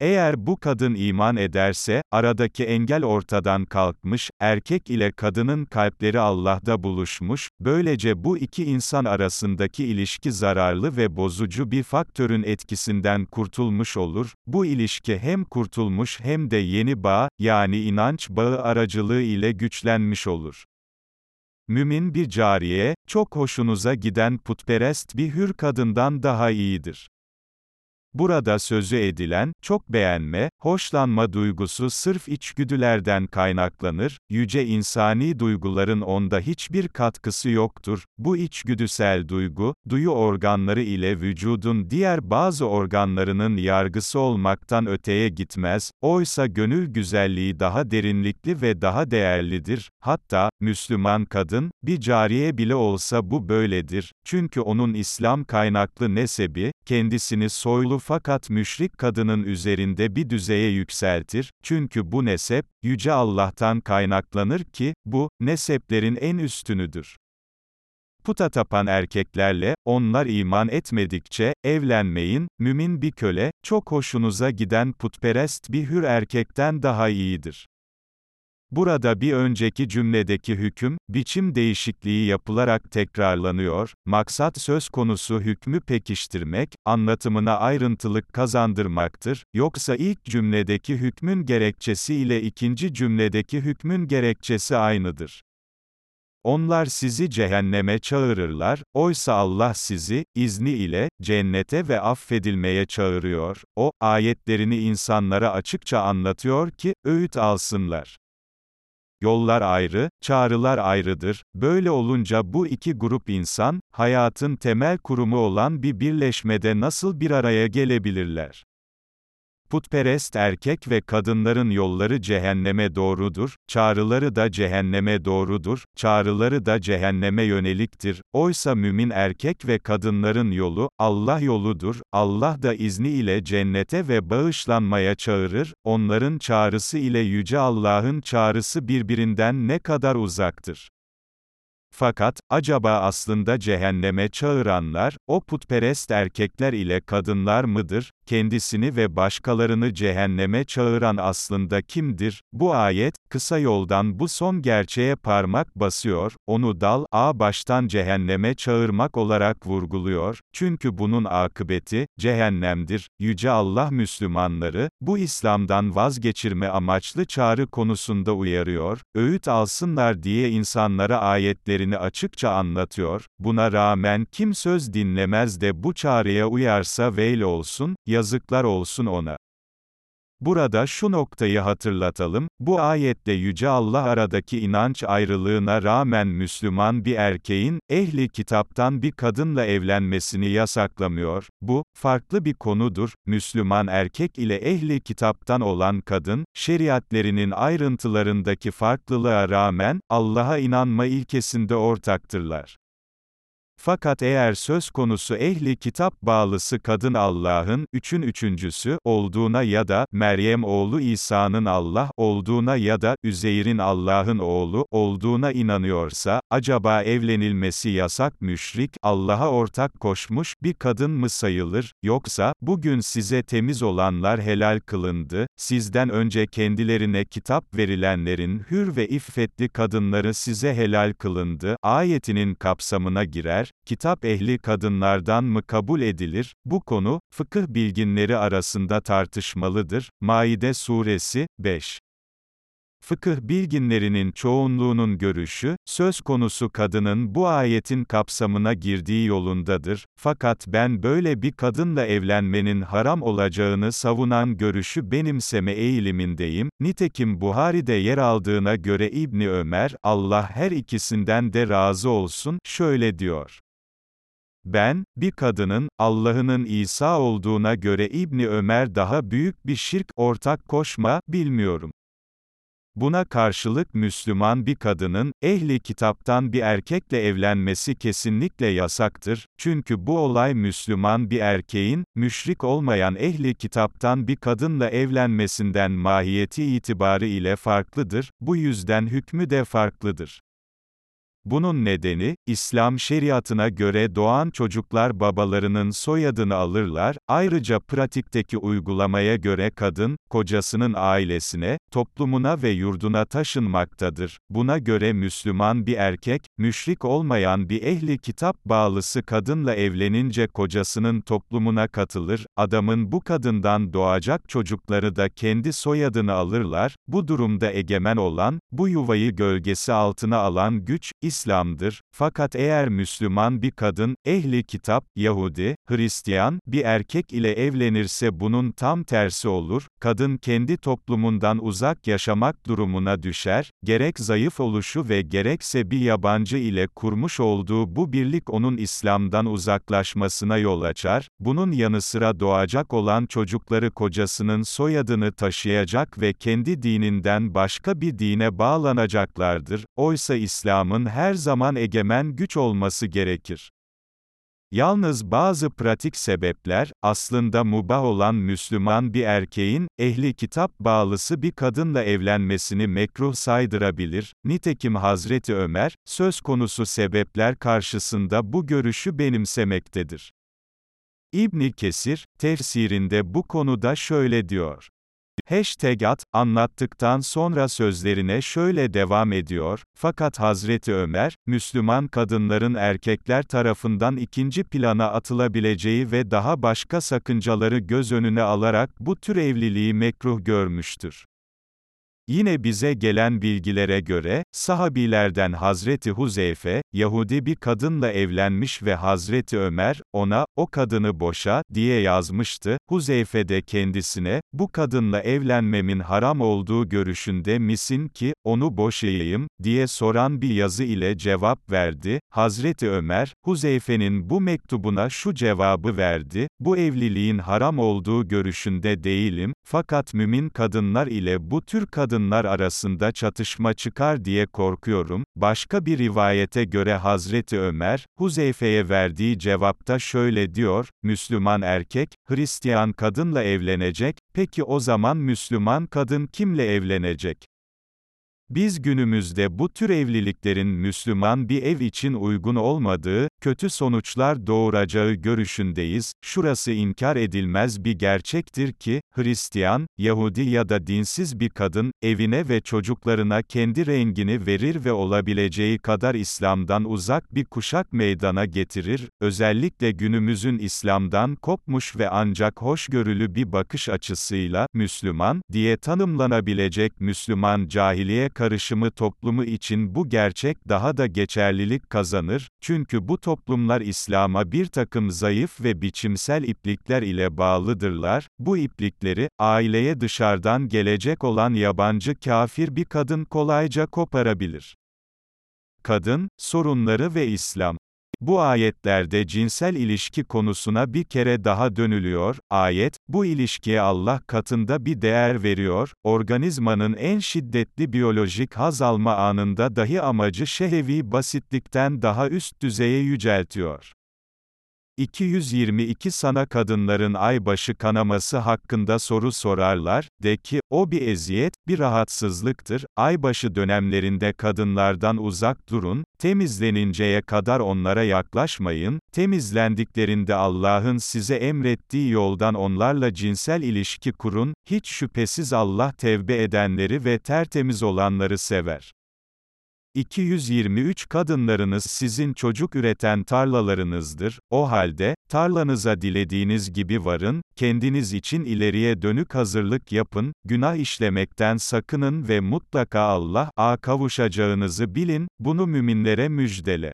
Eğer bu kadın iman ederse, aradaki engel ortadan kalkmış, erkek ile kadının kalpleri Allah'da buluşmuş, böylece bu iki insan arasındaki ilişki zararlı ve bozucu bir faktörün etkisinden kurtulmuş olur, bu ilişki hem kurtulmuş hem de yeni bağ, yani inanç bağı aracılığı ile güçlenmiş olur. Mümin bir cariye, çok hoşunuza giden putperest bir hür kadından daha iyidir. Burada sözü edilen, çok beğenme, hoşlanma duygusu sırf içgüdülerden kaynaklanır, yüce insani duyguların onda hiçbir katkısı yoktur. Bu içgüdüsel duygu, duyu organları ile vücudun diğer bazı organlarının yargısı olmaktan öteye gitmez, oysa gönül güzelliği daha derinlikli ve daha değerlidir. Hatta, Müslüman kadın, bir cariye bile olsa bu böyledir, çünkü onun İslam kaynaklı nesebi, kendisini soylu fakat müşrik kadının üzerinde bir düzeye yükseltir, çünkü bu nesep, Yüce Allah'tan kaynaklanır ki, bu, neseplerin en üstünüdür. Puta tapan erkeklerle, onlar iman etmedikçe, evlenmeyin, mümin bir köle, çok hoşunuza giden putperest bir hür erkekten daha iyidir. Burada bir önceki cümledeki hüküm, biçim değişikliği yapılarak tekrarlanıyor, maksat söz konusu hükmü pekiştirmek, anlatımına ayrıntılık kazandırmaktır, yoksa ilk cümledeki hükmün gerekçesi ile ikinci cümledeki hükmün gerekçesi aynıdır. Onlar sizi cehenneme çağırırlar, oysa Allah sizi, izni ile, cennete ve affedilmeye çağırıyor. O, ayetlerini insanlara açıkça anlatıyor ki, öğüt alsınlar. Yollar ayrı, çağrılar ayrıdır. Böyle olunca bu iki grup insan, hayatın temel kurumu olan bir birleşmede nasıl bir araya gelebilirler? Putperest erkek ve kadınların yolları cehenneme doğrudur, çağrıları da cehenneme doğrudur, çağrıları da cehenneme yöneliktir. Oysa mümin erkek ve kadınların yolu, Allah yoludur, Allah da izni ile cennete ve bağışlanmaya çağırır, onların çağrısı ile Yüce Allah'ın çağrısı birbirinden ne kadar uzaktır. Fakat, acaba aslında cehenneme çağıranlar, o putperest erkekler ile kadınlar mıdır? Kendisini ve başkalarını cehenneme çağıran aslında kimdir? Bu ayet, kısa yoldan bu son gerçeğe parmak basıyor, onu dal, a baştan cehenneme çağırmak olarak vurguluyor, çünkü bunun akıbeti, cehennemdir. Yüce Allah Müslümanları, bu İslam'dan vazgeçirme amaçlı çağrı konusunda uyarıyor, öğüt alsınlar diye insanlara ayetlerini açıkça anlatıyor, buna rağmen kim söz dinlemez de bu çağrıya uyarsa veil olsun, yazıklar olsun ona. Burada şu noktayı hatırlatalım, bu ayette Yüce Allah aradaki inanç ayrılığına rağmen Müslüman bir erkeğin, ehli kitaptan bir kadınla evlenmesini yasaklamıyor, bu, farklı bir konudur, Müslüman erkek ile ehli kitaptan olan kadın, şeriatlerinin ayrıntılarındaki farklılığa rağmen, Allah'a inanma ilkesinde ortaktırlar. Fakat eğer söz konusu ehli kitap bağlısı kadın Allah'ın, üçün üçüncüsü, olduğuna ya da, Meryem oğlu İsa'nın Allah olduğuna ya da, Üzeyr'in Allah'ın oğlu olduğuna inanıyorsa, acaba evlenilmesi yasak müşrik, Allah'a ortak koşmuş, bir kadın mı sayılır, yoksa, bugün size temiz olanlar helal kılındı, sizden önce kendilerine kitap verilenlerin hür ve iffetli kadınları size helal kılındı, ayetinin kapsamına girer, kitap ehli kadınlardan mı kabul edilir? Bu konu, fıkıh bilginleri arasında tartışmalıdır. Maide Suresi, 5 Fıkıh bilginlerinin çoğunluğunun görüşü, söz konusu kadının bu ayetin kapsamına girdiği yolundadır, fakat ben böyle bir kadınla evlenmenin haram olacağını savunan görüşü benimseme eğilimindeyim, nitekim Buhari'de yer aldığına göre İbni Ömer, Allah her ikisinden de razı olsun, şöyle diyor. Ben, bir kadının, Allah'ının İsa olduğuna göre İbni Ömer daha büyük bir şirk, ortak koşma, bilmiyorum. Buna karşılık Müslüman bir kadının, ehli kitaptan bir erkekle evlenmesi kesinlikle yasaktır, çünkü bu olay Müslüman bir erkeğin, müşrik olmayan ehli kitaptan bir kadınla evlenmesinden mahiyeti itibarı ile farklıdır, bu yüzden hükmü de farklıdır. Bunun nedeni, İslam şeriatına göre doğan çocuklar babalarının soyadını alırlar, ayrıca pratikteki uygulamaya göre kadın, kocasının ailesine, toplumuna ve yurduna taşınmaktadır. Buna göre Müslüman bir erkek, müşrik olmayan bir ehli kitap bağlısı kadınla evlenince kocasının toplumuna katılır, adamın bu kadından doğacak çocukları da kendi soyadını alırlar, bu durumda egemen olan, bu yuvayı gölgesi altına alan güç, İslam'dır. Fakat eğer Müslüman bir kadın, ehli kitap, Yahudi, Hristiyan, bir erkek ile evlenirse bunun tam tersi olur, kadın kendi toplumundan uzak yaşamak durumuna düşer, gerek zayıf oluşu ve gerekse bir yabancı ile kurmuş olduğu bu birlik onun İslam'dan uzaklaşmasına yol açar, bunun yanı sıra doğacak olan çocukları kocasının soyadını taşıyacak ve kendi dininden başka bir dine bağlanacaklardır, oysa İslam'ın her zaman egemen güç olması gerekir. Yalnız bazı pratik sebepler, aslında mubah olan Müslüman bir erkeğin, ehli kitap bağlısı bir kadınla evlenmesini mekruh saydırabilir. Nitekim Hazreti Ömer, söz konusu sebepler karşısında bu görüşü benimsemektedir. İbni Kesir, tefsirinde bu konuda şöyle diyor. Hashtag at, anlattıktan sonra sözlerine şöyle devam ediyor, fakat Hazreti Ömer, Müslüman kadınların erkekler tarafından ikinci plana atılabileceği ve daha başka sakıncaları göz önüne alarak bu tür evliliği mekruh görmüştür. Yine bize gelen bilgilere göre, sahabilerden Hazreti Huzeyfe, Yahudi bir kadınla evlenmiş ve Hazreti Ömer, ona, o kadını boşa, diye yazmıştı. Huzeyfe de kendisine, bu kadınla evlenmemin haram olduğu görüşünde misin ki, onu boşayayım, diye soran bir yazı ile cevap verdi. Hazreti Ömer, Huzeyfe'nin bu mektubuna şu cevabı verdi, bu evliliğin haram olduğu görüşünde değilim, fakat mümin kadınlar ile bu tür kadınlar arasında çatışma çıkar diye korkuyorum. Başka bir rivayete göre Hazreti Ömer, Huzeyfe'ye verdiği cevapta şöyle diyor, Müslüman erkek, Hristiyan kadınla evlenecek, peki o zaman Müslüman kadın kimle evlenecek? Biz günümüzde bu tür evliliklerin Müslüman bir ev için uygun olmadığı, kötü sonuçlar doğuracağı görüşündeyiz. Şurası inkar edilmez bir gerçektir ki, Hristiyan, Yahudi ya da dinsiz bir kadın, evine ve çocuklarına kendi rengini verir ve olabileceği kadar İslam'dan uzak bir kuşak meydana getirir, özellikle günümüzün İslam'dan kopmuş ve ancak hoşgörülü bir bakış açısıyla, Müslüman, diye tanımlanabilecek Müslüman cahiliye karışımı toplumu için bu gerçek daha da geçerlilik kazanır, çünkü bu toplumlar İslam'a bir takım zayıf ve biçimsel iplikler ile bağlıdırlar, bu iplikleri, aileye dışarıdan gelecek olan yabancı kafir bir kadın kolayca koparabilir. Kadın, sorunları ve İslam bu ayetlerde cinsel ilişki konusuna bir kere daha dönülüyor, ayet, bu ilişkiye Allah katında bir değer veriyor, organizmanın en şiddetli biyolojik haz alma anında dahi amacı şehevi basitlikten daha üst düzeye yüceltiyor. 222 sana kadınların aybaşı kanaması hakkında soru sorarlar, de ki, o bir eziyet, bir rahatsızlıktır, aybaşı dönemlerinde kadınlardan uzak durun, temizleninceye kadar onlara yaklaşmayın, temizlendiklerinde Allah'ın size emrettiği yoldan onlarla cinsel ilişki kurun, hiç şüphesiz Allah tevbe edenleri ve tertemiz olanları sever. 223 Kadınlarınız sizin çocuk üreten tarlalarınızdır, o halde, tarlanıza dilediğiniz gibi varın, kendiniz için ileriye dönük hazırlık yapın, günah işlemekten sakının ve mutlaka Allah'a kavuşacağınızı bilin, bunu müminlere müjdele.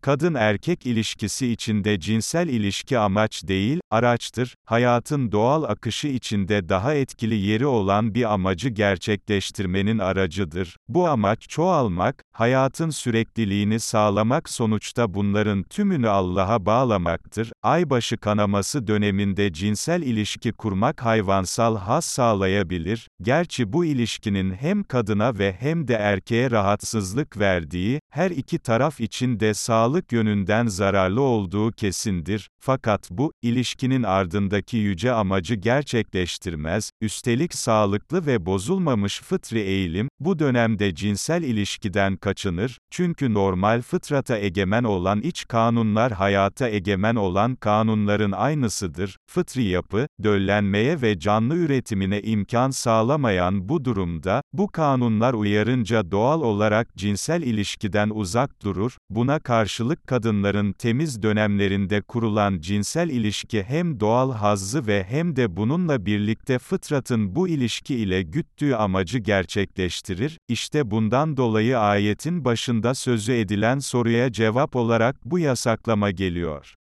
Kadın-erkek ilişkisi içinde cinsel ilişki amaç değil, araçtır, hayatın doğal akışı içinde daha etkili yeri olan bir amacı gerçekleştirmenin aracıdır. Bu amaç çoğalmak, hayatın sürekliliğini sağlamak sonuçta bunların tümünü Allah'a bağlamaktır. Aybaşı kanaması döneminde cinsel ilişki kurmak hayvansal has sağlayabilir, gerçi bu ilişkinin hem kadına ve hem de erkeğe rahatsızlık verdiği, her iki taraf için de sağlık yönünden zararlı olduğu kesindir, fakat bu, ilişkinin ardındaki yüce amacı gerçekleştirmez, üstelik sağlıklı ve bozulmamış fıtri eğilim, bu dönemde cinsel ilişkiden kaçınır, çünkü normal fıtrata egemen olan iç kanunlar hayata egemen olan kanunların aynısıdır, fıtri yapı, döllenmeye ve canlı üretimine imkan sağlamayan bu durumda, bu kanunlar uyarınca doğal olarak cinsel ilişkiden uzak durur, buna karşılık kadınların temiz dönemlerinde kurulan cinsel ilişki hem doğal hazzı ve hem de bununla birlikte fıtratın bu ilişki ile güttüğü amacı gerçekleştirir, İşte bundan dolayı ayetin başında sözü edilen soruya cevap olarak bu yasaklama geliyor.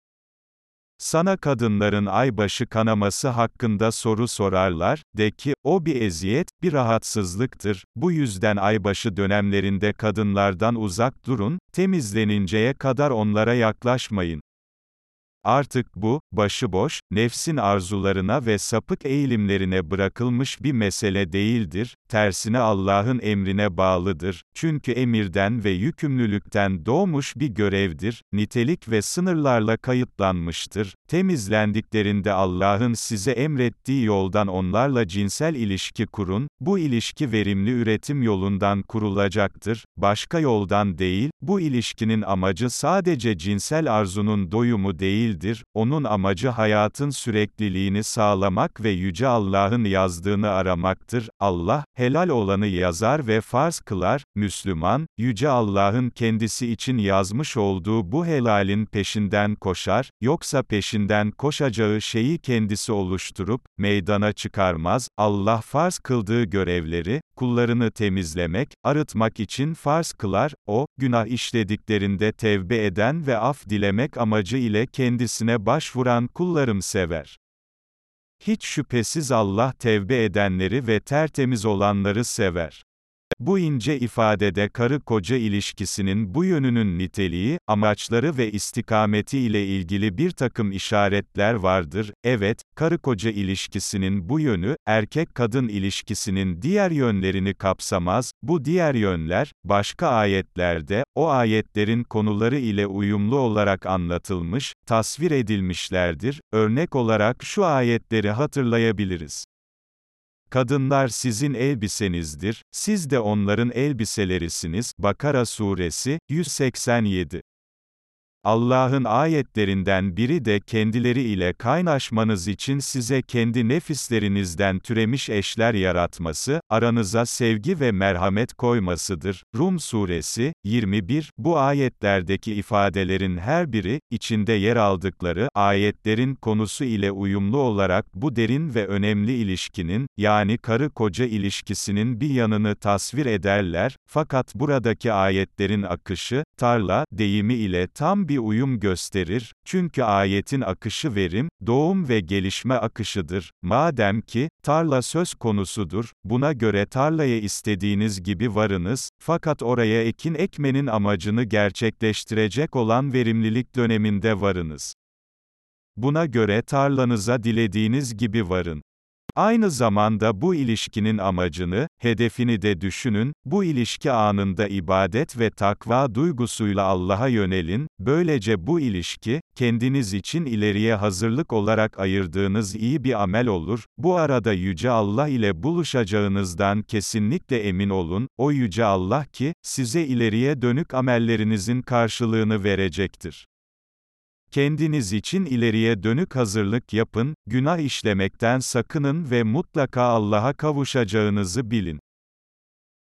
Sana kadınların aybaşı kanaması hakkında soru sorarlar, de ki, o bir eziyet, bir rahatsızlıktır, bu yüzden aybaşı dönemlerinde kadınlardan uzak durun, temizleninceye kadar onlara yaklaşmayın. Artık bu, başıboş, nefsin arzularına ve sapık eğilimlerine bırakılmış bir mesele değildir, tersine Allah'ın emrine bağlıdır, çünkü emirden ve yükümlülükten doğmuş bir görevdir, nitelik ve sınırlarla kayıtlanmıştır, temizlendiklerinde Allah'ın size emrettiği yoldan onlarla cinsel ilişki kurun, bu ilişki verimli üretim yolundan kurulacaktır, başka yoldan değil, bu ilişkinin amacı sadece cinsel arzunun doyumu değildir, onun amacı hayatın sürekliliğini sağlamak ve Yüce Allah'ın yazdığını aramaktır, Allah, helal olanı yazar ve farz kılar, Müslüman, Yüce Allah'ın kendisi için yazmış olduğu bu helalin peşinden koşar, yoksa peşinden koşacağı şeyi kendisi oluşturup, meydana çıkarmaz, Allah farz kıldığı görevleri, kullarını temizlemek, arıtmak için farz kılar, o, günah işlediklerinde tevbe eden ve af dilemek amacı ile kendisine başvuran kullarım sever. Hiç şüphesiz Allah tevbe edenleri ve tertemiz olanları sever. Bu ince ifadede karı-koca ilişkisinin bu yönünün niteliği, amaçları ve istikameti ile ilgili bir takım işaretler vardır. Evet, karı-koca ilişkisinin bu yönü, erkek-kadın ilişkisinin diğer yönlerini kapsamaz. Bu diğer yönler, başka ayetlerde, o ayetlerin konuları ile uyumlu olarak anlatılmış, tasvir edilmişlerdir. Örnek olarak şu ayetleri hatırlayabiliriz. Kadınlar sizin elbisenizdir, siz de onların elbiselerisiniz. Bakara suresi 187 Allah'ın ayetlerinden biri de kendileri ile kaynaşmanız için size kendi nefislerinizden türemiş eşler yaratması, aranıza sevgi ve merhamet koymasıdır. Rum Suresi, 21, bu ayetlerdeki ifadelerin her biri, içinde yer aldıkları, ayetlerin konusu ile uyumlu olarak bu derin ve önemli ilişkinin, yani karı-koca ilişkisinin bir yanını tasvir ederler, fakat buradaki ayetlerin akışı, tarla, deyimi ile tam bir uyum gösterir, çünkü ayetin akışı verim, doğum ve gelişme akışıdır. Madem ki, tarla söz konusudur, buna göre tarlaya istediğiniz gibi varınız, fakat oraya ekin ekmenin amacını gerçekleştirecek olan verimlilik döneminde varınız. Buna göre tarlanıza dilediğiniz gibi varın. Aynı zamanda bu ilişkinin amacını, hedefini de düşünün, bu ilişki anında ibadet ve takva duygusuyla Allah'a yönelin, böylece bu ilişki, kendiniz için ileriye hazırlık olarak ayırdığınız iyi bir amel olur, bu arada Yüce Allah ile buluşacağınızdan kesinlikle emin olun, o Yüce Allah ki, size ileriye dönük amellerinizin karşılığını verecektir. Kendiniz için ileriye dönük hazırlık yapın, günah işlemekten sakının ve mutlaka Allah'a kavuşacağınızı bilin.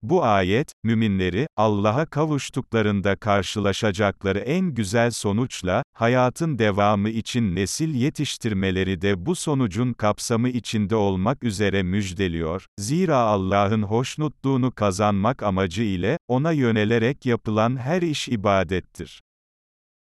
Bu ayet, müminleri, Allah'a kavuştuklarında karşılaşacakları en güzel sonuçla, hayatın devamı için nesil yetiştirmeleri de bu sonucun kapsamı içinde olmak üzere müjdeliyor, zira Allah'ın hoşnutluğunu kazanmak amacı ile, ona yönelerek yapılan her iş ibadettir.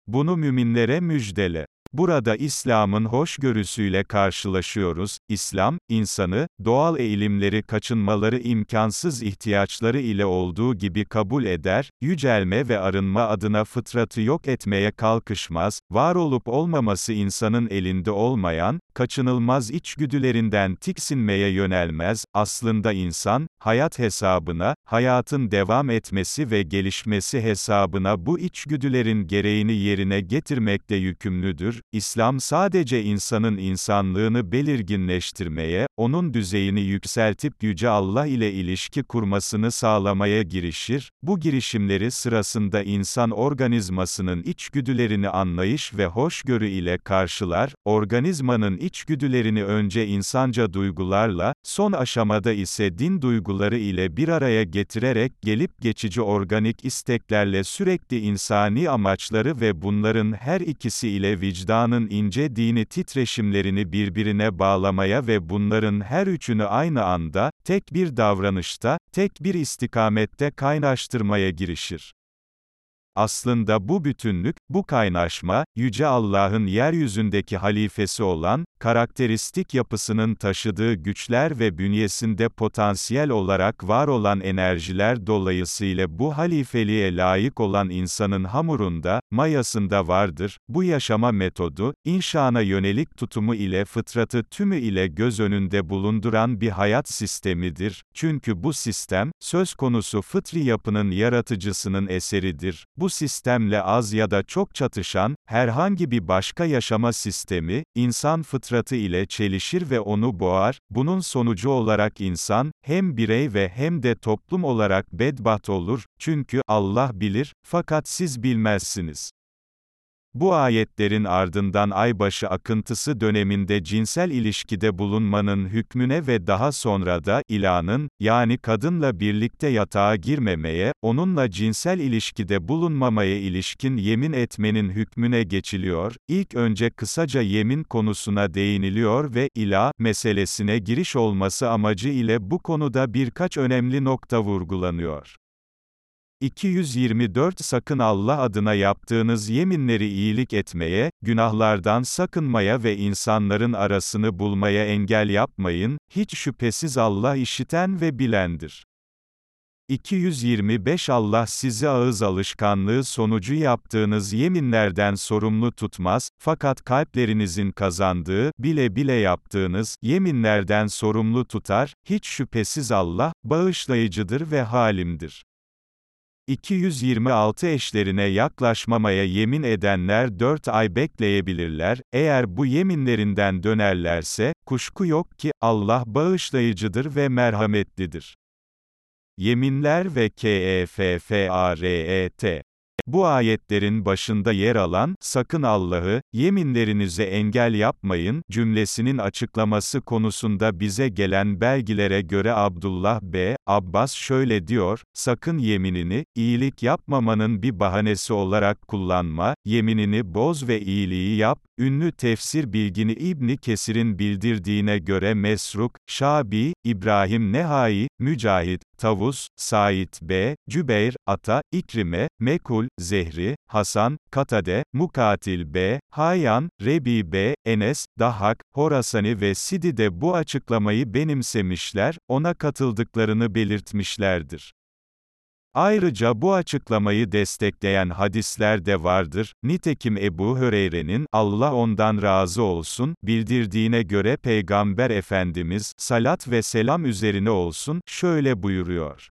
Bunu müminlere müjdele. Burada İslam'ın hoşgörüsüyle karşılaşıyoruz. İslam, insanı, doğal eğilimleri kaçınmaları imkansız ihtiyaçları ile olduğu gibi kabul eder, yücelme ve arınma adına fıtratı yok etmeye kalkışmaz, var olup olmaması insanın elinde olmayan, kaçınılmaz içgüdülerinden tiksinmeye yönelmez, aslında insan, hayat hesabına, hayatın devam etmesi ve gelişmesi hesabına bu içgüdülerin gereğini yerine getirmekle yükümlüdür. İslam sadece insanın insanlığını belirginleştirmeye, onun düzeyini yükseltip Yüce Allah ile ilişki kurmasını sağlamaya girişir. Bu girişimleri sırasında insan organizmasının içgüdülerini anlayış ve hoşgörü ile karşılar, organizmanın içgüdülerini önce insanca duygularla, son aşamada ise din duyguları ile bir araya getirerek gelip geçici organik isteklerle sürekli insani amaçları ve bunların her ikisi ile vicdanın ince dini titreşimlerini birbirine bağlamaya ve bunların her üçünü aynı anda, tek bir davranışta, tek bir istikamette kaynaştırmaya girişir. Aslında bu bütünlük, bu kaynaşma, Yüce Allah'ın yeryüzündeki halifesi olan, karakteristik yapısının taşıdığı güçler ve bünyesinde potansiyel olarak var olan enerjiler dolayısıyla bu halifeliğe layık olan insanın hamurunda, mayasında vardır. Bu yaşama metodu, inşana yönelik tutumu ile fıtratı tümü ile göz önünde bulunduran bir hayat sistemidir. Çünkü bu sistem, söz konusu fıtri yapının yaratıcısının eseridir. Bu sistemle az ya da çok çatışan, herhangi bir başka yaşama sistemi, insan fıtratı ile çelişir ve onu boğar, bunun sonucu olarak insan, hem birey ve hem de toplum olarak bedbaht olur, çünkü Allah bilir, fakat siz bilmezsiniz. Bu ayetlerin ardından aybaşı akıntısı döneminde cinsel ilişkide bulunmanın hükmüne ve daha sonra da ilanın, yani kadınla birlikte yatağa girmemeye, onunla cinsel ilişkide bulunmamaya ilişkin yemin etmenin hükmüne geçiliyor. İlk önce kısaca yemin konusuna değiniliyor ve ila meselesine giriş olması amacı ile bu konuda birkaç önemli nokta vurgulanıyor. 224 Sakın Allah adına yaptığınız yeminleri iyilik etmeye, günahlardan sakınmaya ve insanların arasını bulmaya engel yapmayın, hiç şüphesiz Allah işiten ve bilendir. 225 Allah sizi ağız alışkanlığı sonucu yaptığınız yeminlerden sorumlu tutmaz, fakat kalplerinizin kazandığı, bile bile yaptığınız, yeminlerden sorumlu tutar, hiç şüphesiz Allah, bağışlayıcıdır ve halimdir. 226 eşlerine yaklaşmamaya yemin edenler 4 ay bekleyebilirler, eğer bu yeminlerinden dönerlerse, kuşku yok ki, Allah bağışlayıcıdır ve merhametlidir. Yeminler ve KEFFARET bu ayetlerin başında yer alan, sakın Allah'ı, yeminlerinize engel yapmayın, cümlesinin açıklaması konusunda bize gelen belgilere göre Abdullah B. Abbas şöyle diyor, sakın yeminini, iyilik yapmamanın bir bahanesi olarak kullanma, yeminini boz ve iyiliği yap, ünlü tefsir bilgini İbni Kesir'in bildirdiğine göre Mesruk, Şabi, İbrahim Nehai, Mücahit, Tavus, Said B., Cübeyr, Ata, İkrime, Mekul, Zehri, Hasan, Katade, Mukatil B., Hayyan, Rebi B., Enes, Dahak, Horasani ve Sidi de bu açıklamayı benimsemişler, ona katıldıklarını belirtmişlerdir. Ayrıca bu açıklamayı destekleyen hadisler de vardır. Nitekim Ebu Höreyre'nin, Allah ondan razı olsun, bildirdiğine göre Peygamber Efendimiz, salat ve selam üzerine olsun, şöyle buyuruyor.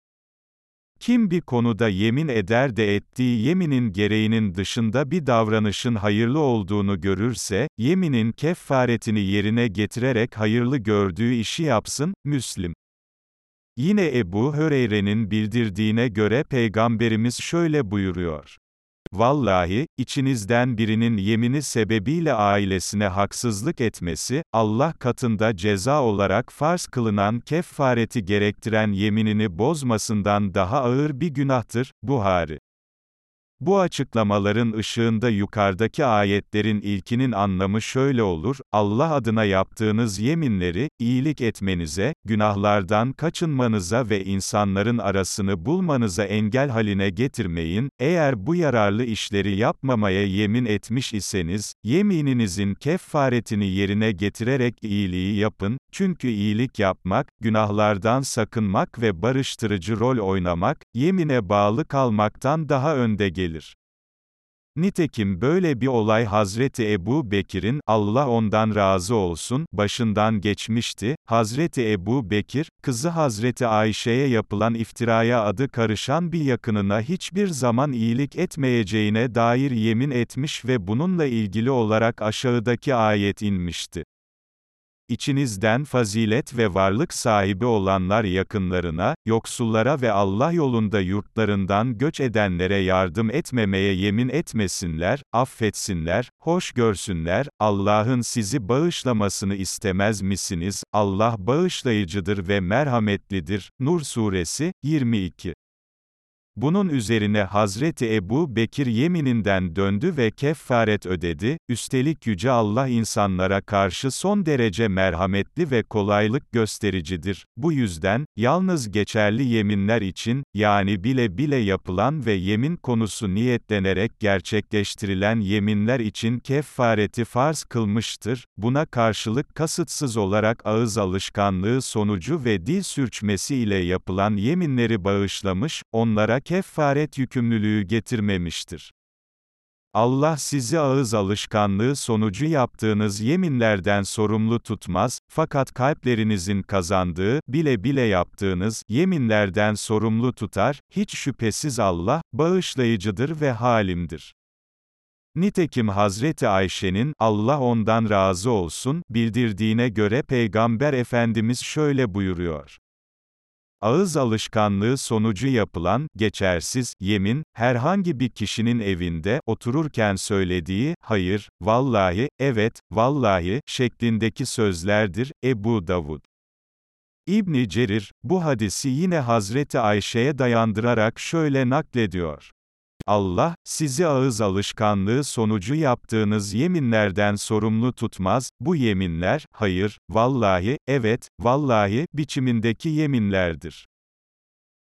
Kim bir konuda yemin eder de ettiği yeminin gereğinin dışında bir davranışın hayırlı olduğunu görürse, yeminin kefaretini yerine getirerek hayırlı gördüğü işi yapsın, Müslim. Yine Ebu Höreyre'nin bildirdiğine göre Peygamberimiz şöyle buyuruyor. Vallahi, içinizden birinin yemini sebebiyle ailesine haksızlık etmesi, Allah katında ceza olarak farz kılınan keffareti gerektiren yeminini bozmasından daha ağır bir günahtır. Buhari bu açıklamaların ışığında yukarıdaki ayetlerin ilkinin anlamı şöyle olur, Allah adına yaptığınız yeminleri, iyilik etmenize, günahlardan kaçınmanıza ve insanların arasını bulmanıza engel haline getirmeyin, eğer bu yararlı işleri yapmamaya yemin etmiş iseniz, yemininizin kefaretini yerine getirerek iyiliği yapın, çünkü iyilik yapmak, günahlardan sakınmak ve barıştırıcı rol oynamak, yemine bağlı kalmaktan daha önde gelir. Nitekim böyle bir olay Hazreti Ebu Bekir'in, Allah ondan razı olsun, başından geçmişti. Hazreti Ebu Bekir, kızı Hazreti Ayşe'ye yapılan iftiraya adı karışan bir yakınına hiçbir zaman iyilik etmeyeceğine dair yemin etmiş ve bununla ilgili olarak aşağıdaki ayet inmişti. İçinizden fazilet ve varlık sahibi olanlar yakınlarına, yoksullara ve Allah yolunda yurtlarından göç edenlere yardım etmemeye yemin etmesinler, affetsinler, hoş görsünler, Allah'ın sizi bağışlamasını istemez misiniz? Allah bağışlayıcıdır ve merhametlidir. Nur Suresi, 22 bunun üzerine Hazreti Ebu Bekir yemininden döndü ve kefaret ödedi, üstelik Yüce Allah insanlara karşı son derece merhametli ve kolaylık göstericidir. Bu yüzden, yalnız geçerli yeminler için, yani bile bile yapılan ve yemin konusu niyetlenerek gerçekleştirilen yeminler için kefareti farz kılmıştır, buna karşılık kasıtsız olarak ağız alışkanlığı sonucu ve dil sürçmesi ile yapılan yeminleri bağışlamış, onlara kefaret yükümlülüğü getirmemiştir. Allah sizi ağız alışkanlığı sonucu yaptığınız yeminlerden sorumlu tutmaz, fakat kalplerinizin kazandığı, bile bile yaptığınız, yeminlerden sorumlu tutar, hiç şüphesiz Allah, bağışlayıcıdır ve halimdir. Nitekim Hazreti Ayşe'nin, Allah ondan razı olsun, bildirdiğine göre Peygamber Efendimiz şöyle buyuruyor. Ağız alışkanlığı sonucu yapılan, geçersiz, yemin, herhangi bir kişinin evinde, otururken söylediği, hayır, vallahi, evet, vallahi, şeklindeki sözlerdir, Ebu Davud. İbni Cerir, bu hadisi yine Hazreti Ayşe'ye dayandırarak şöyle naklediyor. Allah, sizi ağız alışkanlığı sonucu yaptığınız yeminlerden sorumlu tutmaz, bu yeminler, hayır, vallahi, evet, vallahi, biçimindeki yeminlerdir.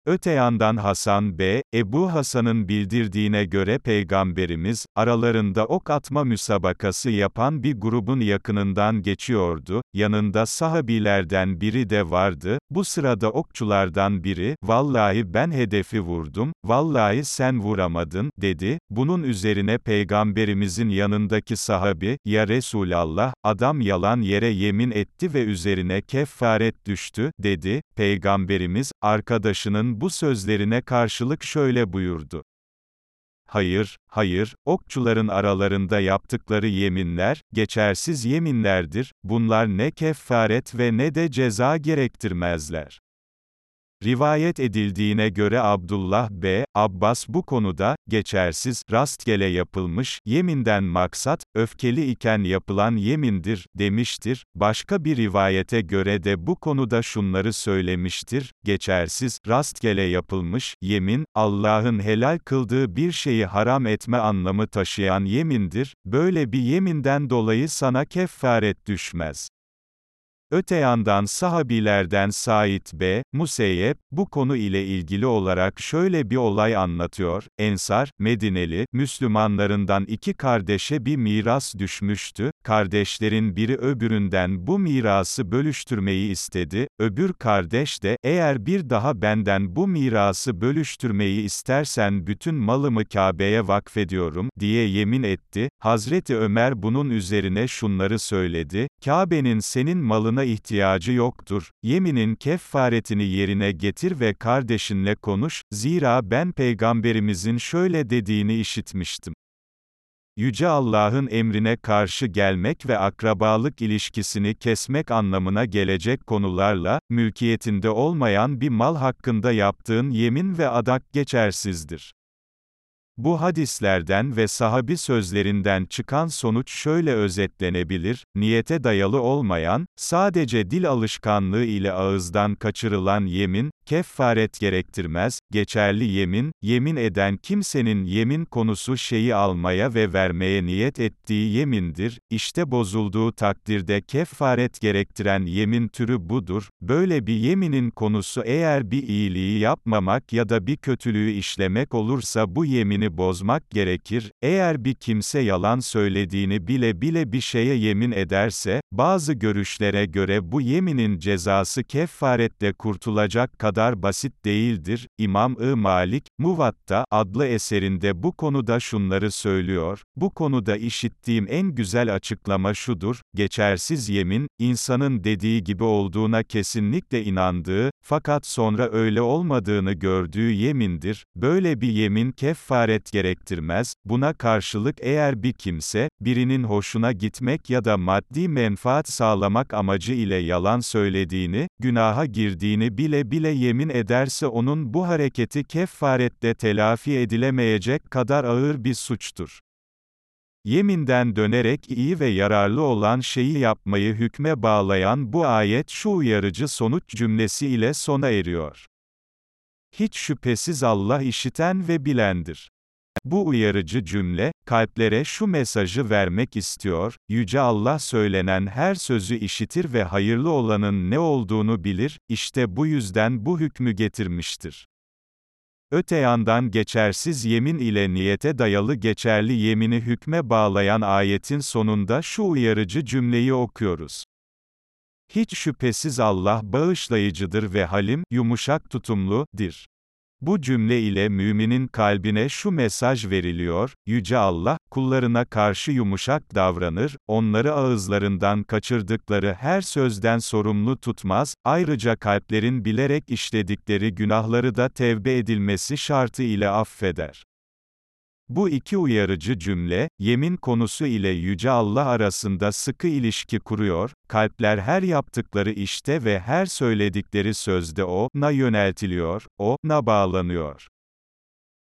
Öte yandan Hasan B. Ebu Hasan'ın bildirdiğine göre Peygamberimiz, aralarında ok atma müsabakası yapan bir grubun yakınından geçiyordu, yanında sahabilerden biri de vardı, bu sırada okçulardan biri, vallahi ben hedefi vurdum, vallahi sen vuramadın, dedi, bunun üzerine Peygamberimizin yanındaki sahabi, ya Resulallah, adam yalan yere yemin etti ve üzerine kefaret düştü, dedi, Peygamberimiz, arkadaşının bu sözlerine karşılık şöyle buyurdu. Hayır, hayır, okçuların aralarında yaptıkları yeminler, geçersiz yeminlerdir, bunlar ne kefaret ve ne de ceza gerektirmezler. Rivayet edildiğine göre Abdullah B. Abbas bu konuda, geçersiz, rastgele yapılmış, yeminden maksat, öfkeli iken yapılan yemindir, demiştir. Başka bir rivayete göre de bu konuda şunları söylemiştir, geçersiz, rastgele yapılmış, yemin, Allah'ın helal kıldığı bir şeyi haram etme anlamı taşıyan yemindir, böyle bir yeminden dolayı sana kefaret düşmez. Öte yandan sahabilerden Said B. Museyyep, bu konu ile ilgili olarak şöyle bir olay anlatıyor, Ensar, Medineli, Müslümanlarından iki kardeşe bir miras düşmüştü, kardeşlerin biri öbüründen bu mirası bölüştürmeyi istedi, öbür kardeş de, eğer bir daha benden bu mirası bölüştürmeyi istersen bütün malımı Kabe'ye vakfediyorum, diye yemin etti, Hazreti Ömer bunun üzerine şunları söyledi, Kabe'nin senin malını buna ihtiyacı yoktur. Yeminin kefaretini yerine getir ve kardeşinle konuş, zira ben peygamberimizin şöyle dediğini işitmiştim. Yüce Allah'ın emrine karşı gelmek ve akrabalık ilişkisini kesmek anlamına gelecek konularla, mülkiyetinde olmayan bir mal hakkında yaptığın yemin ve adak geçersizdir. Bu hadislerden ve sahabi sözlerinden çıkan sonuç şöyle özetlenebilir, niyete dayalı olmayan, sadece dil alışkanlığı ile ağızdan kaçırılan yemin, Keffaret gerektirmez, geçerli yemin, yemin eden kimsenin yemin konusu şeyi almaya ve vermeye niyet ettiği yemindir, işte bozulduğu takdirde keffaret gerektiren yemin türü budur, böyle bir yeminin konusu eğer bir iyiliği yapmamak ya da bir kötülüğü işlemek olursa bu yemini bozmak gerekir, eğer bir kimse yalan söylediğini bile bile bir şeye yemin ederse, bazı görüşlere göre bu yeminin cezası keffaretle kurtulacak kadar basit değildir. İmam-ı Malik, Muvatta adlı eserinde bu konuda şunları söylüyor, bu konuda işittiğim en güzel açıklama şudur, geçersiz yemin, insanın dediği gibi olduğuna kesinlikle inandığı, fakat sonra öyle olmadığını gördüğü yemindir, böyle bir yemin keffaret gerektirmez, buna karşılık eğer bir kimse, birinin hoşuna gitmek ya da maddi menfaat sağlamak amacı ile yalan söylediğini, günaha girdiğini bile bile yemin ederse onun bu hareketi keffarette telafi edilemeyecek kadar ağır bir suçtur. Yeminden dönerek iyi ve yararlı olan şeyi yapmayı hükme bağlayan bu ayet şu uyarıcı sonuç cümlesi ile sona eriyor. Hiç şüphesiz Allah işiten ve bilendir. Bu uyarıcı cümle, kalplere şu mesajı vermek istiyor, Yüce Allah söylenen her sözü işitir ve hayırlı olanın ne olduğunu bilir, işte bu yüzden bu hükmü getirmiştir. Öte yandan geçersiz yemin ile niyete dayalı geçerli yemini hükme bağlayan ayetin sonunda şu uyarıcı cümleyi okuyoruz. Hiç şüphesiz Allah bağışlayıcıdır ve halim, yumuşak tutumlu, dir. Bu cümle ile müminin kalbine şu mesaj veriliyor, Yüce Allah, kullarına karşı yumuşak davranır, onları ağızlarından kaçırdıkları her sözden sorumlu tutmaz, ayrıca kalplerin bilerek işledikleri günahları da tevbe edilmesi şartı ile affeder. Bu iki uyarıcı cümle, yemin konusu ile Yüce Allah arasında sıkı ilişki kuruyor, kalpler her yaptıkları işte ve her söyledikleri sözde O'na yöneltiliyor, O'na bağlanıyor.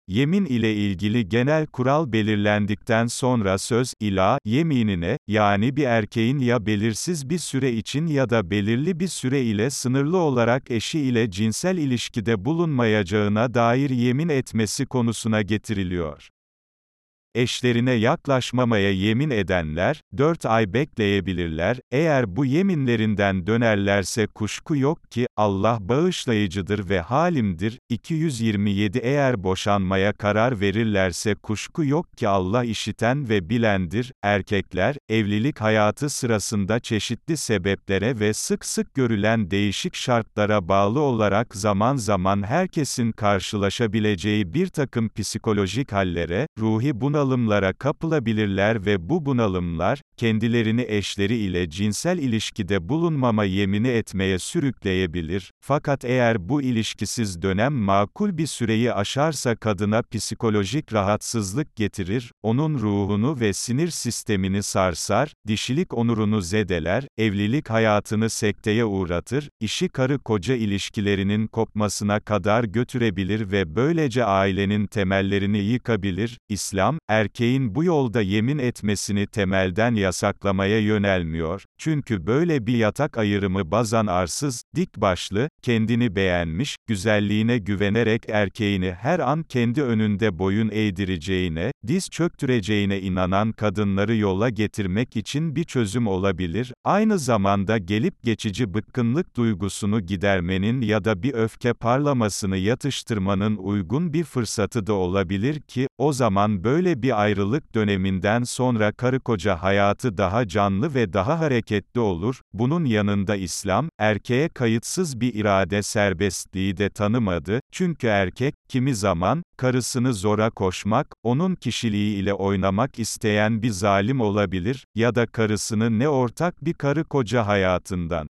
Yemin ile ilgili genel kural belirlendikten sonra söz, ila, yeminine, yani bir erkeğin ya belirsiz bir süre için ya da belirli bir süre ile sınırlı olarak eşi ile cinsel ilişkide bulunmayacağına dair yemin etmesi konusuna getiriliyor. Eşlerine yaklaşmamaya yemin edenler, dört ay bekleyebilirler, eğer bu yeminlerinden dönerlerse kuşku yok ki, Allah bağışlayıcıdır ve halimdir. 227 Eğer boşanmaya karar verirlerse kuşku yok ki Allah işiten ve bilendir. Erkekler, evlilik hayatı sırasında çeşitli sebeplere ve sık sık görülen değişik şartlara bağlı olarak zaman zaman herkesin karşılaşabileceği bir takım psikolojik hallere, ruhi buna bunalımlara kapılabilirler ve bu bunalımlar, kendilerini eşleri ile cinsel ilişkide bulunmama yemini etmeye sürükleyebilir, fakat eğer bu ilişkisiz dönem makul bir süreyi aşarsa kadına psikolojik rahatsızlık getirir, onun ruhunu ve sinir sistemini sarsar, dişilik onurunu zedeler, evlilik hayatını sekteye uğratır, işi karı-koca ilişkilerinin kopmasına kadar götürebilir ve böylece ailenin temellerini yıkabilir. İslam, erkeğin bu yolda yemin etmesini temelden yasaklamaya yönelmiyor, çünkü böyle bir yatak ayrımı bazan arsız, dik başlı, kendini beğenmiş, güzelliğine güvenerek erkeğini her an kendi önünde boyun eğdireceğine, diz çöktüreceğine inanan kadınları yola getirmek için bir çözüm olabilir, aynı zamanda gelip geçici bıkkınlık duygusunu gidermenin ya da bir öfke parlamasını yatıştırmanın uygun bir fırsatı da olabilir ki, o zaman böyle bir ayrılık döneminden sonra karı koca hayatı daha canlı ve daha hareketli olur, bunun yanında İslam, erkeğe kayıtsız bir irade serbestliği de tanımadı, çünkü erkek, kimi zaman, karısını zora koşmak, onun kişiliği ile oynamak isteyen bir zalim olabilir, ya da karısını ne ortak bir karı koca hayatından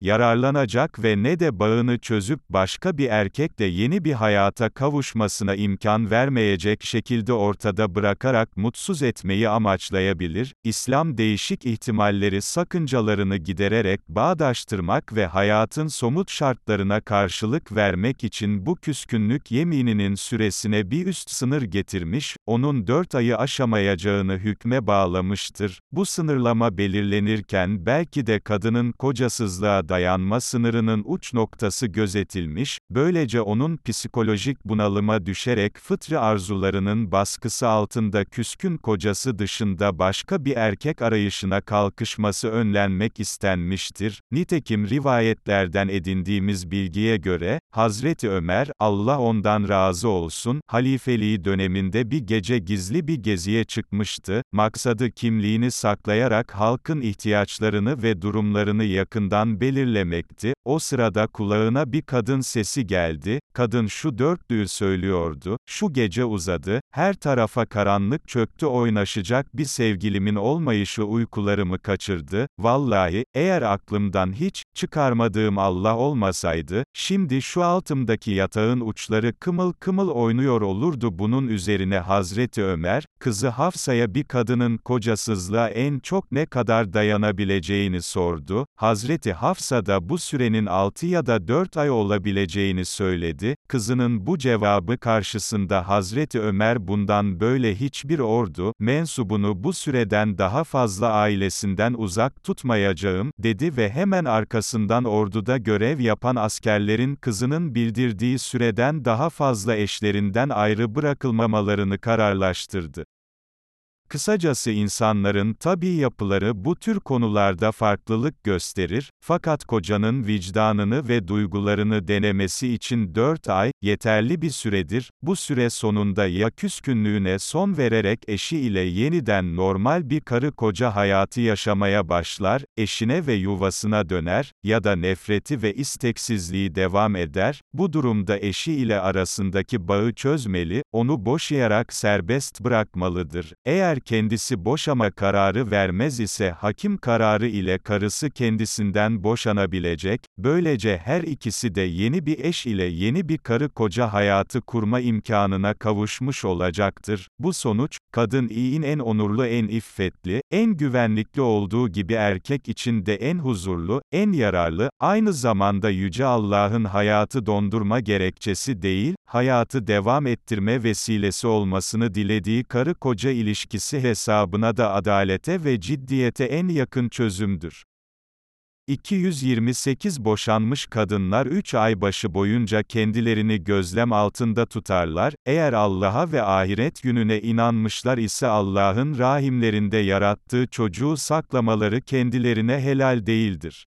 yararlanacak ve ne de bağını çözüp başka bir erkekle yeni bir hayata kavuşmasına imkan vermeyecek şekilde ortada bırakarak mutsuz etmeyi amaçlayabilir, İslam değişik ihtimalleri sakıncalarını gidererek bağdaştırmak ve hayatın somut şartlarına karşılık vermek için bu küskünlük yemininin süresine bir üst sınır getirmiş, onun dört ayı aşamayacağını hükme bağlamıştır. Bu sınırlama belirlenirken belki de kadının kocasızlığa dayanma sınırının uç noktası gözetilmiş, böylece onun psikolojik bunalıma düşerek fıtri arzularının baskısı altında küskün kocası dışında başka bir erkek arayışına kalkışması önlenmek istenmiştir. Nitekim rivayetlerden edindiğimiz bilgiye göre, Hazreti Ömer, Allah ondan razı olsun, halifeliği döneminde bir gece gizli bir geziye çıkmıştı, maksadı kimliğini saklayarak halkın ihtiyaçlarını ve durumlarını yakından belirlemişti belirlemekti, o sırada kulağına bir kadın sesi geldi, kadın şu dörtlüğü söylüyordu, şu gece uzadı, her tarafa karanlık çöktü. Oynaşacak bir sevgilimin olmayışı uykularımı kaçırdı, vallahi, eğer aklımdan hiç, çıkarmadığım Allah olmasaydı, şimdi şu altımdaki yatağın uçları kımıl kımıl oynuyor olurdu. Bunun üzerine Hazreti Ömer, kızı Hafsa'ya bir kadının kocasızlığa en çok ne kadar dayanabileceğini sordu, Hazreti Hafsa da bu sürenin 6 ya da 4 ay olabileceğini söyledi, kızının bu cevabı karşısında Hazreti Ömer bundan böyle hiçbir ordu, mensubunu bu süreden daha fazla ailesinden uzak tutmayacağım, dedi ve hemen arkasından orduda görev yapan askerlerin kızının bildirdiği süreden daha fazla eşlerinden ayrı bırakılmamalarını kararlaştırdı. Kısacası insanların tabi yapıları bu tür konularda farklılık gösterir, fakat kocanın vicdanını ve duygularını denemesi için 4 ay, yeterli bir süredir, bu süre sonunda ya küskünlüğüne son vererek eşi ile yeniden normal bir karı koca hayatı yaşamaya başlar, eşine ve yuvasına döner, ya da nefreti ve isteksizliği devam eder, bu durumda eşi ile arasındaki bağı çözmeli, onu boşayarak serbest bırakmalıdır. Eğer kendisi boşama kararı vermez ise hakim kararı ile karısı kendisinden boşanabilecek, böylece her ikisi de yeni bir eş ile yeni bir karı koca hayatı kurma imkanına kavuşmuş olacaktır. Bu sonuç, kadın iyin en onurlu en iffetli, en güvenlikli olduğu gibi erkek için de en huzurlu, en yararlı, aynı zamanda Yüce Allah'ın hayatı dondurma gerekçesi değil, hayatı devam ettirme vesilesi olmasını dilediği karı koca ilişkisi hesabına da adalete ve ciddiyete en yakın çözümdür. 228 boşanmış kadınlar 3 ay başı boyunca kendilerini gözlem altında tutarlar, eğer Allah'a ve ahiret gününe inanmışlar ise Allah'ın rahimlerinde yarattığı çocuğu saklamaları kendilerine helal değildir.